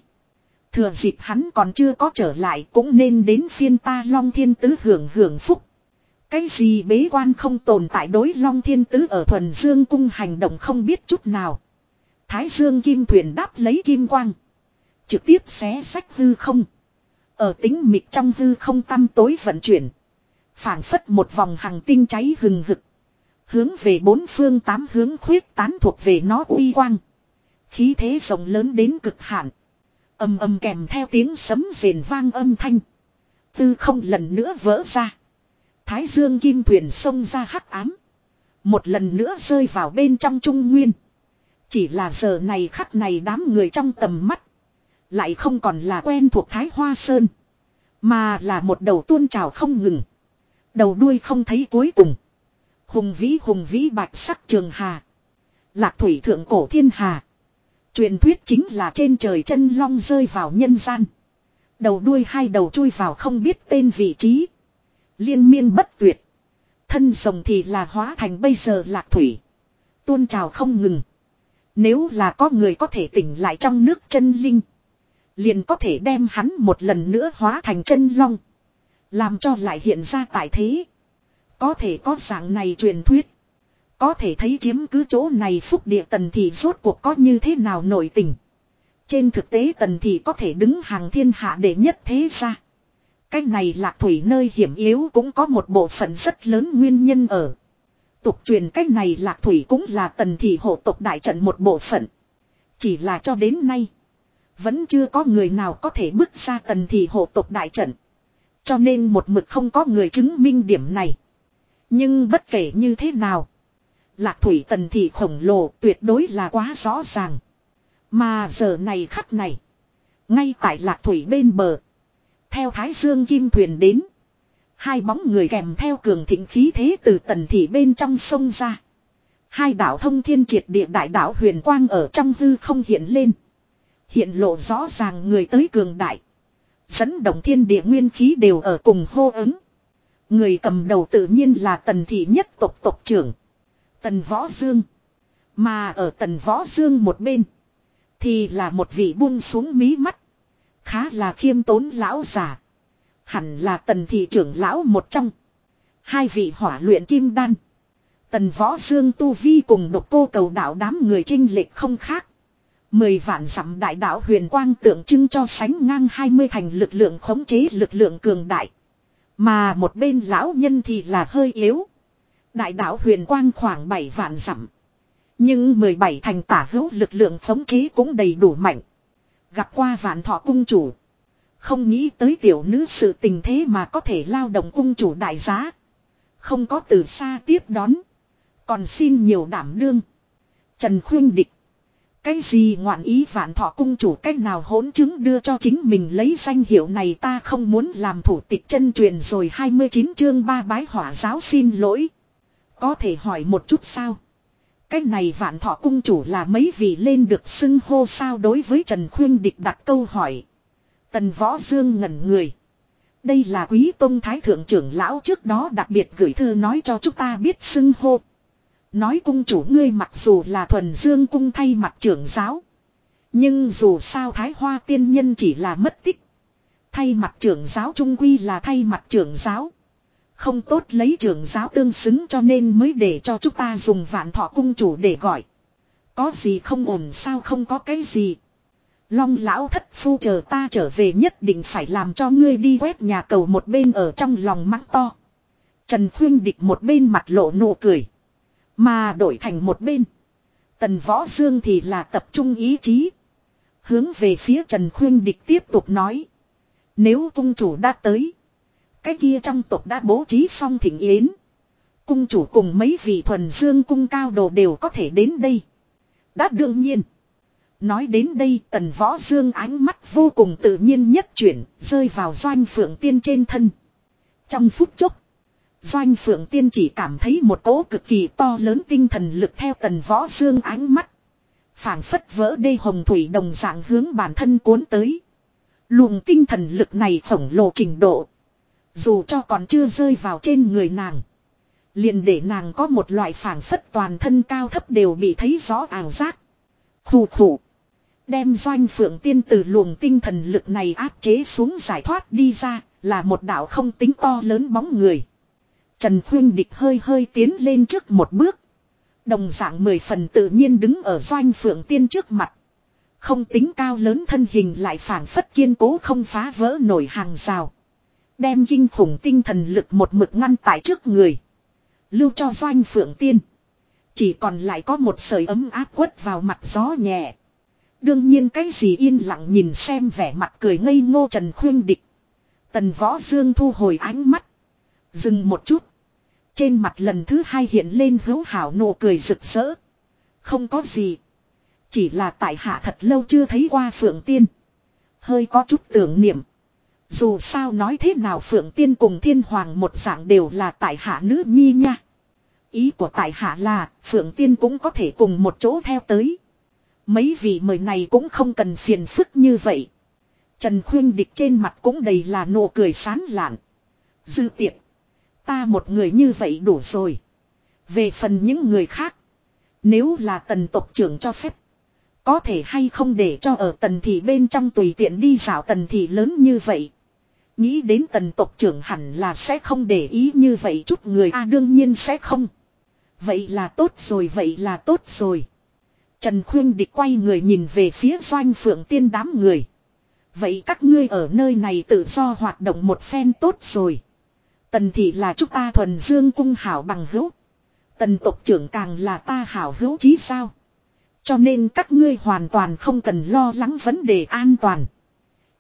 Thừa dịp hắn còn chưa có trở lại cũng nên đến phiên ta long thiên tứ hưởng hưởng phúc. Cái gì bế quan không tồn tại đối long thiên tứ ở thuần dương cung hành động không biết chút nào. Thái dương kim thuyền đáp lấy kim quang. Trực tiếp xé sách hư không. Ở tính mịt trong hư không tăm tối vận chuyển. phảng phất một vòng hàng tinh cháy hừng hực. Hướng về bốn phương tám hướng khuyết tán thuộc về nó uy quang. Khí thế rộng lớn đến cực hạn. Âm âm kèm theo tiếng sấm rền vang âm thanh. Tư không lần nữa vỡ ra. Thái dương kim thuyền sông ra hắc ám. Một lần nữa rơi vào bên trong trung nguyên. Chỉ là giờ này khắc này đám người trong tầm mắt. Lại không còn là quen thuộc Thái Hoa Sơn. Mà là một đầu tuôn trào không ngừng. Đầu đuôi không thấy cuối cùng. Hùng vĩ hùng vĩ bạch sắc trường hà. Lạc thủy thượng cổ thiên hà. Truyền thuyết chính là trên trời chân long rơi vào nhân gian. Đầu đuôi hai đầu chui vào không biết tên vị trí. Liên miên bất tuyệt. Thân rồng thì là hóa thành bây giờ lạc thủy. Tuôn trào không ngừng. Nếu là có người có thể tỉnh lại trong nước chân linh. Liền có thể đem hắn một lần nữa hóa thành chân long. Làm cho lại hiện ra tại thế. Có thể có dạng này truyền thuyết. Có thể thấy chiếm cứ chỗ này phúc địa tần thì rốt cuộc có như thế nào nổi tình. Trên thực tế tần thì có thể đứng hàng thiên hạ để nhất thế ra. Cái này lạc thủy nơi hiểm yếu cũng có một bộ phận rất lớn nguyên nhân ở. Tục truyền cái này lạc thủy cũng là tần thị hộ tộc đại trận một bộ phận. Chỉ là cho đến nay. Vẫn chưa có người nào có thể bước ra tần thị hộ tộc đại trận. Cho nên một mực không có người chứng minh điểm này. Nhưng bất kể như thế nào. Lạc thủy tần thị khổng lồ tuyệt đối là quá rõ ràng. Mà giờ này khắc này. Ngay tại lạc thủy bên bờ. Theo Thái Dương Kim Thuyền đến. Hai bóng người kèm theo cường thịnh khí thế từ tần thị bên trong sông ra. Hai đảo thông thiên triệt địa đại đảo huyền quang ở trong hư không hiện lên. Hiện lộ rõ ràng người tới cường đại. Dẫn động thiên địa nguyên khí đều ở cùng hô ứng. Người cầm đầu tự nhiên là tần thị nhất tộc tộc trưởng. Tần Võ Dương. Mà ở tần Võ Dương một bên. Thì là một vị buông xuống mí mắt. Khá là khiêm tốn lão giả. Hẳn là tần thị trưởng lão một trong. Hai vị hỏa luyện kim đan. Tần võ dương tu vi cùng độc cô cầu đạo đám người trinh lệch không khác. Mười vạn dặm đại đạo huyền quang tượng trưng cho sánh ngang hai mươi thành lực lượng khống chế lực lượng cường đại. Mà một bên lão nhân thì là hơi yếu. Đại đạo huyền quang khoảng bảy vạn dặm. Nhưng mười bảy thành tả hữu lực lượng khống chế cũng đầy đủ mạnh. Gặp qua vạn thọ cung chủ. Không nghĩ tới tiểu nữ sự tình thế mà có thể lao động cung chủ đại giá. Không có từ xa tiếp đón. Còn xin nhiều đảm đương. Trần Khuyên Địch. Cái gì ngoạn ý vạn thọ cung chủ cách nào hỗn chứng đưa cho chính mình lấy danh hiệu này ta không muốn làm thủ tịch chân truyền rồi 29 chương ba bái hỏa giáo xin lỗi. Có thể hỏi một chút sao? Cái này vạn thọ cung chủ là mấy vị lên được xưng hô sao đối với Trần Khuyên Địch đặt câu hỏi. Tần Võ Dương ngẩn người. Đây là quý tông thái thượng trưởng lão trước đó đặc biệt gửi thư nói cho chúng ta biết xưng hô. Nói cung chủ ngươi mặc dù là thuần dương cung thay mặt trưởng giáo. Nhưng dù sao thái hoa tiên nhân chỉ là mất tích. Thay mặt trưởng giáo trung quy là thay mặt trưởng giáo. Không tốt lấy trưởng giáo tương xứng cho nên mới để cho chúng ta dùng vạn thọ cung chủ để gọi. Có gì không ổn sao không có cái gì. Long lão thất phu chờ ta trở về nhất định phải làm cho ngươi đi quét nhà cầu một bên ở trong lòng mắng to. Trần Khuyên Địch một bên mặt lộ nụ cười. Mà đổi thành một bên. Tần Võ Dương thì là tập trung ý chí. Hướng về phía Trần Khuyên Địch tiếp tục nói. Nếu cung chủ đã tới. Cái kia trong tộc đã bố trí xong thỉnh yến. Cung chủ cùng mấy vị thuần dương cung cao đồ đều có thể đến đây. Đã đương nhiên. Nói đến đây tần võ dương ánh mắt vô cùng tự nhiên nhất chuyển, rơi vào doanh phượng tiên trên thân. Trong phút chốc, doanh phượng tiên chỉ cảm thấy một cỗ cực kỳ to lớn tinh thần lực theo tần võ dương ánh mắt. phảng phất vỡ đê hồng thủy đồng dạng hướng bản thân cuốn tới. Luồng tinh thần lực này khổng lồ trình độ. Dù cho còn chưa rơi vào trên người nàng. Liền để nàng có một loại phảng phất toàn thân cao thấp đều bị thấy rõ ảo giác. Khủ khủ. Đem doanh phượng tiên từ luồng tinh thần lực này áp chế xuống giải thoát đi ra, là một đạo không tính to lớn bóng người. Trần Khuyên Địch hơi hơi tiến lên trước một bước. Đồng dạng mười phần tự nhiên đứng ở doanh phượng tiên trước mặt. Không tính cao lớn thân hình lại phản phất kiên cố không phá vỡ nổi hàng rào. Đem kinh khủng tinh thần lực một mực ngăn tại trước người. Lưu cho doanh phượng tiên. Chỉ còn lại có một sợi ấm áp quất vào mặt gió nhẹ. Đương nhiên cái gì yên lặng nhìn xem vẻ mặt cười ngây ngô Trần Khuyên Địch. Tần Võ Dương thu hồi ánh mắt. Dừng một chút. Trên mặt lần thứ hai hiện lên hữu hảo nụ cười rực rỡ. Không có gì. Chỉ là tại hạ thật lâu chưa thấy qua Phượng Tiên. Hơi có chút tưởng niệm. Dù sao nói thế nào Phượng Tiên cùng Thiên Hoàng một dạng đều là tại hạ nữ nhi nha. Ý của tại hạ là, Phượng Tiên cũng có thể cùng một chỗ theo tới. Mấy vị mời này cũng không cần phiền phức như vậy. Trần Khuyên Địch trên mặt cũng đầy là nụ cười sán lạn. Dư tiệc. Ta một người như vậy đủ rồi. Về phần những người khác. Nếu là tần tộc trưởng cho phép. Có thể hay không để cho ở tần thị bên trong tùy tiện đi dạo tần thị lớn như vậy. Nghĩ đến tần tộc trưởng hẳn là sẽ không để ý như vậy chút người a à, đương nhiên sẽ không. Vậy là tốt rồi, vậy là tốt rồi. Trần Khuyên Địch quay người nhìn về phía doanh phượng tiên đám người. Vậy các ngươi ở nơi này tự do hoạt động một phen tốt rồi. Tần thị là chúng ta thuần dương cung hảo bằng hữu. Tần tộc trưởng càng là ta hảo hữu chí sao. Cho nên các ngươi hoàn toàn không cần lo lắng vấn đề an toàn.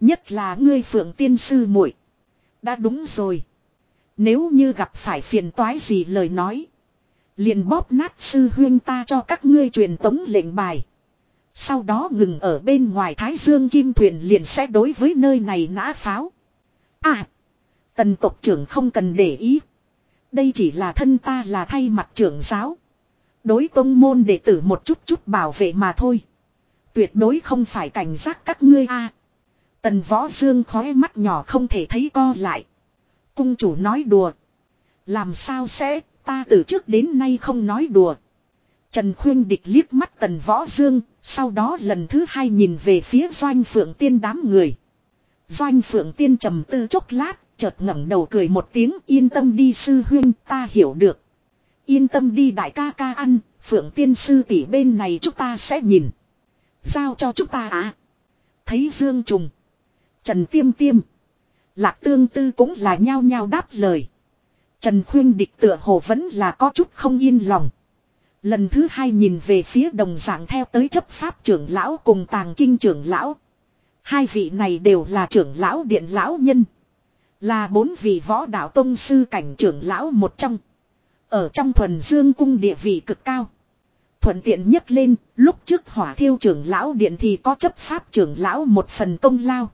Nhất là ngươi phượng tiên sư muội Đã đúng rồi. Nếu như gặp phải phiền toái gì lời nói. Liền bóp nát sư huyên ta cho các ngươi truyền tống lệnh bài. Sau đó ngừng ở bên ngoài Thái Dương Kim Thuyền liền sẽ đối với nơi này nã pháo. À! Tần tộc trưởng không cần để ý. Đây chỉ là thân ta là thay mặt trưởng giáo. Đối tông môn đệ tử một chút chút bảo vệ mà thôi. Tuyệt đối không phải cảnh giác các ngươi a. Tần võ dương khói mắt nhỏ không thể thấy co lại. Cung chủ nói đùa. Làm sao sẽ, ta từ trước đến nay không nói đùa. Trần Khuyên địch liếc mắt tần võ dương, sau đó lần thứ hai nhìn về phía doanh phượng tiên đám người. Doanh phượng tiên trầm tư chốc lát, chợt ngẩng đầu cười một tiếng yên tâm đi sư huyên ta hiểu được. Yên tâm đi đại ca ca ăn, phượng tiên sư tỷ bên này chúng ta sẽ nhìn. Giao cho chúng ta à. Thấy Dương Trùng. Trần Tiêm Tiêm. Lạc Tương Tư cũng là nhao nhao đáp lời. Trần Khuyên Địch tựa hồ vẫn là có chút không yên lòng. Lần thứ hai nhìn về phía đồng giảng theo tới chấp pháp trưởng lão cùng tàng kinh trưởng lão. Hai vị này đều là trưởng lão điện lão nhân. Là bốn vị võ đạo tông sư cảnh trưởng lão một trong. Ở trong thuần dương cung địa vị cực cao. Thuận tiện nhất lên, lúc trước hỏa thiêu trưởng lão điện thì có chấp pháp trưởng lão một phần công lao.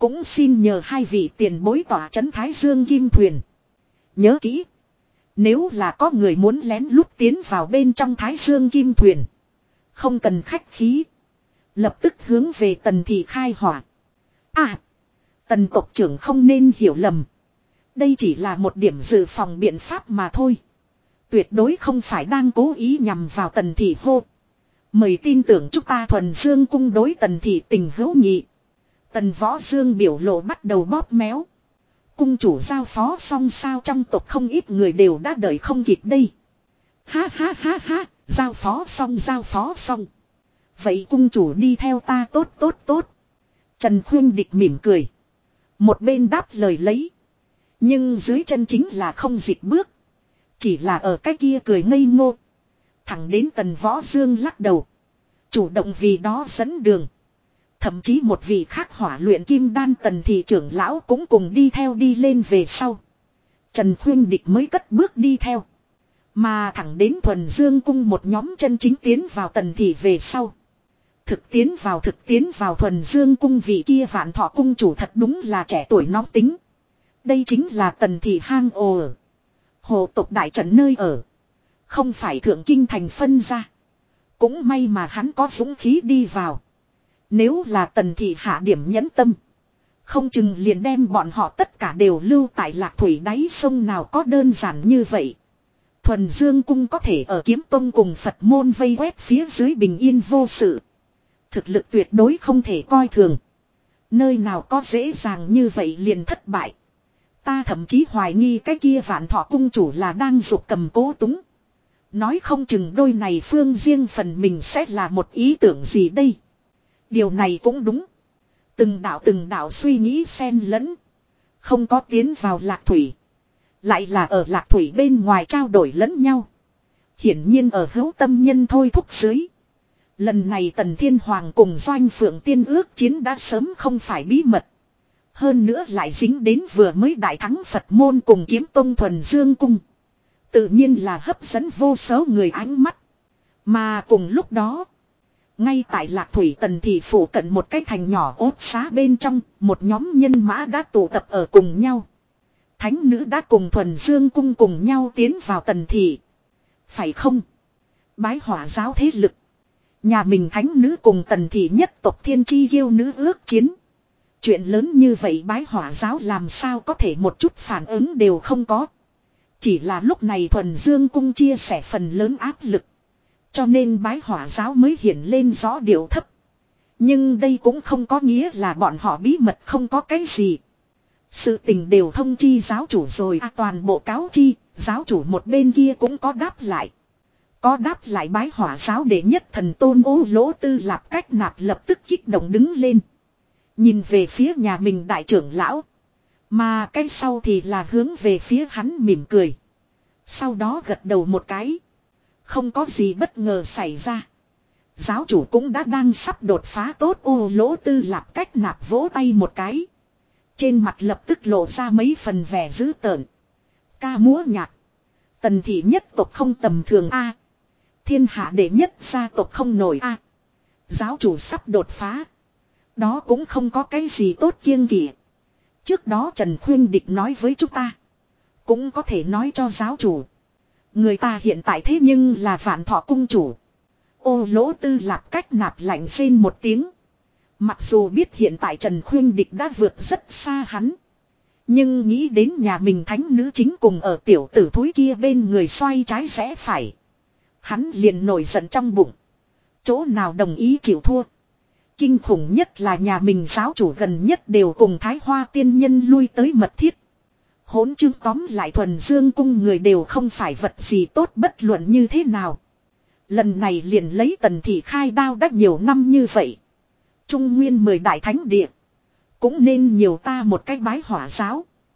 Cũng xin nhờ hai vị tiền bối tỏa trấn Thái Dương Kim Thuyền. Nhớ kỹ. Nếu là có người muốn lén lút tiến vào bên trong Thái Dương Kim Thuyền. Không cần khách khí. Lập tức hướng về tần thị khai hỏa. À. Tần tộc trưởng không nên hiểu lầm. Đây chỉ là một điểm dự phòng biện pháp mà thôi. Tuyệt đối không phải đang cố ý nhằm vào tần thị hô. Mời tin tưởng chúng ta thuần dương cung đối tần thị tình hữu nhị. Tần võ dương biểu lộ bắt đầu bóp méo. Cung chủ giao phó xong sao trong tộc không ít người đều đã đợi không kịp đây. Ha ha ha ha, giao phó xong giao phó xong. Vậy cung chủ đi theo ta tốt tốt tốt. Trần Khuyên Địch mỉm cười. Một bên đáp lời lấy. Nhưng dưới chân chính là không dịch bước. Chỉ là ở cái kia cười ngây ngô. Thẳng đến tần võ dương lắc đầu. Chủ động vì đó dẫn đường. Thậm chí một vị khác hỏa luyện kim đan tần thị trưởng lão cũng cùng đi theo đi lên về sau. Trần Khuyên Địch mới cất bước đi theo. Mà thẳng đến thuần dương cung một nhóm chân chính tiến vào tần thị về sau. Thực tiến vào, thực tiến vào thuần dương cung vị kia vạn thọ cung chủ thật đúng là trẻ tuổi nóng tính. Đây chính là tần thị hang ồ ở. Hồ tộc đại trận nơi ở. Không phải thượng kinh thành phân ra. Cũng may mà hắn có dũng khí đi vào. Nếu là tần thị hạ điểm nhẫn tâm. Không chừng liền đem bọn họ tất cả đều lưu tại lạc thủy đáy sông nào có đơn giản như vậy. Thuần Dương Cung có thể ở kiếm tông cùng Phật môn vây quét phía dưới bình yên vô sự. Thực lực tuyệt đối không thể coi thường. Nơi nào có dễ dàng như vậy liền thất bại. Ta thậm chí hoài nghi cái kia vạn thọ cung chủ là đang dục cầm cố túng. Nói không chừng đôi này phương riêng phần mình sẽ là một ý tưởng gì đây. Điều này cũng đúng. Từng đạo từng đạo suy nghĩ xen lẫn. Không có tiến vào lạc thủy. Lại là ở lạc thủy bên ngoài trao đổi lẫn nhau. Hiển nhiên ở hữu tâm nhân thôi thúc dưới. Lần này Tần Thiên Hoàng cùng Doanh Phượng Tiên ước chiến đã sớm không phải bí mật. Hơn nữa lại dính đến vừa mới đại thắng Phật môn cùng kiếm tông thuần dương cung. Tự nhiên là hấp dẫn vô số người ánh mắt. Mà cùng lúc đó. Ngay tại Lạc Thủy Tần Thị phủ cận một cái thành nhỏ ốt xá bên trong, một nhóm nhân mã đã tụ tập ở cùng nhau. Thánh nữ đã cùng thuần dương cung cùng nhau tiến vào Tần Thị. Phải không? Bái hỏa giáo thế lực. Nhà mình thánh nữ cùng Tần Thị nhất tộc thiên chi yêu nữ ước chiến. Chuyện lớn như vậy bái hỏa giáo làm sao có thể một chút phản ứng đều không có. Chỉ là lúc này thuần dương cung chia sẻ phần lớn áp lực. Cho nên bái hỏa giáo mới hiện lên rõ điều thấp. Nhưng đây cũng không có nghĩa là bọn họ bí mật không có cái gì. Sự tình đều thông chi giáo chủ rồi à, toàn bộ cáo chi, giáo chủ một bên kia cũng có đáp lại. Có đáp lại bái hỏa giáo để nhất thần tôn ô lỗ tư lạp cách nạp lập tức kích động đứng lên. Nhìn về phía nhà mình đại trưởng lão. Mà cái sau thì là hướng về phía hắn mỉm cười. Sau đó gật đầu một cái. Không có gì bất ngờ xảy ra. Giáo chủ cũng đã đang sắp đột phá tốt ô lỗ tư lạp cách nạp vỗ tay một cái. Trên mặt lập tức lộ ra mấy phần vẻ dữ tợn. Ca múa nhạc. Tần thị nhất tộc không tầm thường A. Thiên hạ đệ nhất gia tộc không nổi A. Giáo chủ sắp đột phá. Đó cũng không có cái gì tốt kiêng kỵ. Trước đó Trần Khuyên Địch nói với chúng ta. Cũng có thể nói cho giáo chủ. Người ta hiện tại thế nhưng là vạn thọ cung chủ. Ô lỗ tư lạp cách nạp lạnh xin một tiếng. Mặc dù biết hiện tại Trần Khuyên Địch đã vượt rất xa hắn. Nhưng nghĩ đến nhà mình thánh nữ chính cùng ở tiểu tử thúi kia bên người xoay trái rẽ phải. Hắn liền nổi giận trong bụng. Chỗ nào đồng ý chịu thua. Kinh khủng nhất là nhà mình giáo chủ gần nhất đều cùng Thái Hoa tiên nhân lui tới mật thiết. Hốn chương tóm lại thuần dương cung người đều không phải vật gì tốt bất luận như thế nào. Lần này liền lấy tần thị khai đao đã nhiều năm như vậy. Trung nguyên mười đại thánh địa. Cũng nên nhiều ta một cái bái hỏa giáo.